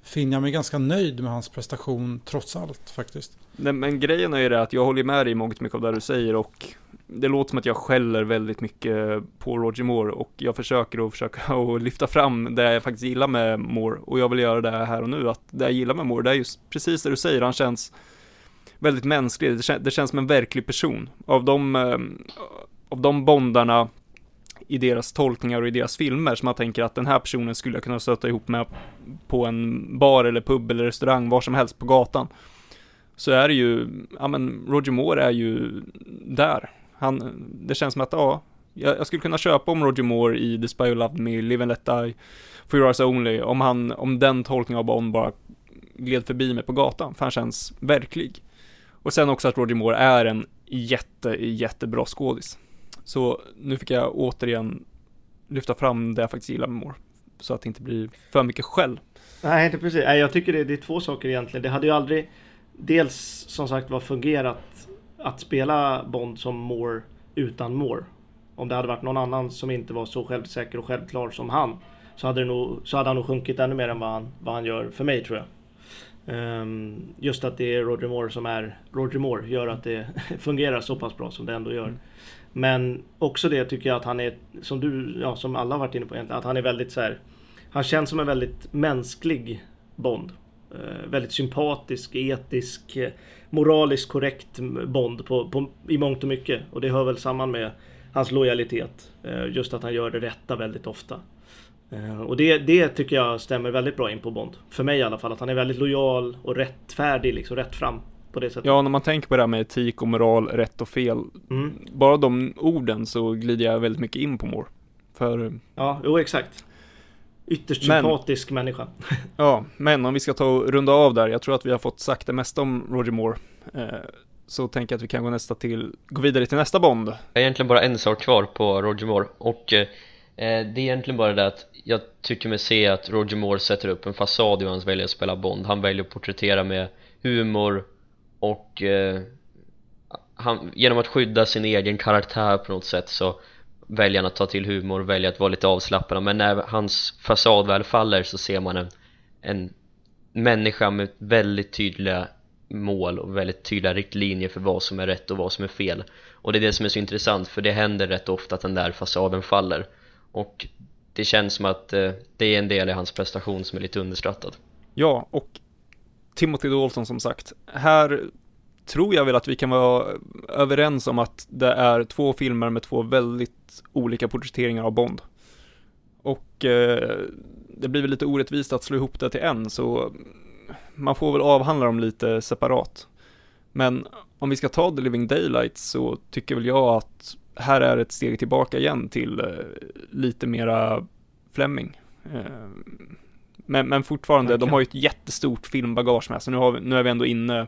finner jag mig ganska nöjd med hans prestation trots allt faktiskt. Men grejen är ju det att jag håller med dig i mångt mycket av det du säger och det låter som att jag skäller väldigt mycket på Roger Moore och jag försöker att försöka att lyfta fram det jag faktiskt gillar med Moore och jag vill göra det här och nu att det jag gillar med Moore det är just precis det du säger, han känns väldigt mänsklig, det, kän det känns som en verklig person. Av de, eh, av de bondarna i deras tolkningar och i deras filmer som man tänker att den här personen skulle jag kunna stöta ihop med på en bar eller pub eller restaurang, var som helst på gatan. Så är det ju, ja men Roger Moore är ju där. Han, det känns som att, ja, jag, skulle kunna köpa om Roger Moore i The Spy Who Loved Me, Live and Let Die, For Your Eyes Only, om han, om den tolkningen av Bond bara gled förbi mig på gatan, för han känns verklig. Och sen också att Roger Moore är en jätte, jättebra skådis. Så nu fick jag återigen lyfta fram det jag faktiskt gillar med Moore. Så att det inte blir för mycket skäll. Nej, inte precis. Jag tycker det, det är två saker egentligen. Det hade ju aldrig dels som sagt var fungerat att spela Bond som Moore utan Moore. Om det hade varit någon annan som inte var så självsäker och självklar som han så hade, nog, så hade han nog sjunkit ännu mer än vad han, vad han gör för mig tror jag. Um, just att det är Roger Moore som är Roger Moore gör att det fungerar så pass bra som det ändå gör. Mm. Men också det tycker jag att han är, som du, ja som alla har varit inne på egentligen, att han är väldigt så här, Han känns som en väldigt mänsklig Bond. Uh, väldigt sympatisk, etisk, uh, moraliskt korrekt Bond på, på, i mångt och mycket. Och det hör väl samman med hans lojalitet. Uh, just att han gör det rätta väldigt ofta. Eh, och det, det tycker jag stämmer väldigt bra in på Bond. För mig i alla fall, att han är väldigt lojal och rättfärdig, liksom rätt fram på det sättet. Ja, när man tänker på det här med etik och moral, rätt och fel. Mm. Bara de orden så glider jag väldigt mycket in på Moore. För... Ja, jo exakt. Ytterst men, sympatisk människa. ja, men om vi ska ta och runda av där. Jag tror att vi har fått sagt det mesta om Roger Moore. Eh, så tänker jag att vi kan gå nästa till, gå vidare till nästa Bond. Jag har egentligen bara en sak kvar på Roger Moore och eh, det är egentligen bara det att jag tycker mig se att Roger Moore sätter upp en fasad hur han väljer att spela Bond Han väljer att porträttera med humor och eh, han, genom att skydda sin egen karaktär på något sätt så väljer han att ta till humor, väljer att vara lite avslappnad. Men när hans fasad väl faller så ser man en, en människa med väldigt tydliga mål och väldigt tydliga riktlinjer för vad som är rätt och vad som är fel. Och det är det som är så intressant för det händer rätt ofta att den där fasaden faller. Och det känns som att eh, det är en del i hans prestation som är lite underskattad. Ja, och Timothy Dalton som sagt, här tror jag väl att vi kan vara överens om att det är två filmer med två väldigt olika porträtteringar av Bond. Och eh, det blir väl lite orättvist att slå ihop det till en, så man får väl avhandla dem lite separat. Men om vi ska ta The Living Daylights så tycker väl jag att här är ett steg tillbaka igen till eh, lite mera Fleming. Eh, men, men fortfarande, okay. de har ju ett jättestort filmbagage med sig. Nu, har vi, nu är vi ändå inne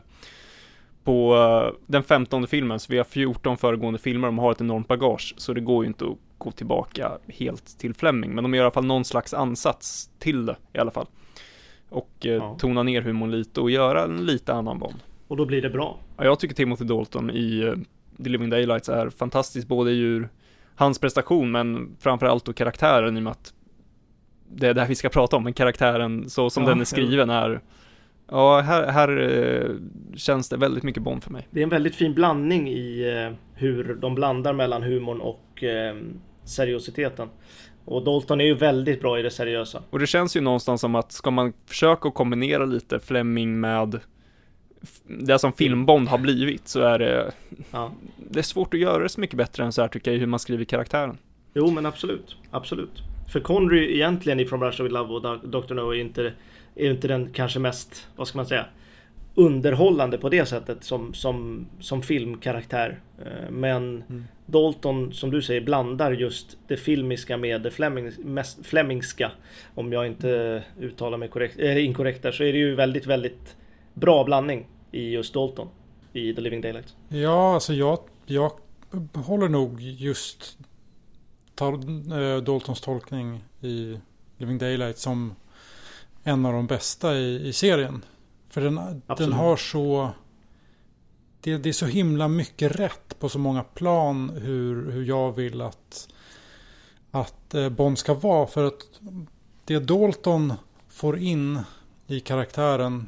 på uh, den femtonde filmen, så vi har 14 föregående filmer, de har ett enormt bagage, så det går ju inte att gå tillbaka helt till Fleming, men de gör i alla fall någon slags ansats till det i alla fall. Och uh, ja. tona ner humorn lite och göra en lite annan Bond. Och då blir det bra. Ja, jag tycker Timothy Dalton i uh, The Living Daylights är fantastisk, både ur hans prestation, men framförallt då karaktären i och med att det är det här vi ska prata om, men karaktären så som ja, den är skriven är Ja, här, här uh, känns det väldigt mycket Bond för mig. Det är en väldigt fin blandning i uh, hur de blandar mellan humorn och uh, seriositeten. Och Dalton är ju väldigt bra i det seriösa. Och det känns ju någonstans som att ska man försöka kombinera lite Fleming med det som filmbond har blivit så är det ja. Det är svårt att göra det så mycket bättre än så här tycker jag hur man skriver karaktären. Jo men absolut, absolut. För Connery egentligen i From Russia With Love och Dr. No är inte, är inte den kanske mest, vad ska man säga, underhållande på det sättet som, som, som filmkaraktär. Eh, men mm. Dalton, som du säger, blandar just det filmiska med det Fleming, mest Flemingska. Om jag inte uttalar mig korrekt, äh, inkorrekt där, så är det ju väldigt, väldigt bra blandning i just Dalton i The Living Daylights. Ja, alltså jag, jag håller nog just eh, Daltons tolkning i Living Daylight som en av de bästa i, i serien. För den, den har så... Det, det, är så himla mycket rätt på så många plan hur, hur jag vill att, att eh, Bond ska vara. För att det Dalton får in i karaktären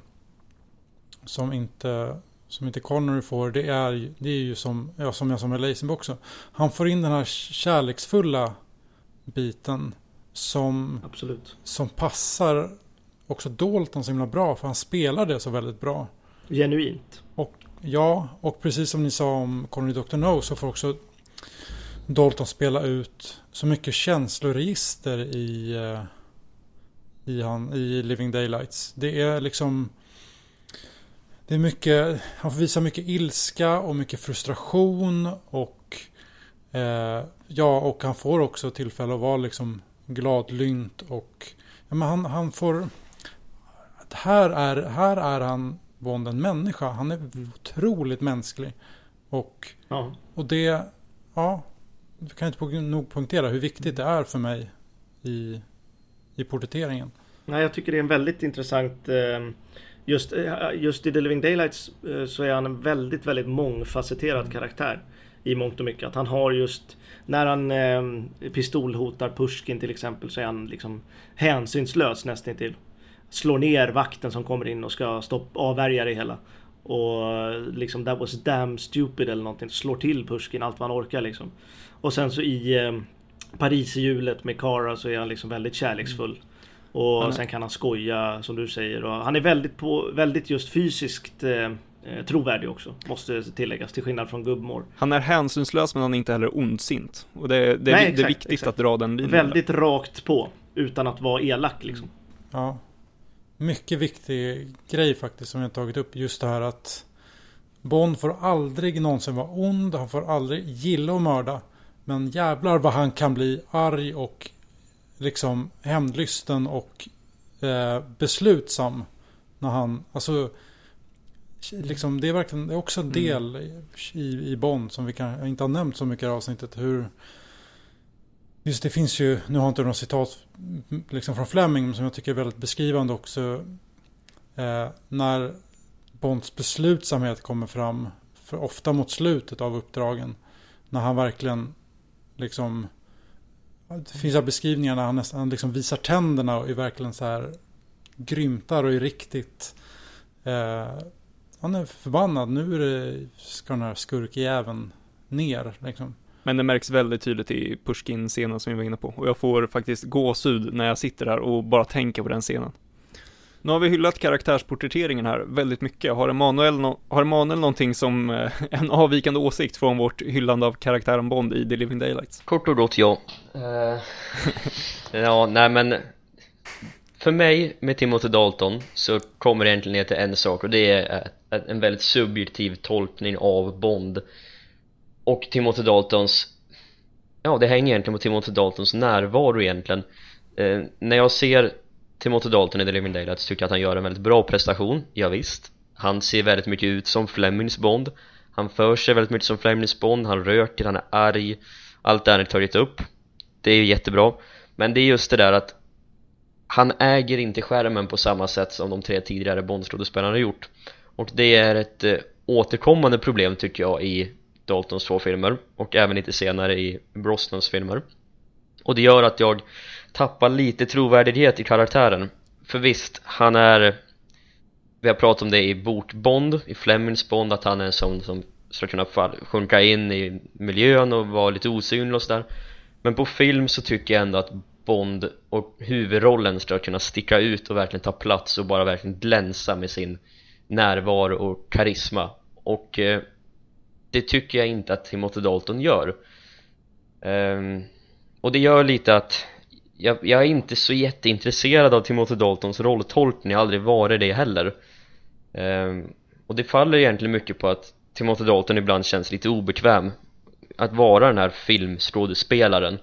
som inte, som inte Connery får, det är, det är ju som, ja, som jag sa med Lazenby också. Han får in den här kärleksfulla biten som, Absolut. som passar också Dalton så himla bra, för han spelar det så väldigt bra. Genuint. Och, ja, och precis som ni sa om Connery Dr. No så får också Dalton spela ut så mycket känsloregister i, eh, i, han, i Living Daylights. Det är liksom det är mycket, han får visa mycket ilska och mycket frustration och eh, ja, och han får också tillfälle att vara liksom gladlynt och ja, men han, han får här är, här är han Bond en människa. Han är otroligt mänsklig. Och, ja. och det, ja, vi kan inte nog punktera hur viktigt det är för mig i, i porträtteringen. Nej, jag tycker det är en väldigt intressant eh, Just, eh, just i The Living Daylights eh, så är han en väldigt, väldigt mångfacetterad karaktär i mångt och mycket. Att han har just när han eh, pistolhotar Pushkin till exempel så är han liksom hänsynslös nästintill. Slår ner vakten som kommer in och ska stoppa, avvärja det hela. Och liksom that was damn stupid eller någonting. Slår till Pushkin allt vad han orkar liksom. Och sen så i eh, Pariserhjulet med Kara så är han liksom väldigt kärleksfull. Mm. Och är... sen kan han skoja som du säger. Och han är väldigt, på, väldigt just fysiskt eh, eh trovärdig också, måste tilläggas, till skillnad från Gubbmore. Han är hänsynslös men han är inte heller ondsint. Och det, det, Nej, exakt, det är viktigt exakt. att dra den linjen. Väldigt där. rakt på, utan att vara elak liksom. Ja. Mycket viktig grej faktiskt som jag tagit upp, just det här att Bond får aldrig någonsin vara ond, han får aldrig gilla att mörda. Men jävlar vad han kan bli arg och liksom hämndlysten och eh, beslutsam. När han, alltså liksom det är verkligen det är också en mm. del mm. i, i Bond som vi kan, inte har nämnt så mycket i avsnittet. Hur, just det finns ju, nu har jag inte några citat liksom från Fleming som jag tycker är väldigt beskrivande också. Eh, när Bonds beslutsamhet kommer fram, för ofta mot slutet av uppdragen. När han verkligen liksom det finns beskrivningar när han nästan liksom visar tänderna och är verkligen så här grymtar och är riktigt... Eh, han är förbannad. Nu är det, ska den här skurkjäveln ner liksom. Men det märks väldigt tydligt i Pushkin-scenen som vi var inne på. Och jag får faktiskt gåshud när jag sitter här och bara tänker på den scenen. Nu har vi hyllat karaktärsporträtteringen här väldigt mycket. Har Emanuel, no har Emanuel någonting som eh, en avvikande åsikt från vårt hyllande av karaktären Bond i The Living Daylights? Kort och gott ja. Uh, ja, nej men för mig med Timothy Dalton så kommer det egentligen ner till en sak och det är eh, en väldigt subjektiv tolkning av Bond och Timothy Daltons ja det hänger egentligen på Timothy Daltons närvaro egentligen. Eh, när jag ser Timothy Dalton i The Living Daylights tycker jag att han gör en väldigt bra prestation, ja, visst. Han ser väldigt mycket ut som Flemings Bond. Han för sig väldigt mycket som Flemings Bond, han röker, han är arg. Allt det här har tagit upp. Det är ju jättebra. Men det är just det där att Han äger inte skärmen på samma sätt som de tre tidigare Bondskådespelarna har gjort. Och det är ett eh, återkommande problem tycker jag i Daltons två filmer och även lite senare i Brosnans filmer. Och det gör att jag tappar lite trovärdighet i karaktären. För visst, han är vi har pratat om det i Bort Bond, i Flemings Bond att han är en sån som ska kunna fall, sjunka in i miljön och vara lite osynlig och sådär. Men på film så tycker jag ändå att Bond och huvudrollen ska kunna sticka ut och verkligen ta plats och bara verkligen glänsa med sin närvaro och karisma. Och eh, det tycker jag inte att Timothy Dalton gör. Um, och det gör lite att jag, jag, är inte så jätteintresserad av Timothy Daltons rolltolkning, jag har aldrig varit det heller. Um, och det faller egentligen mycket på att Timothy Dalton ibland känns lite obekväm att vara den här filmskådespelaren.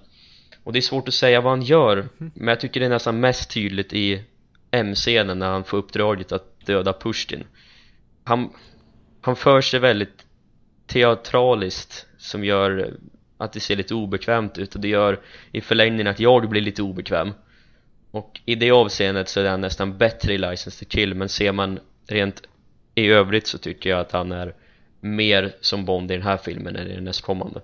Och det är svårt att säga vad han gör mm. men jag tycker det är nästan mest tydligt i M-scenen när han får uppdraget att döda Pushkin. Han, han för sig väldigt teatraliskt som gör att det ser lite obekvämt ut och det gör i förlängningen att jag blir lite obekväm och i det avseendet så är han nästan bättre i License to Kill men ser man rent i övrigt så tycker jag att han är mer som Bond i den här filmen än i den nästkommande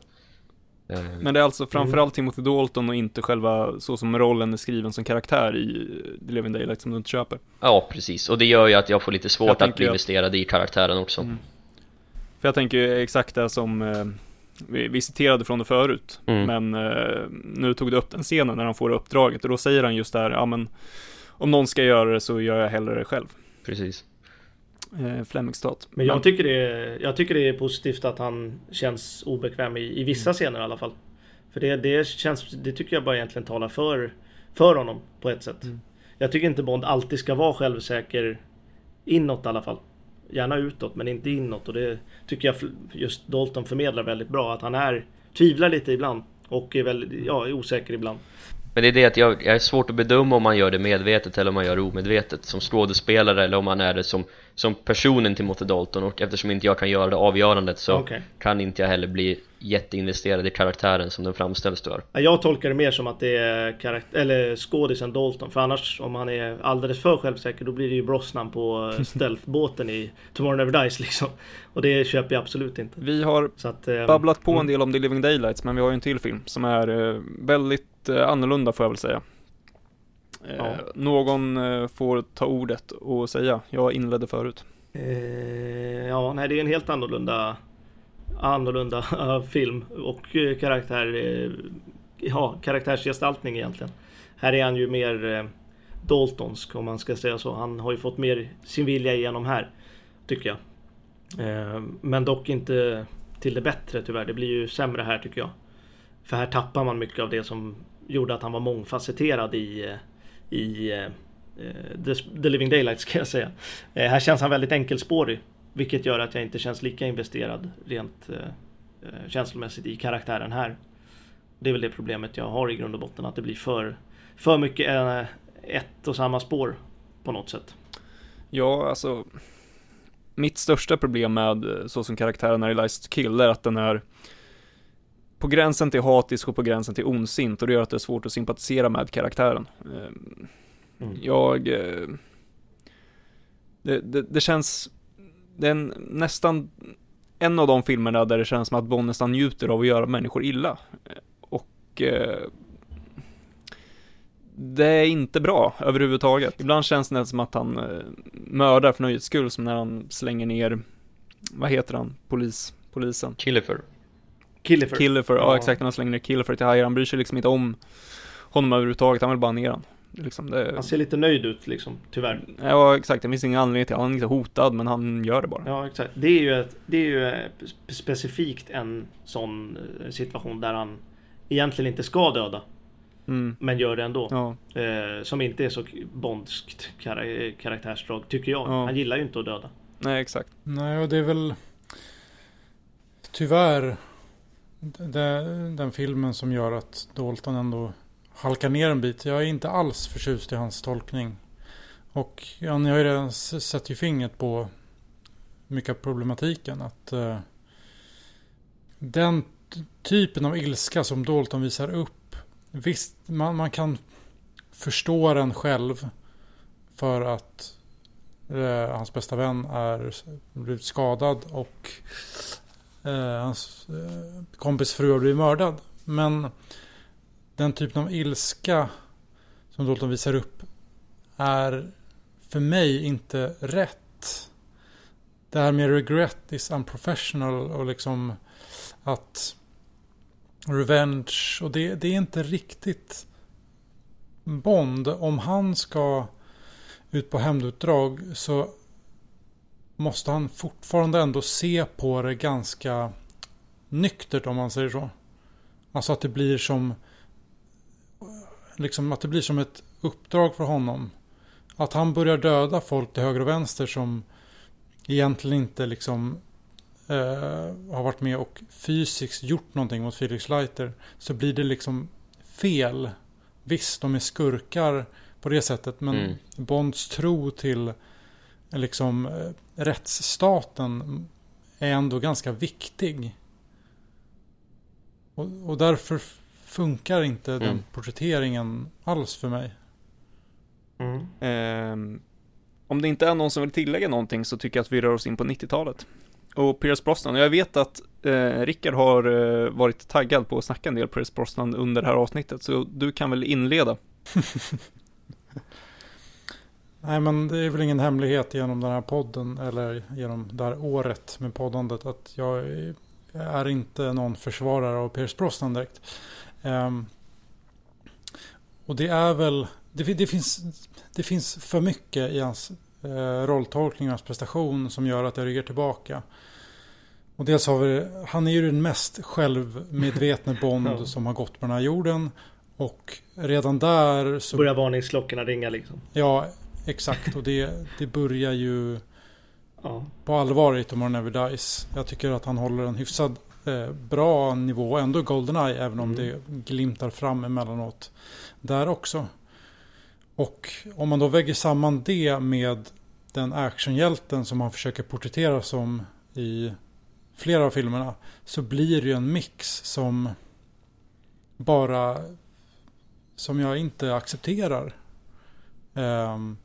eh, men det är alltså framförallt Timothy Dalton och inte själva så som rollen är skriven som karaktär i The Living Daylight som du inte köper? Ja, precis. Och det gör ju att jag får lite svårt att bli investerad i karaktären också. Mm. För jag tänker exakt det som eh, vi, vi citerade från det förut, mm. men eh, nu tog du upp den scenen när han får uppdraget och då säger han just där, ja men om någon ska göra det så gör jag hellre det själv. Precis. Eh, Flemingstat. Men jag tycker, det är, jag tycker det är positivt att han känns obekväm i, i vissa mm. scener i alla fall. För det, det, känns, det tycker jag bara egentligen talar för, för honom på ett sätt. Mm. Jag tycker inte Bond alltid ska vara självsäker inåt i alla fall gärna utåt men inte inåt och det tycker jag just Dalton förmedlar väldigt bra att han är tvivlar lite ibland och är väldigt, ja, osäker ibland. Men det är det att jag, jag är svårt att bedöma om man gör det medvetet eller om man gör det omedvetet som skådespelare eller om man är det som, som personen till Motte Dalton och eftersom inte jag kan göra det avgörandet så okay. kan inte jag heller bli jätteinvesterad i karaktären som den framställs då Jag tolkar det mer som att det är karaktär, eller skådisen Dalton för annars om han är alldeles för självsäker då blir det ju Brosnan på stealthbåten i Tomorrow Never Dies liksom och det köper jag absolut inte Vi har att, eh, babblat på mm. en del om The Living Daylights men vi har ju en till film som är eh, väldigt Eh, annorlunda får jag väl säga. Eh, ja. Någon eh, får ta ordet och säga, jag inledde förut. ja, nej det är en helt annorlunda annorlunda film och eh, karaktär eh, ja, karaktärsgestaltning egentligen. Här är han ju mer eh, Daltonsk om man ska säga så. Han har ju fått mer sin vilja igenom här, tycker jag. Men dock inte till det bättre tyvärr. Det blir ju sämre här tycker jag. För här tappar man mycket av det som gjorde att han var mångfacetterad i, i The, Living Daylight ska jag säga. Här känns han väldigt enkelspårig. Vilket gör att jag inte känns lika investerad rent uh, känslomässigt i karaktären här. Det är väl det problemet jag har i grund och botten. Att det blir för, för mycket ett och samma spår på något sätt. Ja, alltså mitt största problem med så som karaktären är i License Kill är att den är på gränsen till hatisk och på gränsen till ondsint och det gör att det är svårt att sympatisera med karaktären. Ehm, mm. Jag... Eh, det, det, det, känns... Det är en, nästan en av de filmerna där det känns som att Bond nästan njuter av att göra människor illa. Och... Eh, det är inte bra överhuvudtaget. Ibland känns det som att han eh, mördar för nöjets skull, som när han slänger ner, vad heter han, polis, polisen? Killifer. Killifer. Killifer, ja, ja exakt. Han slänger ner Killifer till Hajar. Han bryr sig liksom inte om honom överhuvudtaget. Han vill bara ner honom. Liksom det... Han ser lite nöjd ut liksom, tyvärr. Ja, exakt. Det finns ingen anledning till Han är inte hotad, men han gör det bara. Ja, exakt. Det är ju, ett, det är ju eh, specifikt en sån eh, situation där han egentligen inte ska döda. Mm. Men gör det ändå. Ja. Eh, som inte är så bondskt kar karaktärsdrag, tycker jag. Ja. Han gillar ju inte att döda. Nej, exakt. Nej, och det är väl tyvärr det, den filmen som gör att Dalton ändå halkar ner en bit. Jag är inte alls förtjust i hans tolkning. Och ja, ni har ju redan sett ju fingret på mycket av problematiken. Att uh, den typen av ilska som Dalton visar upp. Visst, man, man kan förstå den själv. För att eh, hans bästa vän är blivit skadad och eh, hans eh, kompis fru har blivit mördad. Men den typen av ilska som Dalton visar upp är för mig inte rätt. Det här med regret is unprofessional och liksom att revenge och det, det är inte riktigt Bond. Om han ska ut på hämndutdrag så måste han fortfarande ändå se på det ganska nyktert om man säger så. Alltså att det blir som liksom att det blir som ett uppdrag för honom. Att han börjar döda folk till höger och vänster som egentligen inte liksom eh, har varit med och fysiskt gjort någonting mot Felix Leiter. Så blir det liksom fel. Visst, de är skurkar på det sättet. Men mm. Bonds tro till liksom eh, rättsstaten är ändå ganska viktig. Och, och därför funkar inte mm. den porträtteringen alls för mig. Mm. Eh, om det inte är någon som vill tillägga någonting så tycker jag att vi rör oss in på 90-talet. Och Pierce Brosnan, jag vet att eh, Rickard har eh, varit taggad på att snacka en del Pierce Brosnan under det här avsnittet, så du kan väl inleda? Nej men det är väl ingen hemlighet genom den här podden eller genom det här året med poddandet att jag är inte någon försvarare av Pierce Brosnan direkt. Um, och det är väl, det, det, finns, det finns för mycket i hans eh, rolltolkning och hans prestation som gör att jag ryggar tillbaka. Och dels har vi, han är ju den mest självmedvetna Bond som har gått på den här jorden. Och redan där så... Börjar varningsklockorna ringa liksom. Ja, exakt. Och det, det börjar ju ja. på allvar i Tomorrow Never Dies. Jag tycker att han håller en hyfsad eh, bra nivå. Ändå Goldeneye, även om mm. det glimtar fram emellanåt där också. Och om man då väger samman det med den actionhjälten som han försöker porträttera som i flera av filmerna så blir det ju en mix som bara som jag inte accepterar. Um,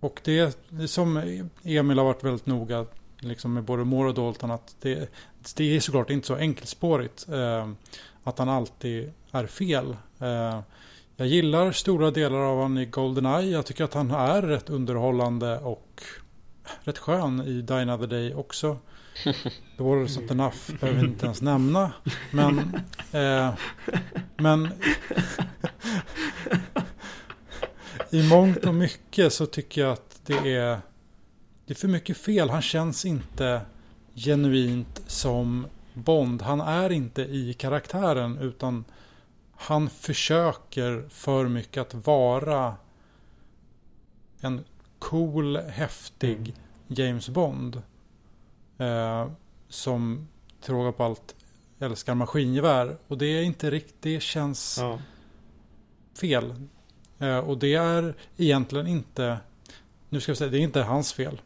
och det, det som Emil har varit väldigt noga liksom med både Moore och Dalton att det, det är såklart inte så enkelspårigt eh, att han alltid är fel. Eh, jag gillar stora delar av honom i Goldeneye. Jag tycker att han är rätt underhållande och rätt skön i Die Another Day också. The Waters of Enough behöver vi inte ens nämna. Men, eh, men i mångt och mycket så tycker jag att det är, det är för mycket fel. Han känns inte genuint som Bond. Han är inte i karaktären utan han försöker för mycket att vara en cool, häftig mm. James Bond. Eh, som till råga på allt älskar maskingevär. Och det är inte riktigt, det känns ja. fel. Eh, och det är egentligen inte, nu ska vi säga, det är inte hans fel.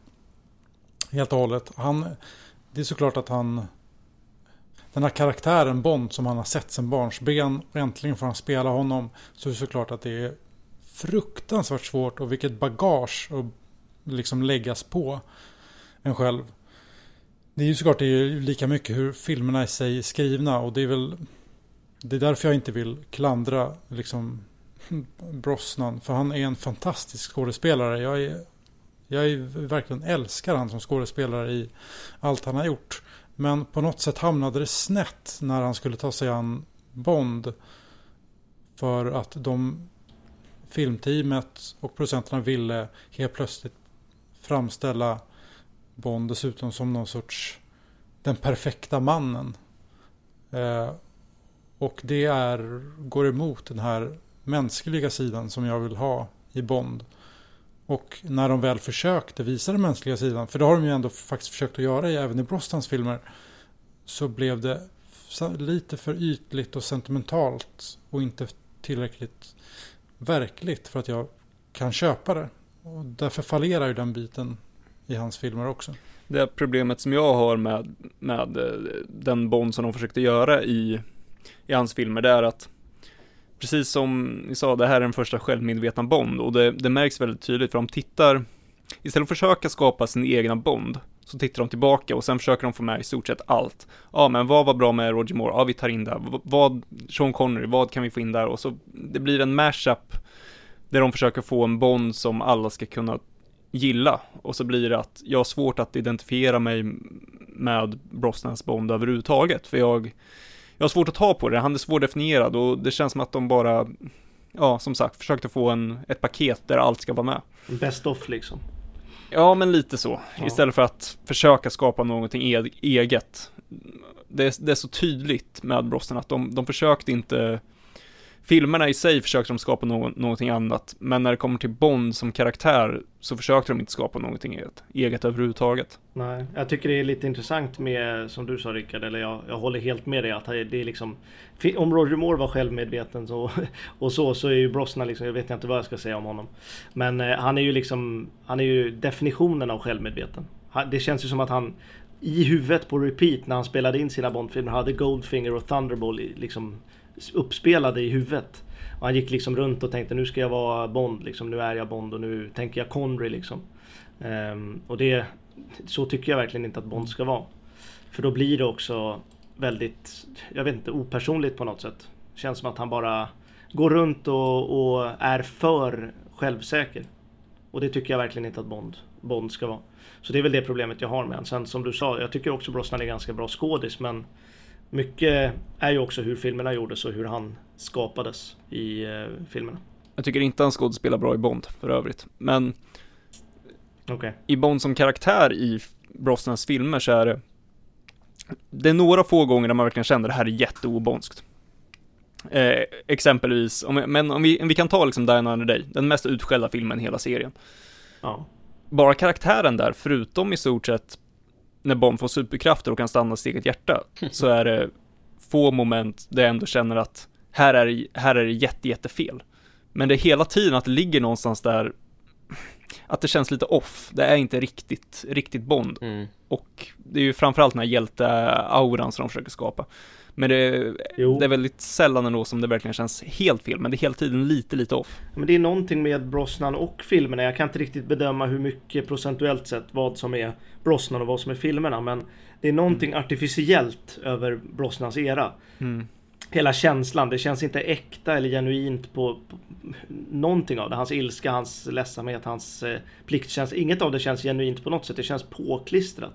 Helt och hållet. Han, det är såklart att han, den här karaktären Bond som han har sett sedan barnsben och äntligen får han spela honom. Så är det såklart att det är fruktansvärt svårt och vilket bagage att liksom läggas på en själv. Det är ju såklart det är lika mycket hur filmerna i sig är skrivna och det är väl det är därför jag inte vill klandra liksom Brosnan. För han är en fantastisk skådespelare. Jag, är, jag är, verkligen älskar han som skådespelare i allt han har gjort. Men på något sätt hamnade det snett när han skulle ta sig an Bond. För att de filmteamet och producenterna ville helt plötsligt framställa Bond dessutom som någon sorts den perfekta mannen. Eh, och det är, går emot den här mänskliga sidan som jag vill ha i Bond. Och när de väl försökte visa den mänskliga sidan, för det har de ju ändå faktiskt försökt att göra även i Brostans filmer, så blev det lite för ytligt och sentimentalt och inte tillräckligt verkligt för att jag kan köpa det. Och därför fallerar ju den biten i hans filmer också. Det problemet som jag har med, med eh, den Bond som de försökte göra i, i hans filmer, det är att precis som ni sa, det här är den första självmedvetna Bond och det, det märks väldigt tydligt för de tittar istället för att försöka skapa sin egna Bond, så tittar de tillbaka och sen försöker de få med i stort sett allt. Ja, men vad var bra med Roger Moore? Ja, vi tar in det. Vad, Sean Connery, vad kan vi få in där? Och så, det blir en mashup där de försöker få en Bond som alla ska kunna gilla. Och så blir det att jag har svårt att identifiera mig med Brosnans Bond överhuvudtaget, för jag, jag har svårt att ta på det, han är svårdefinierad och det känns som att de bara, ja, som sagt, försökte få en, ett paket där allt ska vara med. Best of liksom. Ja, men lite så. Ja. Istället för att försöka skapa någonting e eget. Det är, det är så tydligt med Brosnan att de, de försökte inte Filmerna i sig försökte de skapa no någonting annat, men när det kommer till Bond som karaktär så försökte de inte skapa någonting eget, eget överhuvudtaget. Nej, jag tycker det är lite intressant med, som du sa Rickard, eller jag, jag håller helt med dig att det är liksom Om Roger Moore var självmedveten så, och så, så är ju Brosnan liksom, jag vet inte vad jag ska säga om honom. Men eh, han är ju liksom, han är ju definitionen av självmedveten. Det känns ju som att han i huvudet på repeat när han spelade in sina Bondfilmer hade Goldfinger och Thunderball liksom uppspelade i huvudet. Och han gick liksom runt och tänkte nu ska jag vara Bond liksom, nu är jag Bond och nu tänker jag Connery liksom. Um, och det, så tycker jag verkligen inte att Bond ska vara. För då blir det också väldigt, jag vet inte, opersonligt på något sätt. Känns som att han bara går runt och, och är för självsäker. Och det tycker jag verkligen inte att Bond, Bond ska vara. Så det är väl det problemet jag har med honom. Sen som du sa, jag tycker också Brosnan är ganska bra skådis men mycket är ju också hur filmerna gjordes och hur han skapades i eh, filmerna. Jag tycker inte han skådespelar bra i Bond för övrigt, men Okej. i Bond som karaktär i Brosnans filmer så är det Det är några få gånger där man verkligen känner det här är jätteobondskt. Eh, exempelvis, om, men om vi, om vi kan ta liksom Die Another Day, den mest utskällda filmen i hela serien. Ja. Bara karaktären där, förutom i stort sett när Bond får superkrafter och kan stanna sitt eget hjärta, så är det få moment där jag ändå känner att här är, det- här är det jätte, jättefel. Men det är hela tiden att det ligger någonstans där, att det känns lite off. Det är inte riktigt, riktigt Bond. Mm. Och det är ju framförallt den här hjälte-auran som de försöker skapa. Men det, Jo. det är väldigt sällan ändå som det verkligen känns helt fel, men det är hela tiden lite, lite off. Men det är någonting med Brosnan och filmerna. Jag kan inte riktigt bedöma hur mycket procentuellt sett vad som är Brosnan och vad som är filmerna. Men det är någonting artificiellt över Brosnans era. Hela känslan, det känns inte äkta eller genuint på, på någonting av det. Hans ilska, hans ledsamhet, hans eh, pliktkänsla. Inget av det känns genuint på något sätt. Det känns påklistrat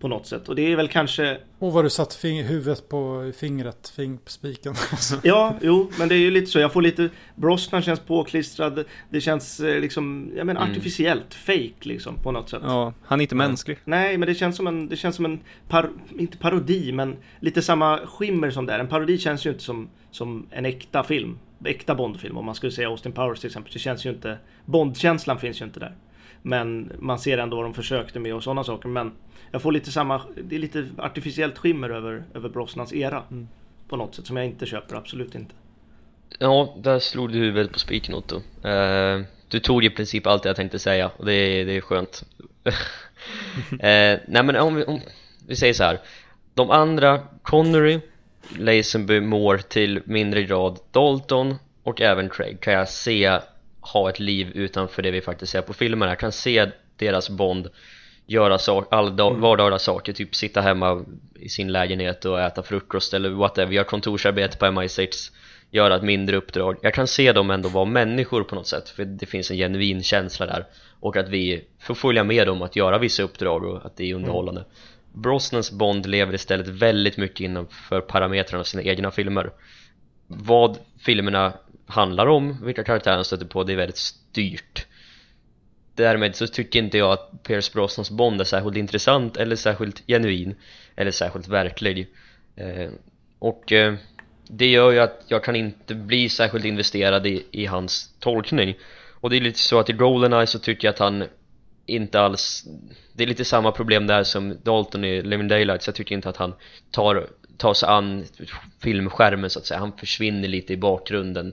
på något sätt. Och det är väl kanske Och vad du satt fing- huvudet på fingret, fing på spiken. Ja, jo, men det är ju lite så. Jag får lite... Brosnan känns påklistrad. Det känns eh, liksom, jag menar Mm. artificiellt, fake liksom på något sätt. Ja, han är inte mänsklig. Nej, men det känns som en, det känns som en, par, inte parodi, men lite samma skimmer som det är. En parodi känns ju inte som, som en äkta film. Äkta Bondfilm, om man skulle säga Austin Powers till exempel. Det känns ju inte, Bond-känslan finns ju inte där. Men man ser ändå vad de försökte med och sådana saker. Men jag får lite samma, det är lite artificiellt skimmer över, över Brosnans era. På något sätt som jag inte köper, absolut inte. Ja, där slog du huvudet på spiken Otto. Eh, du tog i princip allt jag tänkte säga och det är, det är skönt. eh, nej men om vi, om vi säger så här. De andra, Connery, Lazenby, Moore till mindre grad, Dalton och även Craig. Kan jag se ha ett liv utanför det vi faktiskt ser på filmerna. Jag kan se deras Bond göra alldag, vardagliga saker, typ sitta hemma i sin lägenhet och äta frukost eller whatever, göra kontorsarbete på MI6 göra ett mindre uppdrag. Jag kan se dem ändå vara människor på något sätt för det finns en genuin känsla där. Och att vi får följa med dem att göra vissa uppdrag och att det är underhållande. Brosnans Bond lever istället väldigt mycket innanför parametrarna av sina egna filmer. Vad filmerna handlar om, vilka karaktärer han stöter på, det är väldigt styrt. Därmed så tycker inte jag att Pierce Brosnans Bond är särskilt intressant eller särskilt genuin eller särskilt verklig. Eh, och eh, det gör ju att jag kan inte bli särskilt investerad i, i hans tolkning. Och det är lite så att i Goldeneye så tycker jag att han inte alls Det är lite samma problem där som Dalton i Living Daylights. Jag tycker inte att han tar, tar sig an filmskärmen så att säga. Han försvinner lite i bakgrunden.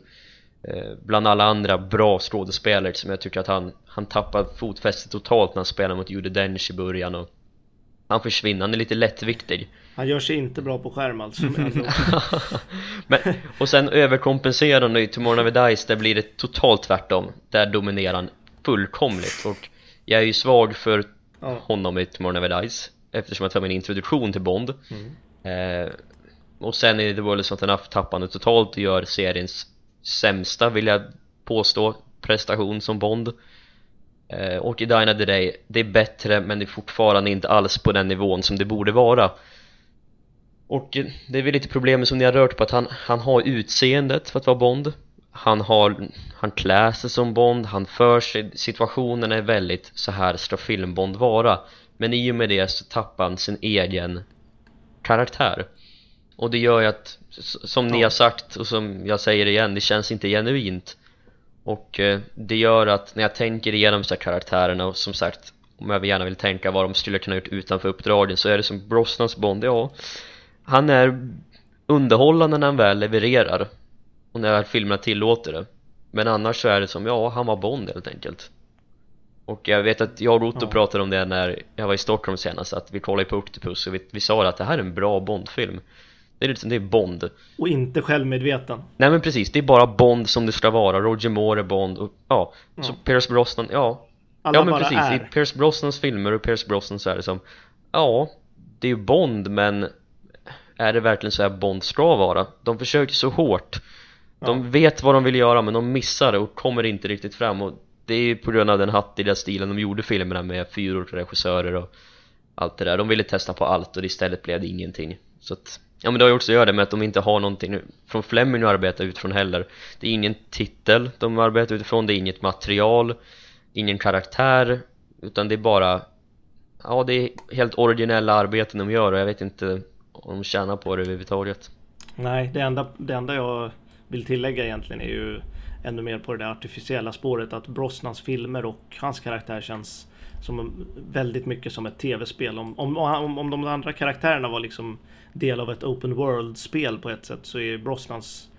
Eh, Bland alla andra bra skådespelare som jag tycker att han Han tappar fotfästet totalt när han spelar mot Judi Dench i början och Han försvinner, han är lite lättviktig. Han gör sig inte bra på skärm alltså. Men, och sen överkompenserar han i Tomorrow Never Dies, där blir det totalt tvärtom. Där dominerar han fullkomligt. Och jag är ju svag för Ja. honom i Tomorrow Never Dies eftersom det var min introduktion till Bond Mm. eh, och sen i The World Is Not Enough det totalt och gör seriens sämsta vill jag påstå prestation som Bond eh, och i Die Another Day det är bättre men det är fortfarande inte alls på den nivån som det borde vara och det är väl lite problemet som ni har rört på att han, han har utseendet för att vara Bond han har, han klär sig som Bond, han för sig, situationen är väldigt så här ska filmbond vara. Men i och med det så tappar han sin egen karaktär. Och det gör ju att, som ni har sagt och som jag säger igen, det känns inte genuint. Och eh, det gör att när jag tänker igenom så här karaktärerna och som sagt om jag gärna vill tänka vad de skulle kunna gjort utanför uppdragen så är det som Brosnans Bond, ja. Han är underhållande när han väl levererar och när filmerna tillåter det men annars så är det som, ja han var Bond helt enkelt och jag vet att jag och Otto Ja. pratade om det när jag var i Stockholm senast att vi kollade på Octopus och vi, vi sa att det här är en bra Bond-film det är liksom, det är Bond Och inte självmedveten. Nej men precis, det är bara Bond som det ska vara, Roger Moore är Bond och ja, så Ja. Pierce Brosnan, ja Alla Ja men bara precis, i är. Pierce Brosnans filmer och Pierce Brosnan så är det som Ja, det är ju Bond men Är det verkligen så här Bond ska vara? De försöker så hårt De vet vad de vill göra men de missar det och kommer inte riktigt fram. Och Det är ju på grund av den hattiga stilen. De gjorde filmerna med fyra olika regissörer och Allt det där, de ville testa på allt och istället blev det ingenting. Så att Ja men det har ju också att göra med att de inte har någonting från Fleming att arbeta utifrån heller. Det är ingen titel de arbetar utifrån, det är inget material Ingen karaktär Utan det är bara Ja det är helt originella arbeten de gör och jag vet inte om de tjänar på det överhuvudtaget. Nej, det enda, det enda jag vill tillägga egentligen är ju ännu mer på det där artificiella spåret att Brosnans filmer och hans karaktär känns som väldigt mycket som ett tv-spel. Om, om, om, om de andra karaktärerna var liksom del av ett open world-spel på ett sätt så är Brosnans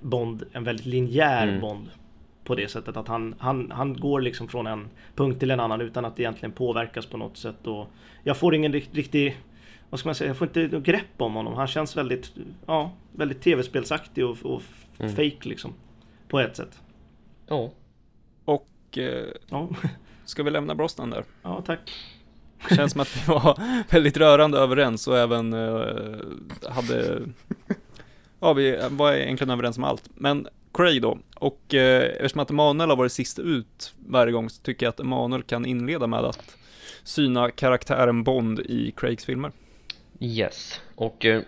Bond en väldigt linjär Mm. Bond. På det sättet att han, han, han går liksom från en punkt till en annan utan att egentligen påverkas på något sätt. Och jag får ingen rikt- riktig vad ska man säga, jag får inte något grepp om honom. Han känns väldigt, ja, väldigt tv-spelsaktig och, och Mm. fake liksom. På ett sätt. Ja Och eh, Ja, ska vi lämna Brosnan där? ja tack. Känns som att vi var väldigt rörande överens och även eh, hade, ja vi var egentligen överens om allt. Men Craig då, och eh, eftersom att Emanuel har varit sist ut varje gång så tycker jag att Emanuel kan inleda med att syna karaktären Bond i Craigs filmer. Yes, och eh,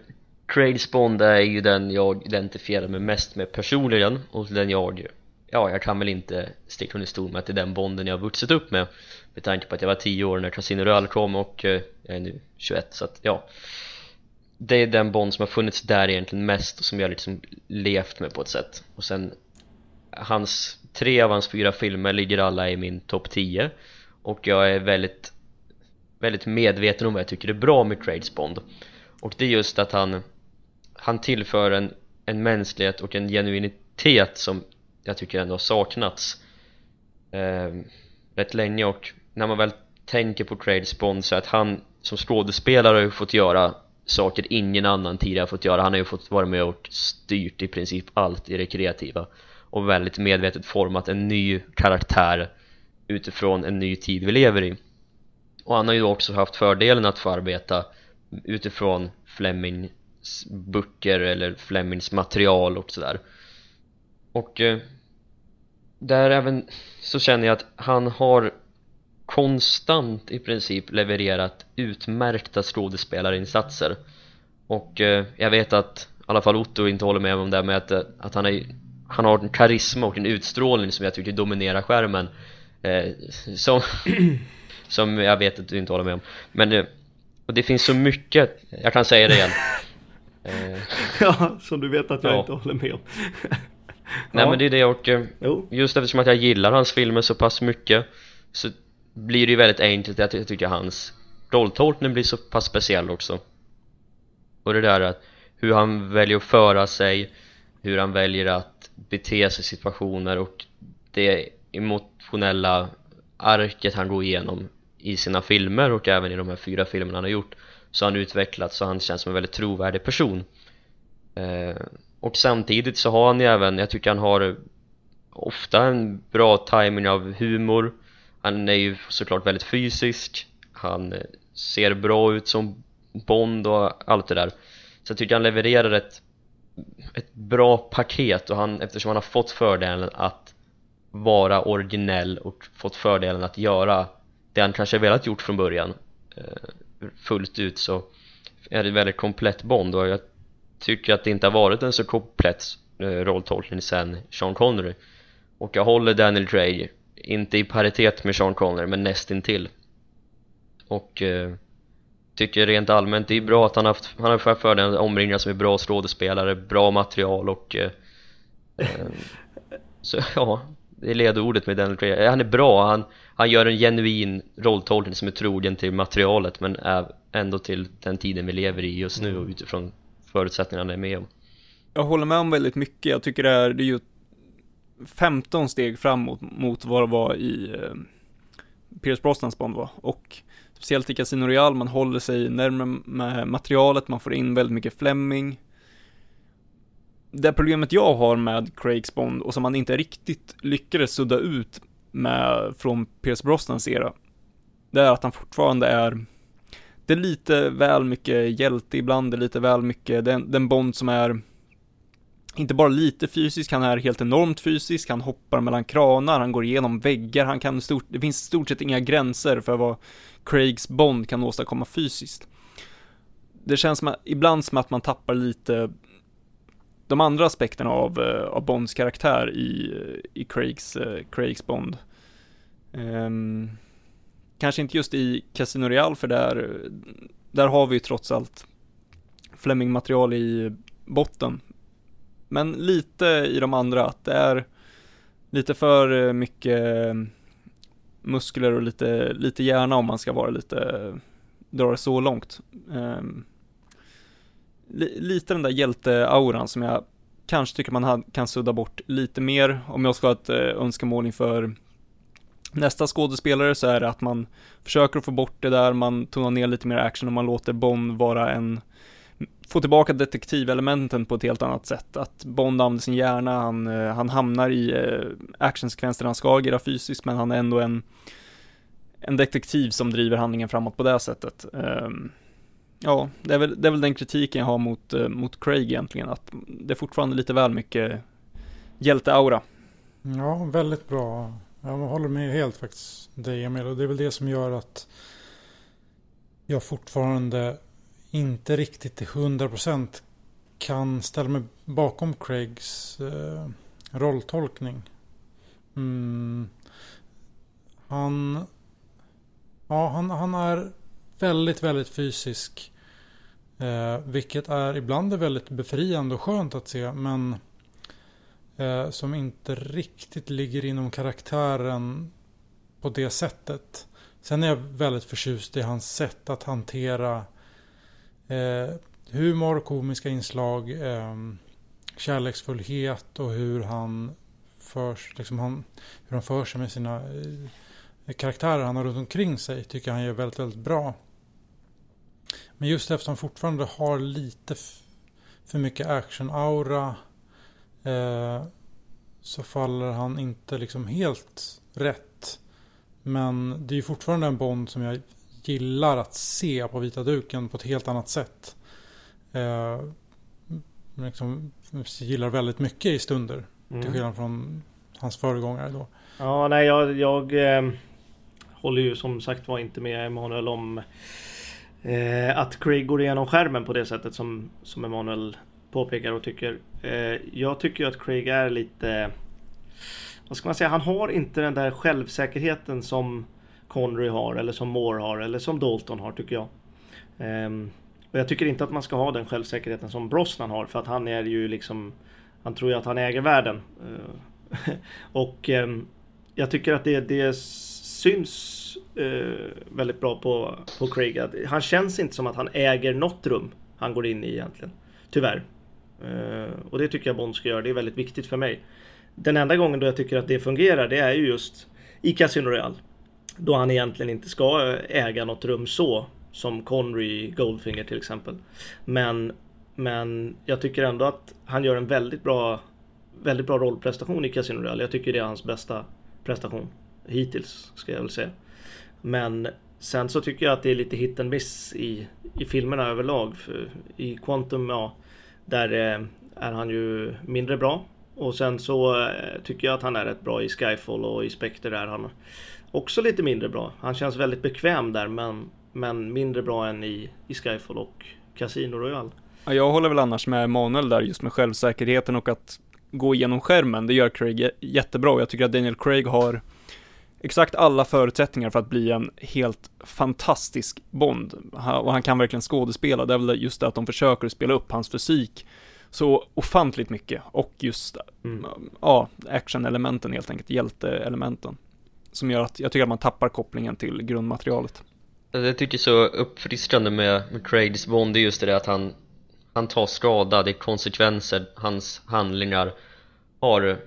Tradespond Bond är ju den jag identifierar mig mest med personligen och den jag Ja, jag kan väl inte sticka under stol med att det är den Bonden jag har vuxit upp med. Med tanke på att jag var 10 år när Casino Royale kom och eh, jag är nu 21 så att ja. Det är den Bond som har funnits där egentligen mest och som jag liksom levt med på ett sätt. Och sen Hans, tre av hans fyra filmer ligger alla i min topp 10 och jag är väldigt väldigt medveten om vad jag tycker är bra med Trades Bond och det är just att han han tillför en, en mänsklighet och en genuinitet som jag tycker ändå har saknats eh, rätt länge. Och när man väl tänker på Trades Bond så att han som skådespelare har ju fått göra saker ingen annan tidigare har fått göra. Han har ju fått vara med och styrt i princip allt i det kreativa och väldigt medvetet format en ny karaktär utifrån en ny tid vi lever i och han har ju också haft fördelen att få arbeta utifrån Flemings böcker eller Flemings material och sådär. Och eh, där även så känner jag att han har konstant i princip levererat utmärkta skådespelarinsatser. Och eh, jag vet att i alla fall Otto inte håller med om det med att, eh, att han, är, han har en karisma och en utstrålning som jag tycker dominerar skärmen eh, som, som jag vet att du inte håller med om men eh, och det finns så mycket, jag kan säga det igen eh, Ja, som du vet att jag Ja. inte håller med om. Nej Ja. men det är det och eh, just eftersom att jag gillar hans filmer så pass mycket så blir det ju väldigt enkelt att jag tycker hans rolltolkning blir så pass speciell också och det där att hur han väljer att föra sig hur han väljer att bete sig i situationer och det emotionella arket han går igenom i sina filmer och även i de här fyra filmerna han har gjort så har han utvecklats så han känns som en väldigt trovärdig person. Eh, och samtidigt så har han ju även, jag tycker han har ofta en bra timing av humor. Han är ju såklart väldigt fysisk. Han eh, ser bra ut som Bond och allt det där. Så jag tycker han levererar ett ett bra paket och han, eftersom han har fått fördelen att vara originell och fått fördelen att göra det han kanske velat gjort från början eh, fullt ut så är det väldigt komplett Bond. Och jag tycker att det inte har varit en så komplett eh, rolltolkning sen Sean Connery. Och jag håller Daniel Craig inte i paritet med Sean Connery men nästintill. Och eh, tycker rent allmänt det är bra att han har haft, han har haft fördelen omringad som är bra skådespelare, bra material och eh, eh, så ja, det är ledordet med Daniel Craig. Han är bra, han, han gör en genuin rolltolkning som är trogen till materialet men är ändå till den tiden vi lever i just nu och utifrån förutsättningarna han är med om. Jag håller med om väldigt mycket. Jag tycker det är, det är ju 15 steg framåt mot vad det var i eh, Pierce Brosnans Bond var. Och speciellt i Casino Royale, man håller sig närmare med materialet, man får in väldigt mycket Fleming. Det problemet jag har med Craigs Bond och som man inte riktigt lyckades sudda ut med från Pierce Brosnans era, det är att han fortfarande är det är lite väl mycket hjälte ibland, det är lite väl mycket den, den Bond som är inte bara lite fysisk, han är helt enormt fysisk, han hoppar mellan kranar, han går igenom väggar, han kan stort, det finns stort sett inga gränser för vad Craigs Bond kan åstadkomma fysiskt. Det känns som att, ibland som att man tappar lite de andra aspekterna av, eh, av Bonds karaktär i, eh, i Craigs, eh, Craigs Bond. Um, kanske inte just i Casino Real, för där, där har vi ju trots allt Fleming-material i botten. Men lite i de andra, att det är lite för mycket muskler och lite, lite hjärna om man ska vara lite, dra det så långt. Um, lite den där hjälteauran som jag kanske tycker man kan sudda bort lite mer. Om jag ska ha ett eh, önskemål inför nästa skådespelare så är det att man försöker få bort det där, man tonar ner lite mer action och man låter Bond vara en få tillbaka detektivelementen på ett helt annat sätt. Att Bond använder sin hjärna, han, eh, han hamnar i eh, actionsekvenser han ska agera fysiskt, men han är ändå en, en detektiv som driver handlingen framåt på det sättet. Um, ja, det är, väl, det är väl den kritiken jag har mot, eh, mot Craig egentligen, att det är fortfarande lite väl mycket hjälteaura. Ja, väldigt bra. Jag håller med helt faktiskt dig Emil och det är väl det som gör att jag fortfarande inte riktigt till 100% kan ställa mig bakom Craigs eh, rolltolkning. Mm. Han, ja, han, han är väldigt, väldigt fysisk. Eh, vilket är ibland är väldigt befriande och skönt att se. Men eh, som inte riktigt ligger inom karaktären på det sättet. Sen är jag väldigt förtjust i hans sätt att hantera eh, humor, komiska inslag, eh, kärleksfullhet och hur han förs, liksom han, hur han för sig med sina eh, karaktärer han har runt omkring sig tycker han gör väldigt, väldigt bra. Men just eftersom fortfarande har lite för mycket action-aura eh, så faller han inte liksom helt rätt. Men det är ju fortfarande en Bond som jag gillar att se på vita duken på ett helt annat sätt. Eh, liksom, gillar väldigt mycket i stunder. Mm. Till skillnad från hans föregångare då. Ja, nej jag, jag eh, håller ju som sagt var inte med Emanuel om eh, att Craig går igenom skärmen på det sättet som, som Emanuel påpekar och tycker. Eh, jag tycker att Craig är lite vad ska man säga, han har inte den där självsäkerheten som Connery har eller som Moore har eller som Dalton har tycker jag. Eh, och jag tycker inte att man ska ha den självsäkerheten som Brosnan har för att han är ju liksom Han tror ju att han äger världen. Eh, och ehm, jag tycker att det, det syns eh, väldigt bra på, på Craig. Han känns inte som att han äger något rum han går in i egentligen. Tyvärr. Eh, och det tycker jag Bond ska göra. Det är väldigt viktigt för mig. Den enda gången då jag tycker att det fungerar det är ju just i Casino Royale. Då han egentligen inte ska eh, äga något rum så. Som Conry Goldfinger till exempel. Men, men jag tycker ändå att han gör en väldigt bra, väldigt bra rollprestation i Casino Royale. Jag tycker det är hans bästa prestation hittills ska jag väl säga. Men sen så tycker jag att det är lite hit and miss i, i filmerna överlag. För I Quantum, ja, där eh, är han ju mindre bra. Och sen så eh, tycker jag att han är rätt bra i Skyfall och i Spectre är han också lite mindre bra. Han känns väldigt bekväm där men, men mindre bra än i, i Skyfall och Casino Royale. Ja, jag håller väl annars med Manuel där just med självsäkerheten och att gå igenom skärmen. Det gör Craig jättebra och jag tycker att Daniel Craig har exakt alla förutsättningar för att bli en helt fantastisk Bond. Och han kan verkligen skådespela. Det är väl just det att de försöker spela upp hans fysik så ofantligt mycket och just mm. ja, action-elementen helt enkelt, hjälteelementen. Som gör att jag tycker att man tappar kopplingen till grundmaterialet. Det tycker jag är så uppfriskande med, med Craigs Bond, det är just det att han han tar skada, det är konsekvenser, hans handlingar har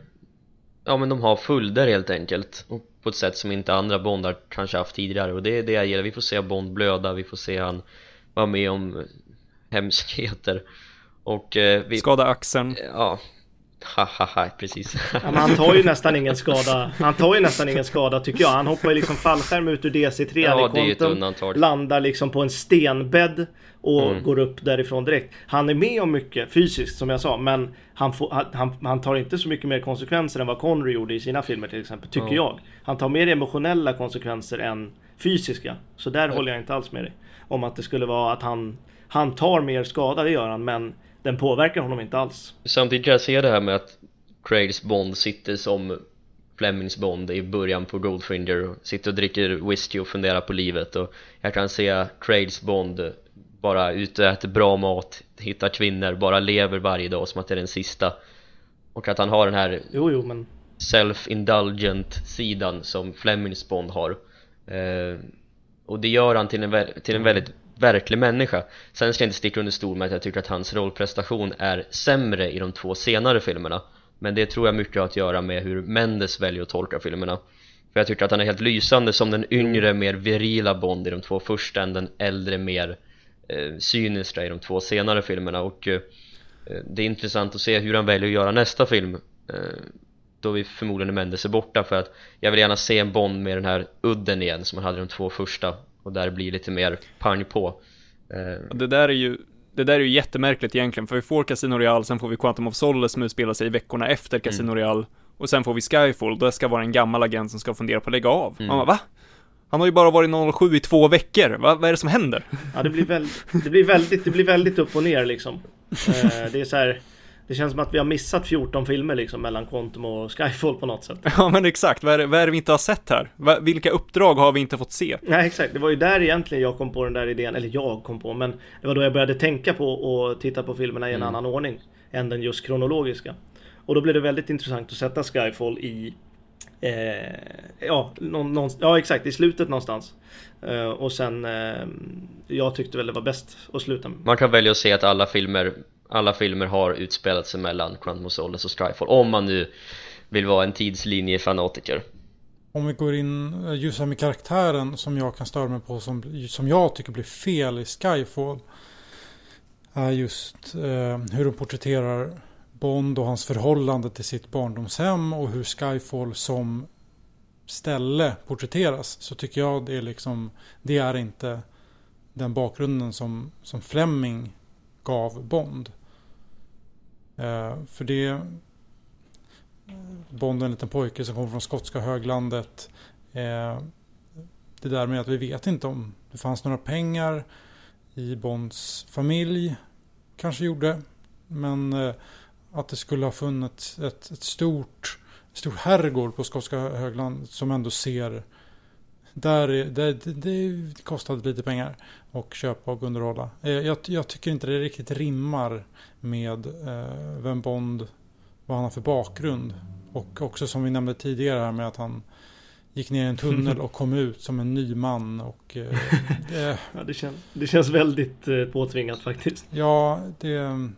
ja men de har följder helt enkelt och på ett sätt som inte andra Bondar kanske haft tidigare. Och det är det jag gillar, vi får se Bond blöda, vi får se han vara med om hemskheter. Och eh, vi, Skada axeln. Ja, Hahaha, precis. Ja, men Han tar ju nästan ingen skada. Han tar ju nästan ingen skada tycker jag. Han hoppar ju liksom fallskärm ut ur DC3 Ja, det är ett undantag. Landar liksom på en stenbädd Och mm. går upp därifrån direkt Han är med om mycket fysiskt som jag sa Men han, får, han, han tar inte så mycket mer konsekvenser än vad Connery gjorde i sina filmer till exempel Tycker mm. jag Han tar mer emotionella konsekvenser än fysiska Så där mm. håller jag inte alls med dig Om att det skulle vara att han Han tar mer skada, det gör han men den påverkar honom inte alls. Samtidigt kan jag se det här med att Craigs Bond sitter som Flemings Bond i början på Goldfinger och sitter och dricker whisky och funderar på livet och jag kan se Craigs Bond bara ute och äter bra mat, hittar kvinnor, bara lever varje dag som att det är den sista. Och att han har den här jo, jo, men... self-indulgent sidan som Flemings Bond har. Eh, och det gör han till en, till en väldigt verklig människa. Sen ska jag inte sticka under stol med att jag tycker att hans rollprestation är sämre i de två senare filmerna. Men det tror jag mycket har att göra med hur Mendes väljer att tolka filmerna. För jag tycker att han är helt lysande som den yngre, mer virila Bond i de två första än den äldre, mer cyniska i de två senare filmerna och eh, det är intressant att se hur han väljer att göra nästa film eh, då vi förmodligen Mendes är borta för att jag vill gärna se en Bond med den här udden igen som han hade de två första och där blir lite mer pang på eh, Det där är ju det där är ju jättemärkligt egentligen, för vi får Casino Royale, sen får vi Quantum of Solace som utspelar sig i veckorna efter Casino mm. Royale, och sen får vi Skyfall, det ska vara en gammal agent som ska fundera på att lägga av. Mm. Man bara, va? Han har ju bara varit 07 i två veckor, va? vad är det som händer? Ja, det blir, väl, det blir, väldigt, det blir väldigt upp och ner liksom. Eh, det är så här, det känns som att vi har missat 14 filmer liksom mellan Quantum och Skyfall på något sätt. Ja men exakt, vad är, det, vad är det vi inte har sett här? Vilka uppdrag har vi inte fått se? Nej exakt, det var ju där egentligen jag kom på den där idén, eller jag kom på, men det var då jag började tänka på och titta på filmerna i en mm. annan ordning än den just kronologiska. Och då blev det väldigt intressant att sätta Skyfall i eh, ja, någon, någon, ja, exakt, i slutet någonstans. Eh, och sen, eh, jag tyckte väl det var bäst att sluta med. Man kan välja att se att alla filmer alla filmer har utspelat sig mellan Quantum of Solace och Strifefall om man nu vill vara en tidslinjefanatiker om vi går in eh, just med karaktären som jag kan störa mig på som, som jag tycker blir fel i Skyfall är just eh, hur de porträtterar Bond och hans förhållande till sitt barndomshem och hur Skyfall som ställe porträtteras så tycker jag det är liksom det är inte den bakgrunden som, som Fleming gav Bond. Eh, för det... Bond är en liten pojke som kommer från skotska höglandet. Eh, det där med att vi vet inte om det fanns några pengar i Bonds familj. Kanske gjorde. Men eh, att det skulle ha funnits ett, ett stort, stor herrgård på skotska höglandet som ändå ser där, där, det kostade lite pengar och köpa och underhålla. Eh, jag, jag, tycker inte det riktigt rimmar med eh, vem Bond, vad han har för bakgrund. Och också som vi nämnde tidigare här med att han gick ner i en tunnel och kom ut som en ny man. Och, eh, det, ja, det, kän, det känns väldigt eh, påtvingat faktiskt. Ja, det,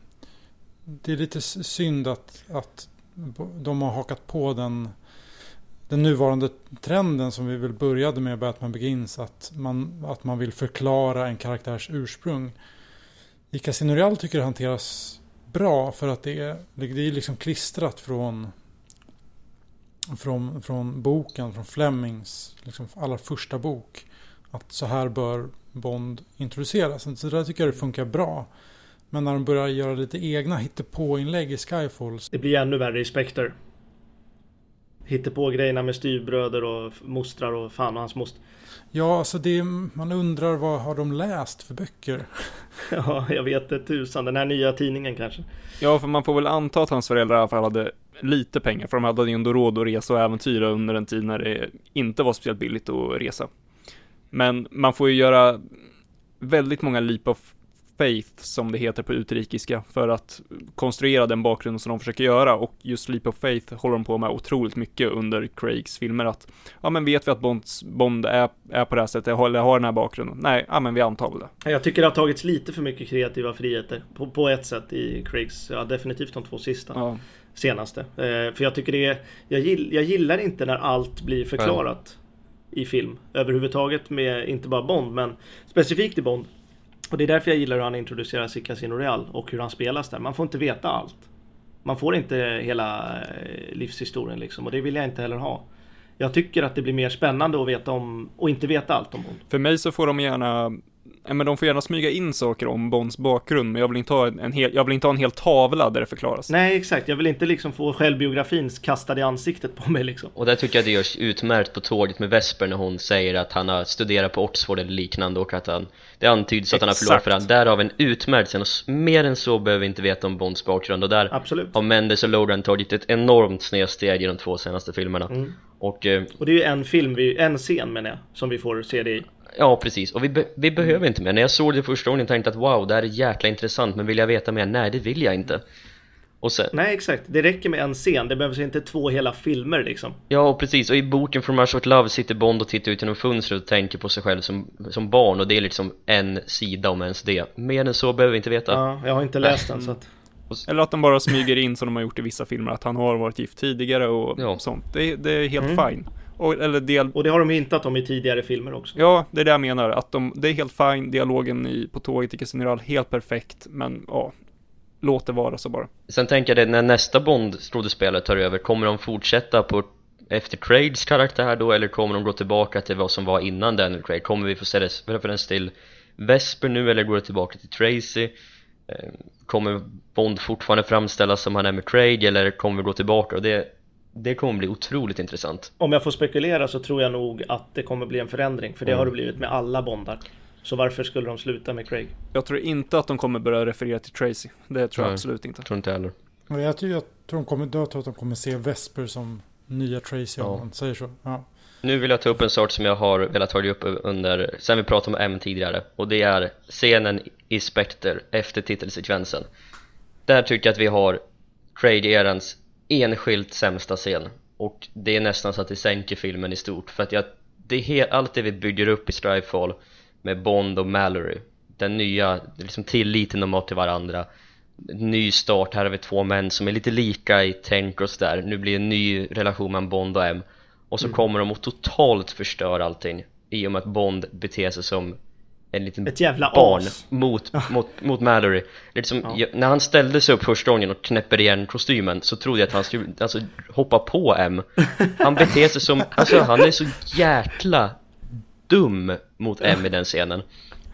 det är lite synd att, att de har hakat på den den nuvarande trenden som vi väl började med Batman Begins att man, att man vill förklara en karaktärs ursprung. I Casino Real tycker det hanteras bra för att det är, det är liksom klistrat från från, från boken, från Flemings liksom allra första bok. Att så här bör Bond introduceras. Så där tycker jag det funkar bra. Men när de börjar göra lite egna hittepåinlägg i Skyfall. Det blir ännu värre i Spectre. Hittepå grejerna med styvbröder och mostrar och fan och hans moster. Ja, alltså det, man undrar vad har de läst för böcker? ja, jag vet det tusan. Den här nya tidningen kanske. Ja, för man får väl anta att hans föräldrar i alla fall hade lite pengar, för de hade ju ändå råd att resa och äventyra under en tid när det inte var speciellt billigt att resa. Men man får ju göra väldigt många leap of faith, som det heter på utrikiska, för att konstruera den bakgrunden som de försöker göra och just leap of faith håller de på med otroligt mycket under Craigs filmer att ja men vet vi att Bonds, Bond är, är på det här sättet, eller har den här bakgrunden? Nej, ja men vi antar väl det. Jag tycker det har tagits lite för mycket kreativa friheter på, på ett sätt i Craigs, ja definitivt de två sista. Ja. Senaste. Eh, för jag tycker det är, jag, gill, jag gillar inte när allt blir förklarat. I film överhuvudtaget med inte bara Bond men specifikt i Bond och det är därför jag gillar hur han introduceras i Casino Real och hur han spelas där. Man får inte veta allt. Man får inte hela eh, livshistorien liksom och det vill jag inte heller ha. Jag tycker att det blir mer spännande att veta om och inte veta allt om honom. För mig så får de gärna men de får gärna smyga in saker om Bonds bakgrund, men jag vill inte ha en, hel, jag vill inte ha en hel tavla där det förklaras. Nej, exakt. Jag vill inte liksom få självbiografin kastad i ansiktet på mig liksom. Och där tycker jag det görs utmärkt på tåget med Vesper när hon säger att han har studerat på Oxford eller liknande och att han det antyds att han har förlorat för han Därav en utmärkt scen och mer än så behöver vi inte veta om Bonds bakgrund och där Absolut. har Mendes och Logan tagit ett enormt snedsteg i de två senaste filmerna. Mm. Och, eh, och det är ju en film, vi, en scen menar jag, som vi får se det i. Ja precis, och vi, be vi behöver inte mer. När jag såg det första gången tänkte jag att wow, det här är jäkla intressant men vill jag veta mer? Nej, det vill jag inte. Sen... Nej exakt, det räcker med en scen, det behövs inte två hela filmer liksom Ja precis, och i boken From Russia With Love sitter Bond och tittar ut genom fönstret och tänker på sig själv som, som barn och det är liksom en sida om ens det Mer än så behöver vi inte veta Ja, jag har inte läst den så att Eller att de bara smyger in som de har gjort i vissa filmer, att han har varit gift tidigare och ja. sånt det, det är helt mm. fine och, eller del... och det har de hintat om i tidigare filmer också. Ja, det är det jag menar. Att de, det är helt fine, dialogen i, på tåget i Casino helt perfekt. Men ja, låt det vara så bara. Sen tänker jag det, när nästa Bond-skådespelare tar över, kommer de fortsätta på efter Craigs karaktär då eller kommer de gå tillbaka till vad som var innan Daniel Craig? Kommer vi få se referens till Vesper nu eller går det tillbaka till Tracy? Eh, kommer Bond fortfarande framställas som han är med Craig eller kommer vi gå tillbaka? Och det, det kommer bli otroligt intressant Om jag får spekulera så tror jag nog att det kommer bli en förändring för det mm. har det blivit med alla Bondar så varför skulle de sluta med Craig? Jag tror inte att de kommer börja referera till Tracy. Det tror jag absolut inte. Tror inte heller. Jag tror, jag tror, de kommer, jag tror att de kommer se Vesper som nya Tracy ja. om man säger så. Ja. Nu vill jag ta upp en sak som jag har velat ta upp under, sen vi pratade om M tidigare och det är scenen i Spectre efter titelsekvensen. Där tycker jag att vi har Craig-erans enskilt sämsta scen. Och det är nästan så att det sänker filmen i stort. För att jag, det är allt det vi bygger upp i Strifefall med Bond och Mallory. Den nya, liksom tilliten de har till varandra. Ny start, här har vi två män som är lite lika i tänk och sådär. Nu blir det en ny relation mellan Bond och M. Och så mm. kommer de att totalt förstöra allting i och med att Bond beter sig som en liten Ett jävla barn as. mot, mot, mot Mallory. Liksom, ja. jag, När han ställde sig upp första gången och knäpper igen kostymen så trodde jag att han skulle alltså, hoppa på M. Han beter sig som, alltså han är så jäkla dum mot M i den scenen.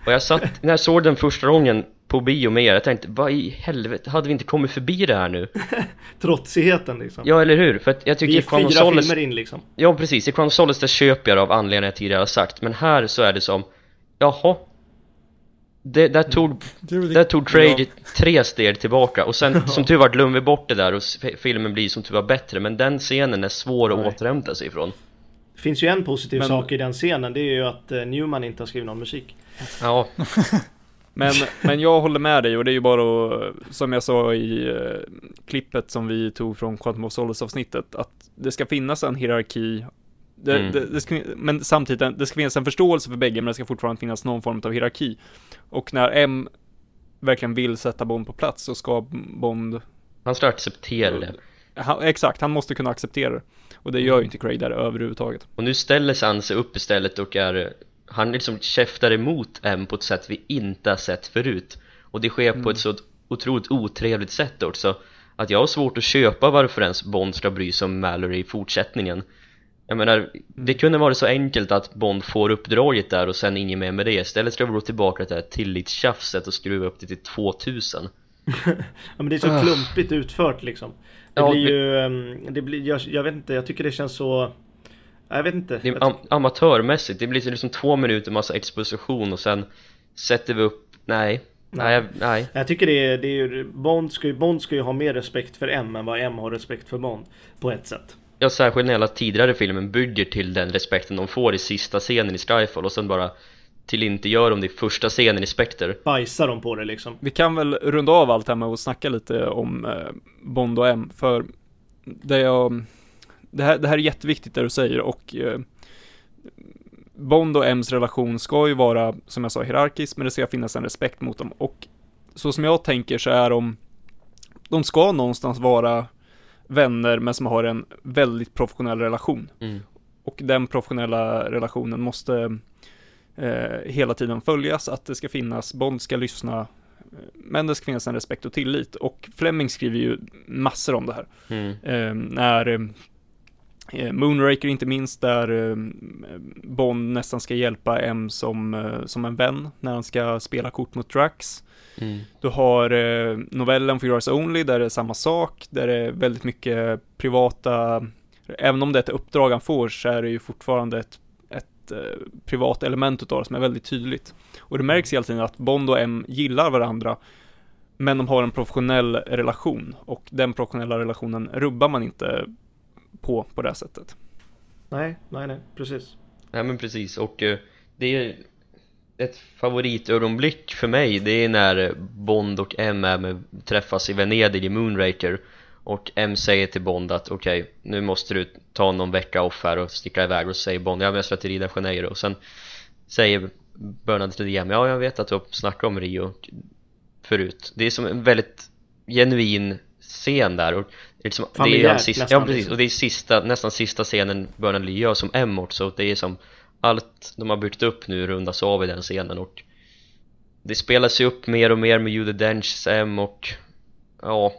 Och jag satt, när jag såg den första gången på bio med er, jag tänkte vad i helvete, hade vi inte kommit förbi det här nu? Trotsigheten liksom. Ja eller hur, för att jag tycker Vi är fyra Soles, filmer in liksom. Ja precis, i Crown Solace det köper jag av anledningar jag tidigare har sagt. Men här så är det som Jaha det, där tog, där tog ja. tre steg tillbaka och sen som tur var glömde vi bort det där och filmen blir som tur var bättre men den scenen är svår att Nej. återhämta sig ifrån finns ju en positiv men... sak i den scenen, det är ju att eh, Newman inte har skrivit någon musik. Ja. men, men jag håller med dig och det är ju bara att, som jag sa i uh, klippet som vi tog från Quantum of Solace avsnittet, att det ska finnas en hierarki det, mm. det, det ska, men samtidigt, det ska finnas en förståelse för bägge, men det ska fortfarande finnas någon form av hierarki. Och när M verkligen vill sätta Bond på plats så ska Bond... Han ska acceptera det. Han, exakt, han måste kunna acceptera det. Och det gör ju inte Craig där överhuvudtaget. Och nu ställer sig han sig upp istället och är Han liksom käftar emot M på ett sätt vi inte har sett förut Och det sker mm. på ett så otroligt otrevligt sätt också att jag har svårt att köpa varför ens Bond ska bry sig om Mallory i fortsättningen jag menar, det kunde vara så enkelt att Bond får uppdraget där och sen inget mer med det. Istället ska vi gå tillbaka till det här tillitstjafset och skruva upp det till 2000 ja men det är så Ah. klumpigt utfört liksom. Det Ja, blir ju, ehm, det blir, jag, jag vet inte, jag tycker det känns så Jag vet inte. Det jag am amatörmässigt, det blir liksom två minuter massa exposition och sen sätter vi upp, nej, nej, nej. Jag tycker det är, det är ju, Bond ska ju, Bond ska ju ha mer respekt för M än vad M har respekt för Bond På ett sätt Ja, särskilt när hela tidigare filmen bygger till den respekten de får i sista scenen i Skyfall och sen bara till inte gör de det i första scenen i Spectre Bajsar de på det liksom Vi kan väl runda av allt här med att snacka lite om eh, Bond och M, för det, jag, det, här, det här är jätteviktigt det du säger och eh, Bond och M's relation ska ju vara, som jag sa, hierarkisk, men det ska finnas en respekt mot dem. Och så som jag tänker så är de, de ska någonstans vara vänner, men som har en väldigt professionell relation. mm. Och den professionella relationen måste eh, hela tiden följas, att det ska finnas, Bond ska lyssna, eh, men det ska finnas en respekt och tillit. Och Fleming skriver ju massor om det här. Mm. Eh, när eh, Moonraker inte minst, där eh, Bond nästan ska hjälpa M som, som en vän när han ska spela kort mot Drax. Mm. Du har eh, novellen For Yours Only, där det är samma sak, där det är väldigt mycket privata, även om det är ett uppdrag han får, så är det ju fortfarande ett, ett eh, privat element utav det som är väldigt tydligt. Och det märks hela tiden att Bond och M gillar varandra, men de har en professionell relation, och den professionella relationen rubbar man inte på, på det här sättet. Nej, nej, nej, precis Nej men precis och eh, det är ett favoritögonblick för mig det är när Bond och M träffas i Venedig i Moonraker och M säger till Bond att okej, nu måste du ta någon vecka off här och sticka iväg. Och så säger Bond, ja men jag ska till Rio de Janeiro. Och sen säger Bernard till M, ja jag vet att du har snackat om Rio förut. Det är som en väldigt genuin scen där och det är liksom, det är sista, ja precis. liksom. och det är sista, nästan sista scenen Bernard gör som M också och det är som allt de har byggt upp nu rundas av i den scenen och det spelas ju upp mer och mer med Judy Denchs M och ja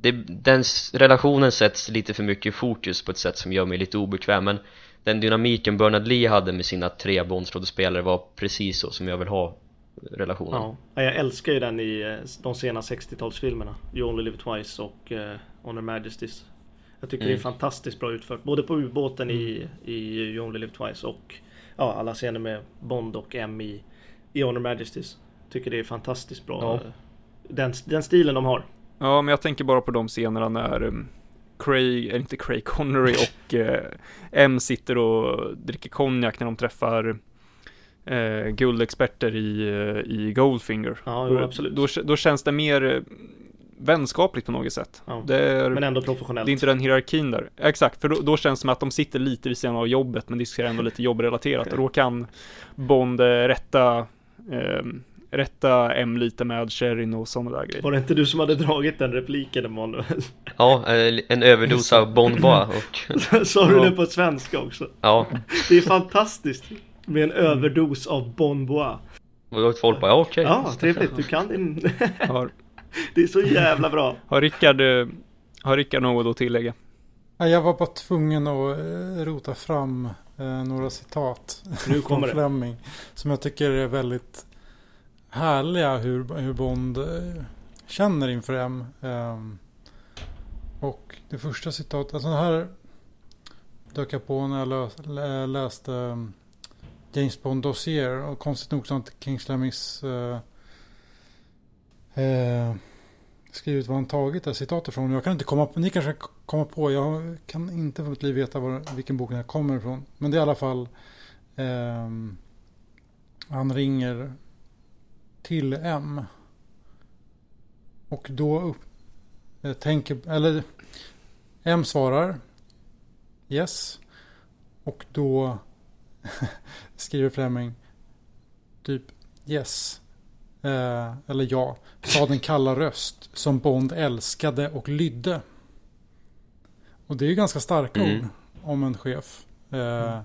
det, den relationen sätts lite för mycket i fokus på ett sätt som gör mig lite obekväm men den dynamiken Bernard Lee hade med sina tre Bondskådespelare var precis så som jag vill ha eh, relationen. Ja, jag älskar ju den i eh, de sena 60-talsfilmerna You Only Live Twice och uh, Honor Majesties. Jag tycker det är Mm. fantastiskt bra utfört Både på ubåten i, i You Only Live Twice och ja, alla scener med Bond och M i, i Honor Majesties Tycker det är fantastiskt bra Ja. den, den stilen de har Ja, men jag tänker bara på de scenerna när um, Craig, eller inte Craig Connery och eh, M sitter och dricker konjak när de träffar eh, guldexperter i, eh, i Goldfinger. Ja, jo, Då- absolut. Då, då känns det mer vänskapligt på något sätt. Ja. Det, är, Men ändå det professionellt är inte den hierarkin där. Exakt, för då, då känns det som att de sitter lite vid sidan av jobbet, men diskuterar ändå lite jobbrelaterat. Och då kan Bond eh, rätta, eh, rätta M lite med Sherin och sådana där grejer. Var det inte du som hade dragit den repliken Emanuel? Ja, eh, en överdos av Bond Bois och Sa du Ja. det på svenska också? ja, Det är fantastiskt med en överdos av Bon Bois och folk bara ja, okej Ja, trevligt, du kan din... Har, Det är så jävla bra har Rickard, eh, har Rickard något att tillägga? Ja, Jag var bara tvungen att eh, rota fram eh, några citat Nu från kommer det. Fleming. Som jag tycker är väldigt härliga hur, hur Bond känner inför M. Ehm, och det första citatet, alltså det här dök jag på när jag läste um, James Bond Dossier. Och konstigt nog så har inte King Flemings eh, skrivit vad han tagit alltså, det här citatet från. Jag kan inte komma på, ni kanske kan komma på, jag kan inte för mitt liv veta var, vilken bok den här kommer ifrån. Men det är i alla fall eh, han ringer till M. Och då upp, eh, tänker, eller M svarar Yes. Och då skriver Fleming typ Yes. Eh, eller ja. Sa den kalla röst som Bond älskade och lydde. Och det är ju ganska starka Mm. ord om en chef. Eh,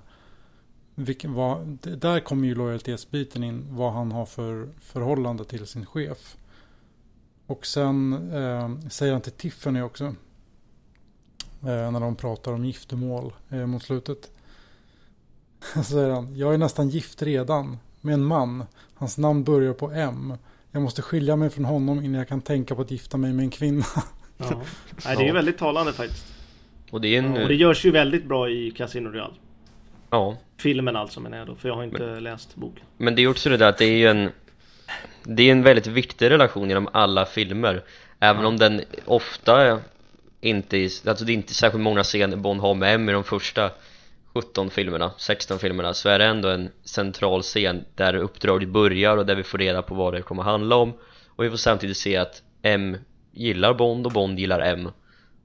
vilken, vad, d- där kommer ju lojalitetsbiten in. Vad han har för förhållande till sin chef. Och sen eh, säger han till Tiffany också. Eh, när de pratar om giftermål eh, mot slutet. Så säger han, jag är nästan gift redan med en man. Hans namn börjar på M. Jag måste skilja mig från honom innan jag kan tänka på att gifta mig med en kvinna. Ja. Nej, det är ju väldigt talande faktiskt. Och det är en... Och det görs ju väldigt bra i Casino Royale. Ja. Filmen alltså menar jag då, för jag har inte läst boken. Men det är också det där att det är ju en Det är en väldigt viktig relation genom alla filmer Även om den ofta inte, alltså det är inte särskilt många scener Bond har med M i de första 17 filmerna, 16 filmerna så är det ändå en central scen där uppdraget börjar och där vi får reda på vad det kommer handla om och vi får samtidigt se att M gillar Bond och Bond gillar M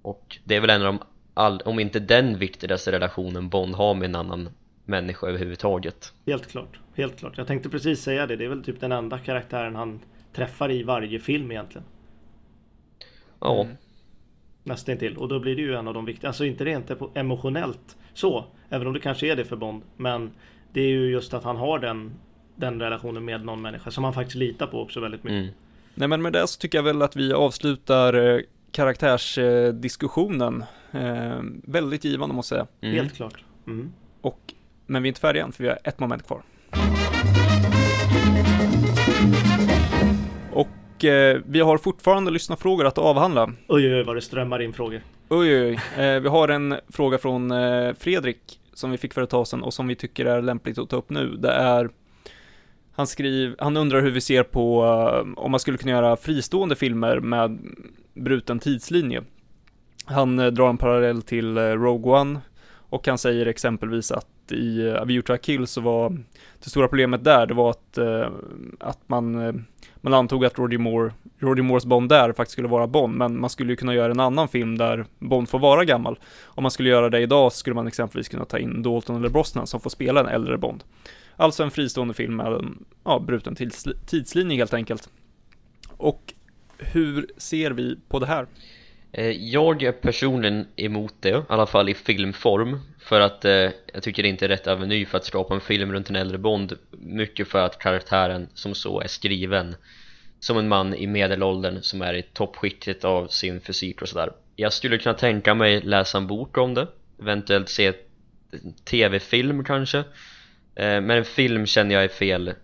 och det är väl en av de, all, om inte den viktigaste relationen Bond har med en annan människa överhuvudtaget Helt klart, helt klart. Jag tänkte precis säga det. Det är väl typ den enda karaktären han träffar i varje film egentligen. Ja, Mm. Nästintill. Och då blir det ju en av de viktiga. Alltså inte rent emo- emotionellt så. Även om det kanske är det för Bond. Men det är ju just att han har den, den relationen med någon människa som han faktiskt litar på också väldigt mycket. mm. Nej men med det så tycker jag väl att vi avslutar eh, karaktärsdiskussionen. Eh, väldigt givande måste jag säga. Mm. Helt klart. Mm. Och, men vi är inte färdiga än för vi har ett moment kvar. Och eh, vi har fortfarande lyssnarfrågor att avhandla. Oj, oj, oj vad det strömmar in frågor. Oj, oj, oj. Eh, vi har en fråga från eh, Fredrik som vi fick för ett tag sedan och som vi tycker är lämpligt att ta upp nu. Det är han, skriver, han undrar hur vi ser på eh, om man skulle kunna göra fristående filmer med bruten tidslinje. Han eh, drar en parallell till eh, Rogue One och han säger exempelvis att i uh, A View to a Kill så var det stora problemet där, det var att, att man, man antog att Roger Moore, Roger Moores Bond där faktiskt skulle vara Bond, men man skulle ju kunna göra en annan film där Bond får vara gammal. Om man skulle göra det idag så skulle man exempelvis kunna ta in Dalton eller Brosnan som får spela en äldre Bond. Alltså en fristående film med en ja, bruten tidslinje helt enkelt. Och hur ser vi på det här? Eh, jag är personligen emot det, i alla fall i filmform För att eh, jag tycker det inte är rätt aveny för att skapa en film runt en äldre Bond Mycket för att karaktären som så är skriven Som en man i medelåldern som är i toppskiktet av sin fysik och sådär. Jag skulle kunna tänka mig läsa en bok om det Eventuellt se en tv-film kanske eh, Men en film känner jag är fel,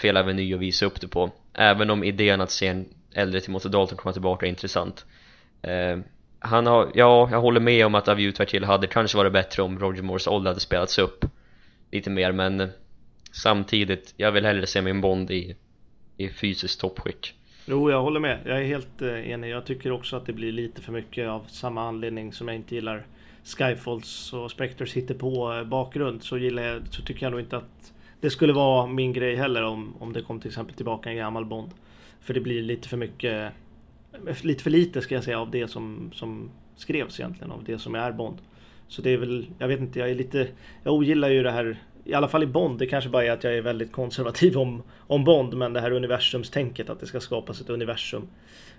fel aveny att visa upp det på. Även om idén att se en äldre Timothy Dalton komma tillbaka är intressant. Eh, han har, ja, jag håller med om att Aviu Tvartil hade kanske varit bättre om Roger Moores ålder hade spelats upp lite mer men eh, samtidigt, jag vill hellre se min Bond i, i fysiskt toppskick. Jo, jag håller med. Jag är helt eh, enig. Jag tycker också att det blir lite för mycket av samma anledning som jag inte gillar Skyfalls och Spectres på eh, bakgrund Så, gillar jag, så tycker jag nog inte att det skulle vara min grej heller om, om det kom till exempel tillbaka en gammal Bond. För det blir lite för mycket, lite för lite ska jag säga av det som, som skrevs egentligen, av det som är Bond. Så det är väl, jag vet inte, jag är lite, jag ogillar ju det här, i alla fall i Bond, det kanske bara är att jag är väldigt konservativ om, om Bond, men det här universumstänket, att det ska skapas ett universum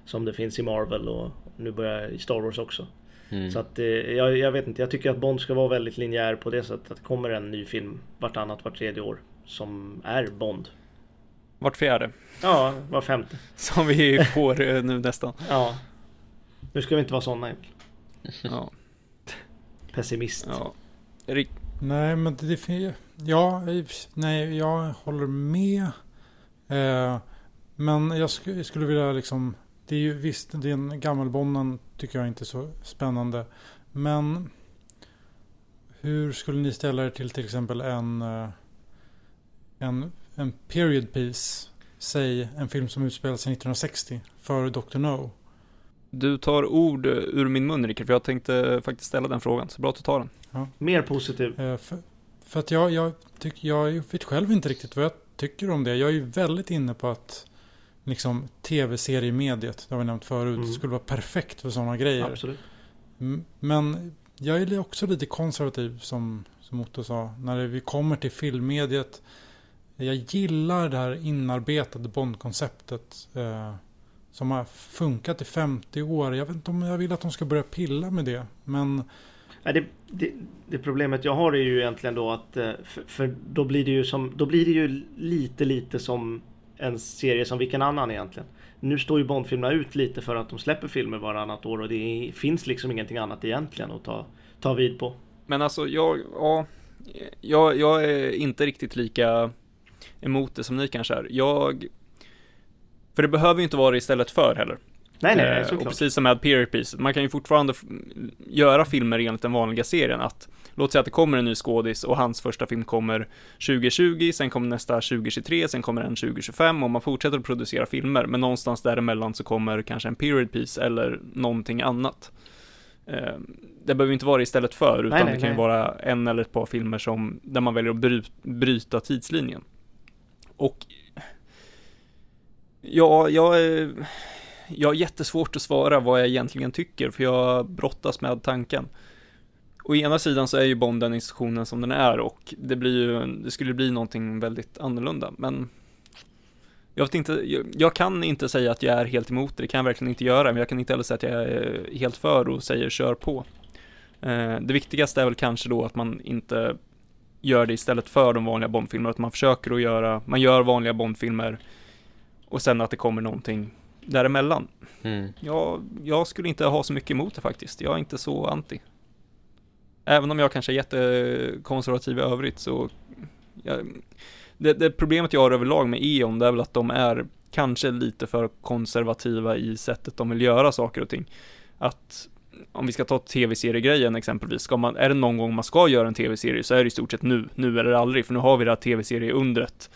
som det finns i Marvel och nu börjar i Star Wars också. Mm. Så att eh, jag, jag vet inte, jag tycker att Bond ska vara väldigt linjär på det sättet att det kommer en ny film vartannat, vart tredje år som är Bond. Vart fjärde, Ja, var femte. som vi får nu nästan. Ja. Nu ska vi inte vara sådana. Ja, Pessimist. ja. Erik, Nej, men det finns... Ja, nej, jag håller med. Eh, men jag sk- jag skulle vilja liksom... Det är ju visst, den gammelbonden tycker jag inte är så spännande. Men hur skulle ni ställa er till till exempel en, eh, en, en period piece? Säg en film som utspelar sig 1960 före Dr. No. du tar ord eh, ur min mun Rickard, för jag tänkte faktiskt ställa den frågan, så bra att du tar den. Mer positiv. Eh, för, för att jag, jag, tycker, jag vet själv inte riktigt vad jag tycker om det. Jag är ju väldigt inne på att liksom tv-seriemediet, det har vi nämnt förut, Mm. skulle vara perfekt för sådana grejer. Absolut. Men jag är också lite konservativ som, som Otto sa. När det- vi kommer till filmmediet. Jag gillar det här inarbetade Bond-konceptet. Eh, som har funkat i 50 år. Jag vet inte om jag vill att de ska börja pilla med det. Men Nej, det, det, det problemet jag har är ju egentligen då att eh, för, för då blir det ju som då blir det ju lite lite som en serie som vilken annan egentligen. nu står ju Bondfilmerna ut lite för att de släpper filmer varannat år och det finns liksom ingenting annat egentligen att ta, ta vid på. Men alltså, jag, ja, jag, jag är inte riktigt lika emot det som ni kanske är. Jag, för det behöver ju inte vara istället för heller. Nej, nej, Eh, såklart. och precis som med period piece, man kan ju fortfarande göra filmer enligt den vanliga serien. Att, låt säga att det kommer en ny skådis och hans första film kommer 2020, sen kommer nästa 2023, sen kommer en 2025 och man fortsätter att producera filmer. Men någonstans däremellan så kommer kanske en period piece eller någonting annat. Eh, det behöver inte vara istället för, utan Nej, nej, det kan ju nej. vara en eller ett par filmer som, där man väljer att bry, bryta tidslinjen. Och Ja, jag är, jag har jättesvårt att svara vad jag egentligen tycker, för jag brottas med tanken. Å ena sidan så är ju Bond den institutionen som den är och det blir ju, det skulle bli någonting väldigt annorlunda, men jag vet inte, jag, jag kan inte säga att jag är helt emot det, det kan jag verkligen inte göra, men jag kan inte heller säga att jag är eh, helt för och säger kör på. Eh, det viktigaste är väl kanske då att man inte gör det istället för de vanliga Bondfilmerna, att man försöker att göra, man gör vanliga Bondfilmer och sen att det kommer någonting däremellan. Mm. Jag, jag skulle inte ha så mycket emot det faktiskt. Jag är inte så anti. Även om jag kanske är jättekonservativ i övrigt så jag, det, det problemet jag har överlag med E.ON det är väl att de är kanske lite för konservativa i sättet de vill göra saker och ting. Att om vi ska ta tv-seriegrejen exempelvis, ska man, är det någon gång man ska göra en tv-serie så är det i stort sett nu, nu eller aldrig, för nu har vi det här tv-serieundret.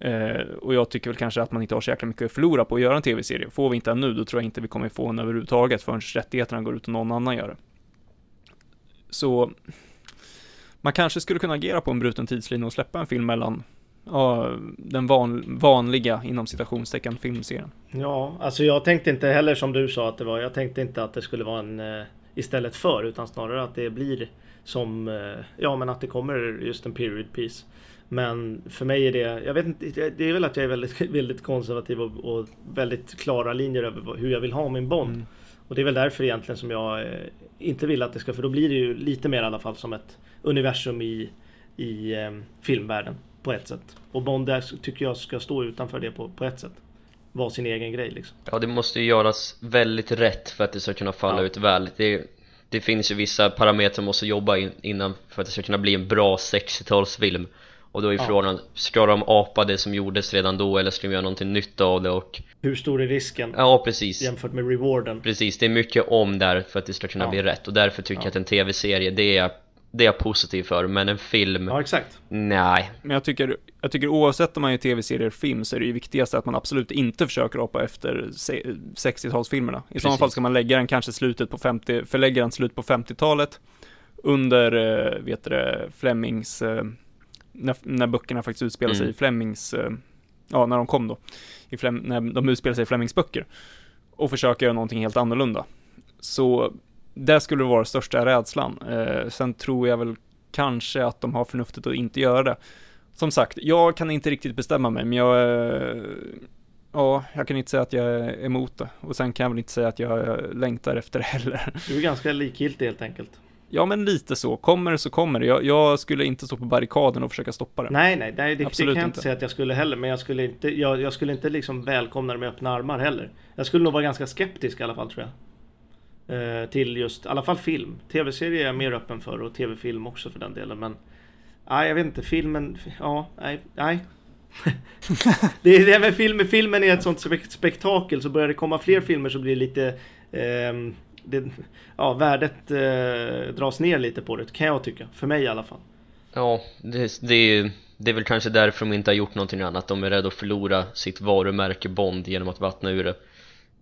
Eh, och jag tycker väl kanske att man inte har så jäkla mycket att förlora på att göra en tv-serie. Får vi inte en nu, då tror jag inte vi kommer få en överhuvudtaget förrän rättigheterna går ut och någon annan gör det. Så man kanske skulle kunna agera på en bruten tidslinje och släppa en film mellan ja, den van, vanliga, inom citationstecken, filmserien. Ja, alltså jag tänkte inte heller som du sa att det var. Jag tänkte inte att det skulle vara en eh, istället för utan snarare att det blir som, eh, ja men att det kommer just en period piece. Men för mig är det, jag vet inte, det är väl att jag är väldigt, väldigt konservativ och, och väldigt klara linjer över hur jag vill ha min Bond. Mm. Och det är väl därför egentligen som jag eh, inte vill att det ska, för då blir det ju lite mer i alla fall som ett universum i, i eh, filmvärlden på ett sätt. Och Bond där tycker jag ska stå utanför det på, på ett sätt. Vara sin egen grej liksom. Ja, det måste ju göras väldigt rätt för att det ska kunna falla Ja. ut väl. Det, det finns ju vissa parametrar som måste jobba in, innan för att det ska kunna bli en bra 60-talsfilm. Och då är Ja. frågan, ska de apa det som gjordes redan då eller ska de göra någonting nytt av det? Och Hur stor är risken ja, precis. jämfört med rewarden? Precis, det är mycket om där för att det ska kunna Ja. bli rätt och därför tycker Ja. jag att en tv-serie, det är, det är jag positiv för, men en film, Ja, exakt. nej. Men jag tycker, jag tycker oavsett om man gör tv-serier eller film så är det ju viktigaste att man absolut inte försöker apa efter se- 60-talsfilmerna. I sådana fall ska man lägga den kanske slutet på 50, förlägga den slut på 50-talet under, eh, vet du det, Flemings, eh, när, när böckerna faktiskt utspelar sig Mm. i Flemings, eh, ja när de kom då, i Flem, när de utspelar sig i Flemings böcker och försöka göra någonting helt annorlunda. Så det skulle vara största rädslan. Eh, sen tror jag väl kanske att de har förnuftet att inte göra det. Som sagt, jag kan inte riktigt bestämma mig, men jag, eh, ja, jag kan inte säga att jag är emot det. Och sen kan jag väl inte säga att jag längtar efter det heller. Du är ganska likgiltig helt enkelt. Ja, men lite så. Kommer det så kommer det. Jag, jag skulle inte stå på barrikaden och försöka stoppa det. Nej, nej, nej det, det Absolut kan jag inte säga att jag skulle heller. Men jag skulle inte, jag, jag skulle inte liksom välkomna det med öppna armar heller. Jag skulle nog vara ganska skeptisk i alla fall tror jag. Eh, till just, i alla fall film. Tv-serie är jag mer öppen för och tv-film också för den delen. Men nej, jag vet inte. Filmen, ja, nej, nej. det är det med filmen. Filmen är ett sånt spektakel. Så börjar det komma fler filmer så blir det lite eh, det, ja, värdet eh, dras ner lite på det kan jag tycka. För mig i alla fall. Ja, det, det, är, det är väl kanske därför de inte har gjort någonting annat. De är rädda att förlora sitt varumärke Bond genom att vattna ur det.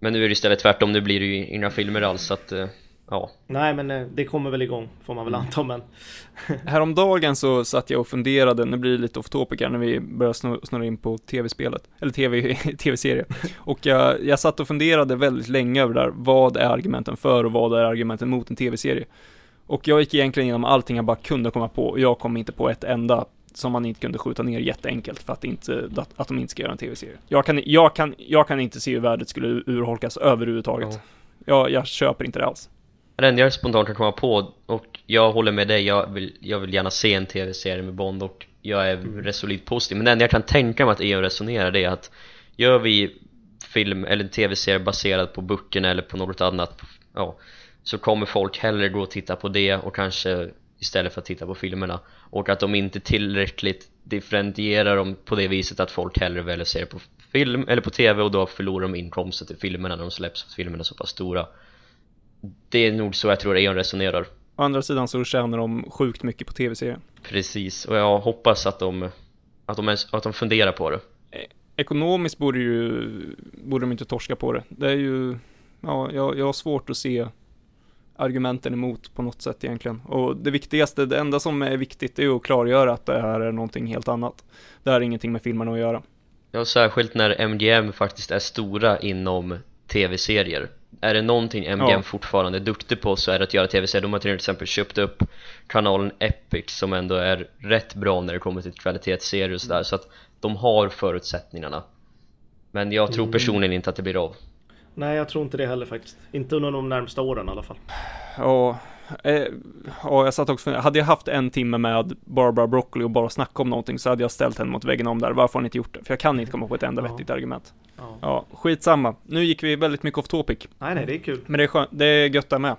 Men nu är det istället tvärtom, nu blir det ju inga filmer alls så att, eh, ja. Nej men eh, det kommer väl igång får man väl anta men Häromdagen så satt jag och funderade, nu blir det lite off topic här när vi börjar snurra, snurra in på tv-spelet, eller tv, tv-serie. Och jag, jag satt och funderade väldigt länge över det där, vad är argumenten för och vad är argumenten mot en tv-serie? Och jag gick egentligen igenom allting jag bara kunde komma på, och jag kom inte på ett enda som man inte kunde skjuta ner jätteenkelt för att, inte, att, att de inte ska göra en tv-serie. Jag kan, jag, kan, jag kan inte se hur värdet skulle urholkas överhuvudtaget. Ja. Jag, jag köper inte det alls. Det enda jag spontant kan komma på, och jag håller med dig, jag vill, jag vill gärna se en tv-serie med Bond och jag är resolut positiv Men det enda jag kan tänka mig att EU resonerar det är att Gör vi film eller en tv-serie baserad på böckerna eller på något annat ja, så kommer folk hellre gå och titta på det och kanske istället för att titta på filmerna och att de inte tillräckligt differentierar dem på det viset att folk hellre väljer att se det på film eller på tv och då förlorar de inkomster till filmerna när de släpps för filmerna är så pass stora det är nog så jag tror Eon resonerar Å andra sidan så tjänar de sjukt mycket på tv-serien. precis och jag hoppas att de att de, att de funderar på det Ekonomiskt borde ju, borde de inte torska på det. Det är ju, ja, jag, jag har svårt att se argumenten emot på något sätt egentligen. Och det viktigaste, det enda som är viktigt är att klargöra att det här är någonting helt annat. Det här är ingenting med filmerna att göra. Ja, särskilt när MGM faktiskt är stora inom tv-serier Är det någonting MGM Ja. fortfarande är duktig på så är det att göra tv-serier De har till exempel köpt upp kanalen Epic som ändå är rätt bra när det kommer till kvalitetsserier och sådär Så att de har förutsättningarna Men jag tror personligen inte att det blir av Nej, jag tror inte det heller faktiskt. Inte under de närmsta åren i alla fall. Ja, eh, ja, jag satt också och. Hade jag haft en timme med Barbara Broccoli och bara snacka om någonting så hade jag ställt henne mot väggen om där. Varför har ni inte gjort det? För jag kan inte komma på ett enda Ja. vettigt argument. Ja. Ja, skitsamma. Nu gick vi väldigt mycket off topic. Nej, nej, det är kul. Men det är skönt, det är gött där med.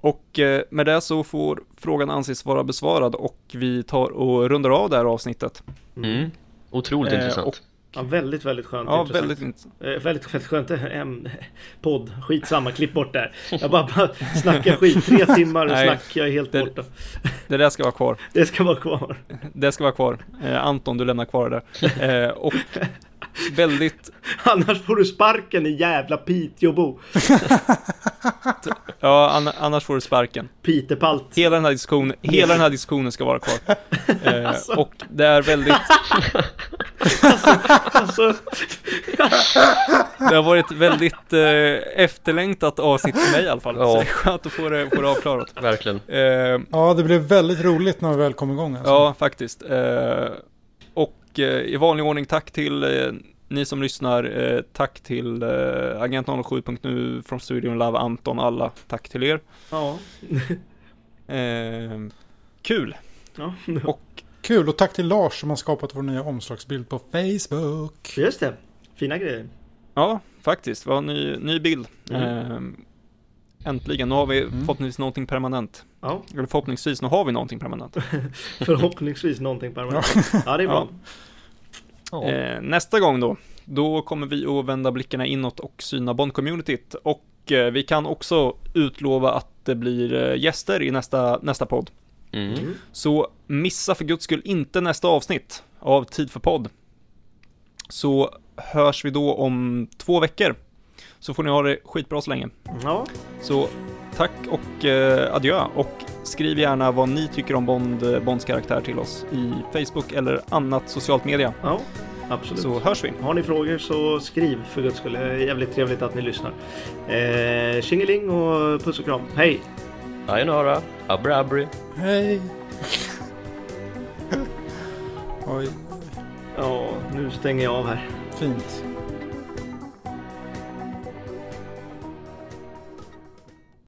Och eh, med det så får frågan anses vara besvarad och vi tar och rundar av det här avsnittet. mm. Otroligt Eh, intressant och- Ja, väldigt, väldigt skönt. Ja, intressant. väldigt intressant. Eh, väldigt, väldigt skönt. Em, podd. Skitsamma, klipp bort det här. Jag bara, bara snackar skit. Tre timmar Nej, snack, jag är helt det- borta. Det där ska vara kvar. Det ska vara kvar. Det ska vara kvar. Eh, Anton, du lämnar kvar det där. Eh, och väldigt, Annars får du sparken i jävla Piteåbo. ja, anna- annars får du sparken. Pitepalt. Hela den här diskussionen, hela den här diskussionen ska vara kvar. Eh, och det är väldigt, Alltså, det har varit väldigt eh, efterlängtat avsnitt för mig i alla fall. Ja. Så det är skönt att få det, få det avklarat. Verkligen Eh, Ja, det blev väldigt roligt när vi väl kom igång. Alltså. Ja, faktiskt. Eh, och i vanlig ordning tack till eh, ni som lyssnar. Eh, tack till Agent 07.nu från studion Love Anton, alla. Tack till er. ja. Eh, kul. ja. Och Kul och tack till Lars som har skapat vår nya omslagsbild på Facebook. Just det. Fina grejer. ja, faktiskt. En ny, ny bild. Mm. Eh, äntligen. Nu har vi Mm. förhoppningsvis någonting permanent. Ja, Eller förhoppningsvis, nu har vi någonting permanent. förhoppningsvis någonting permanent. Ja, det är bra. ja. Eh, nästa gång då, då kommer vi att vända blickarna inåt och syna Bond-communityt. Och eh, vi kan också utlova att det blir eh, gäster i nästa, nästa podd. Mm. Mm. Så missa för guds skull inte nästa avsnitt av Tid för podd. Så hörs vi då om två veckor. Så får ni ha det skitbra så länge. Ja, Så tack och eh, adjö. Och skriv gärna vad ni tycker om Bond, eh, Bonds karaktär till oss i Facebook eller annat socialt media. ja. Absolut. Så hörs vi. Har ni frågor så skriv för guds skull. Det är jävligt trevligt att ni lyssnar. Eh, tjingeling och puss och kram. Hej! Sayonara, abri abri Hej! Oj, Ja, nu stänger jag av här. fint.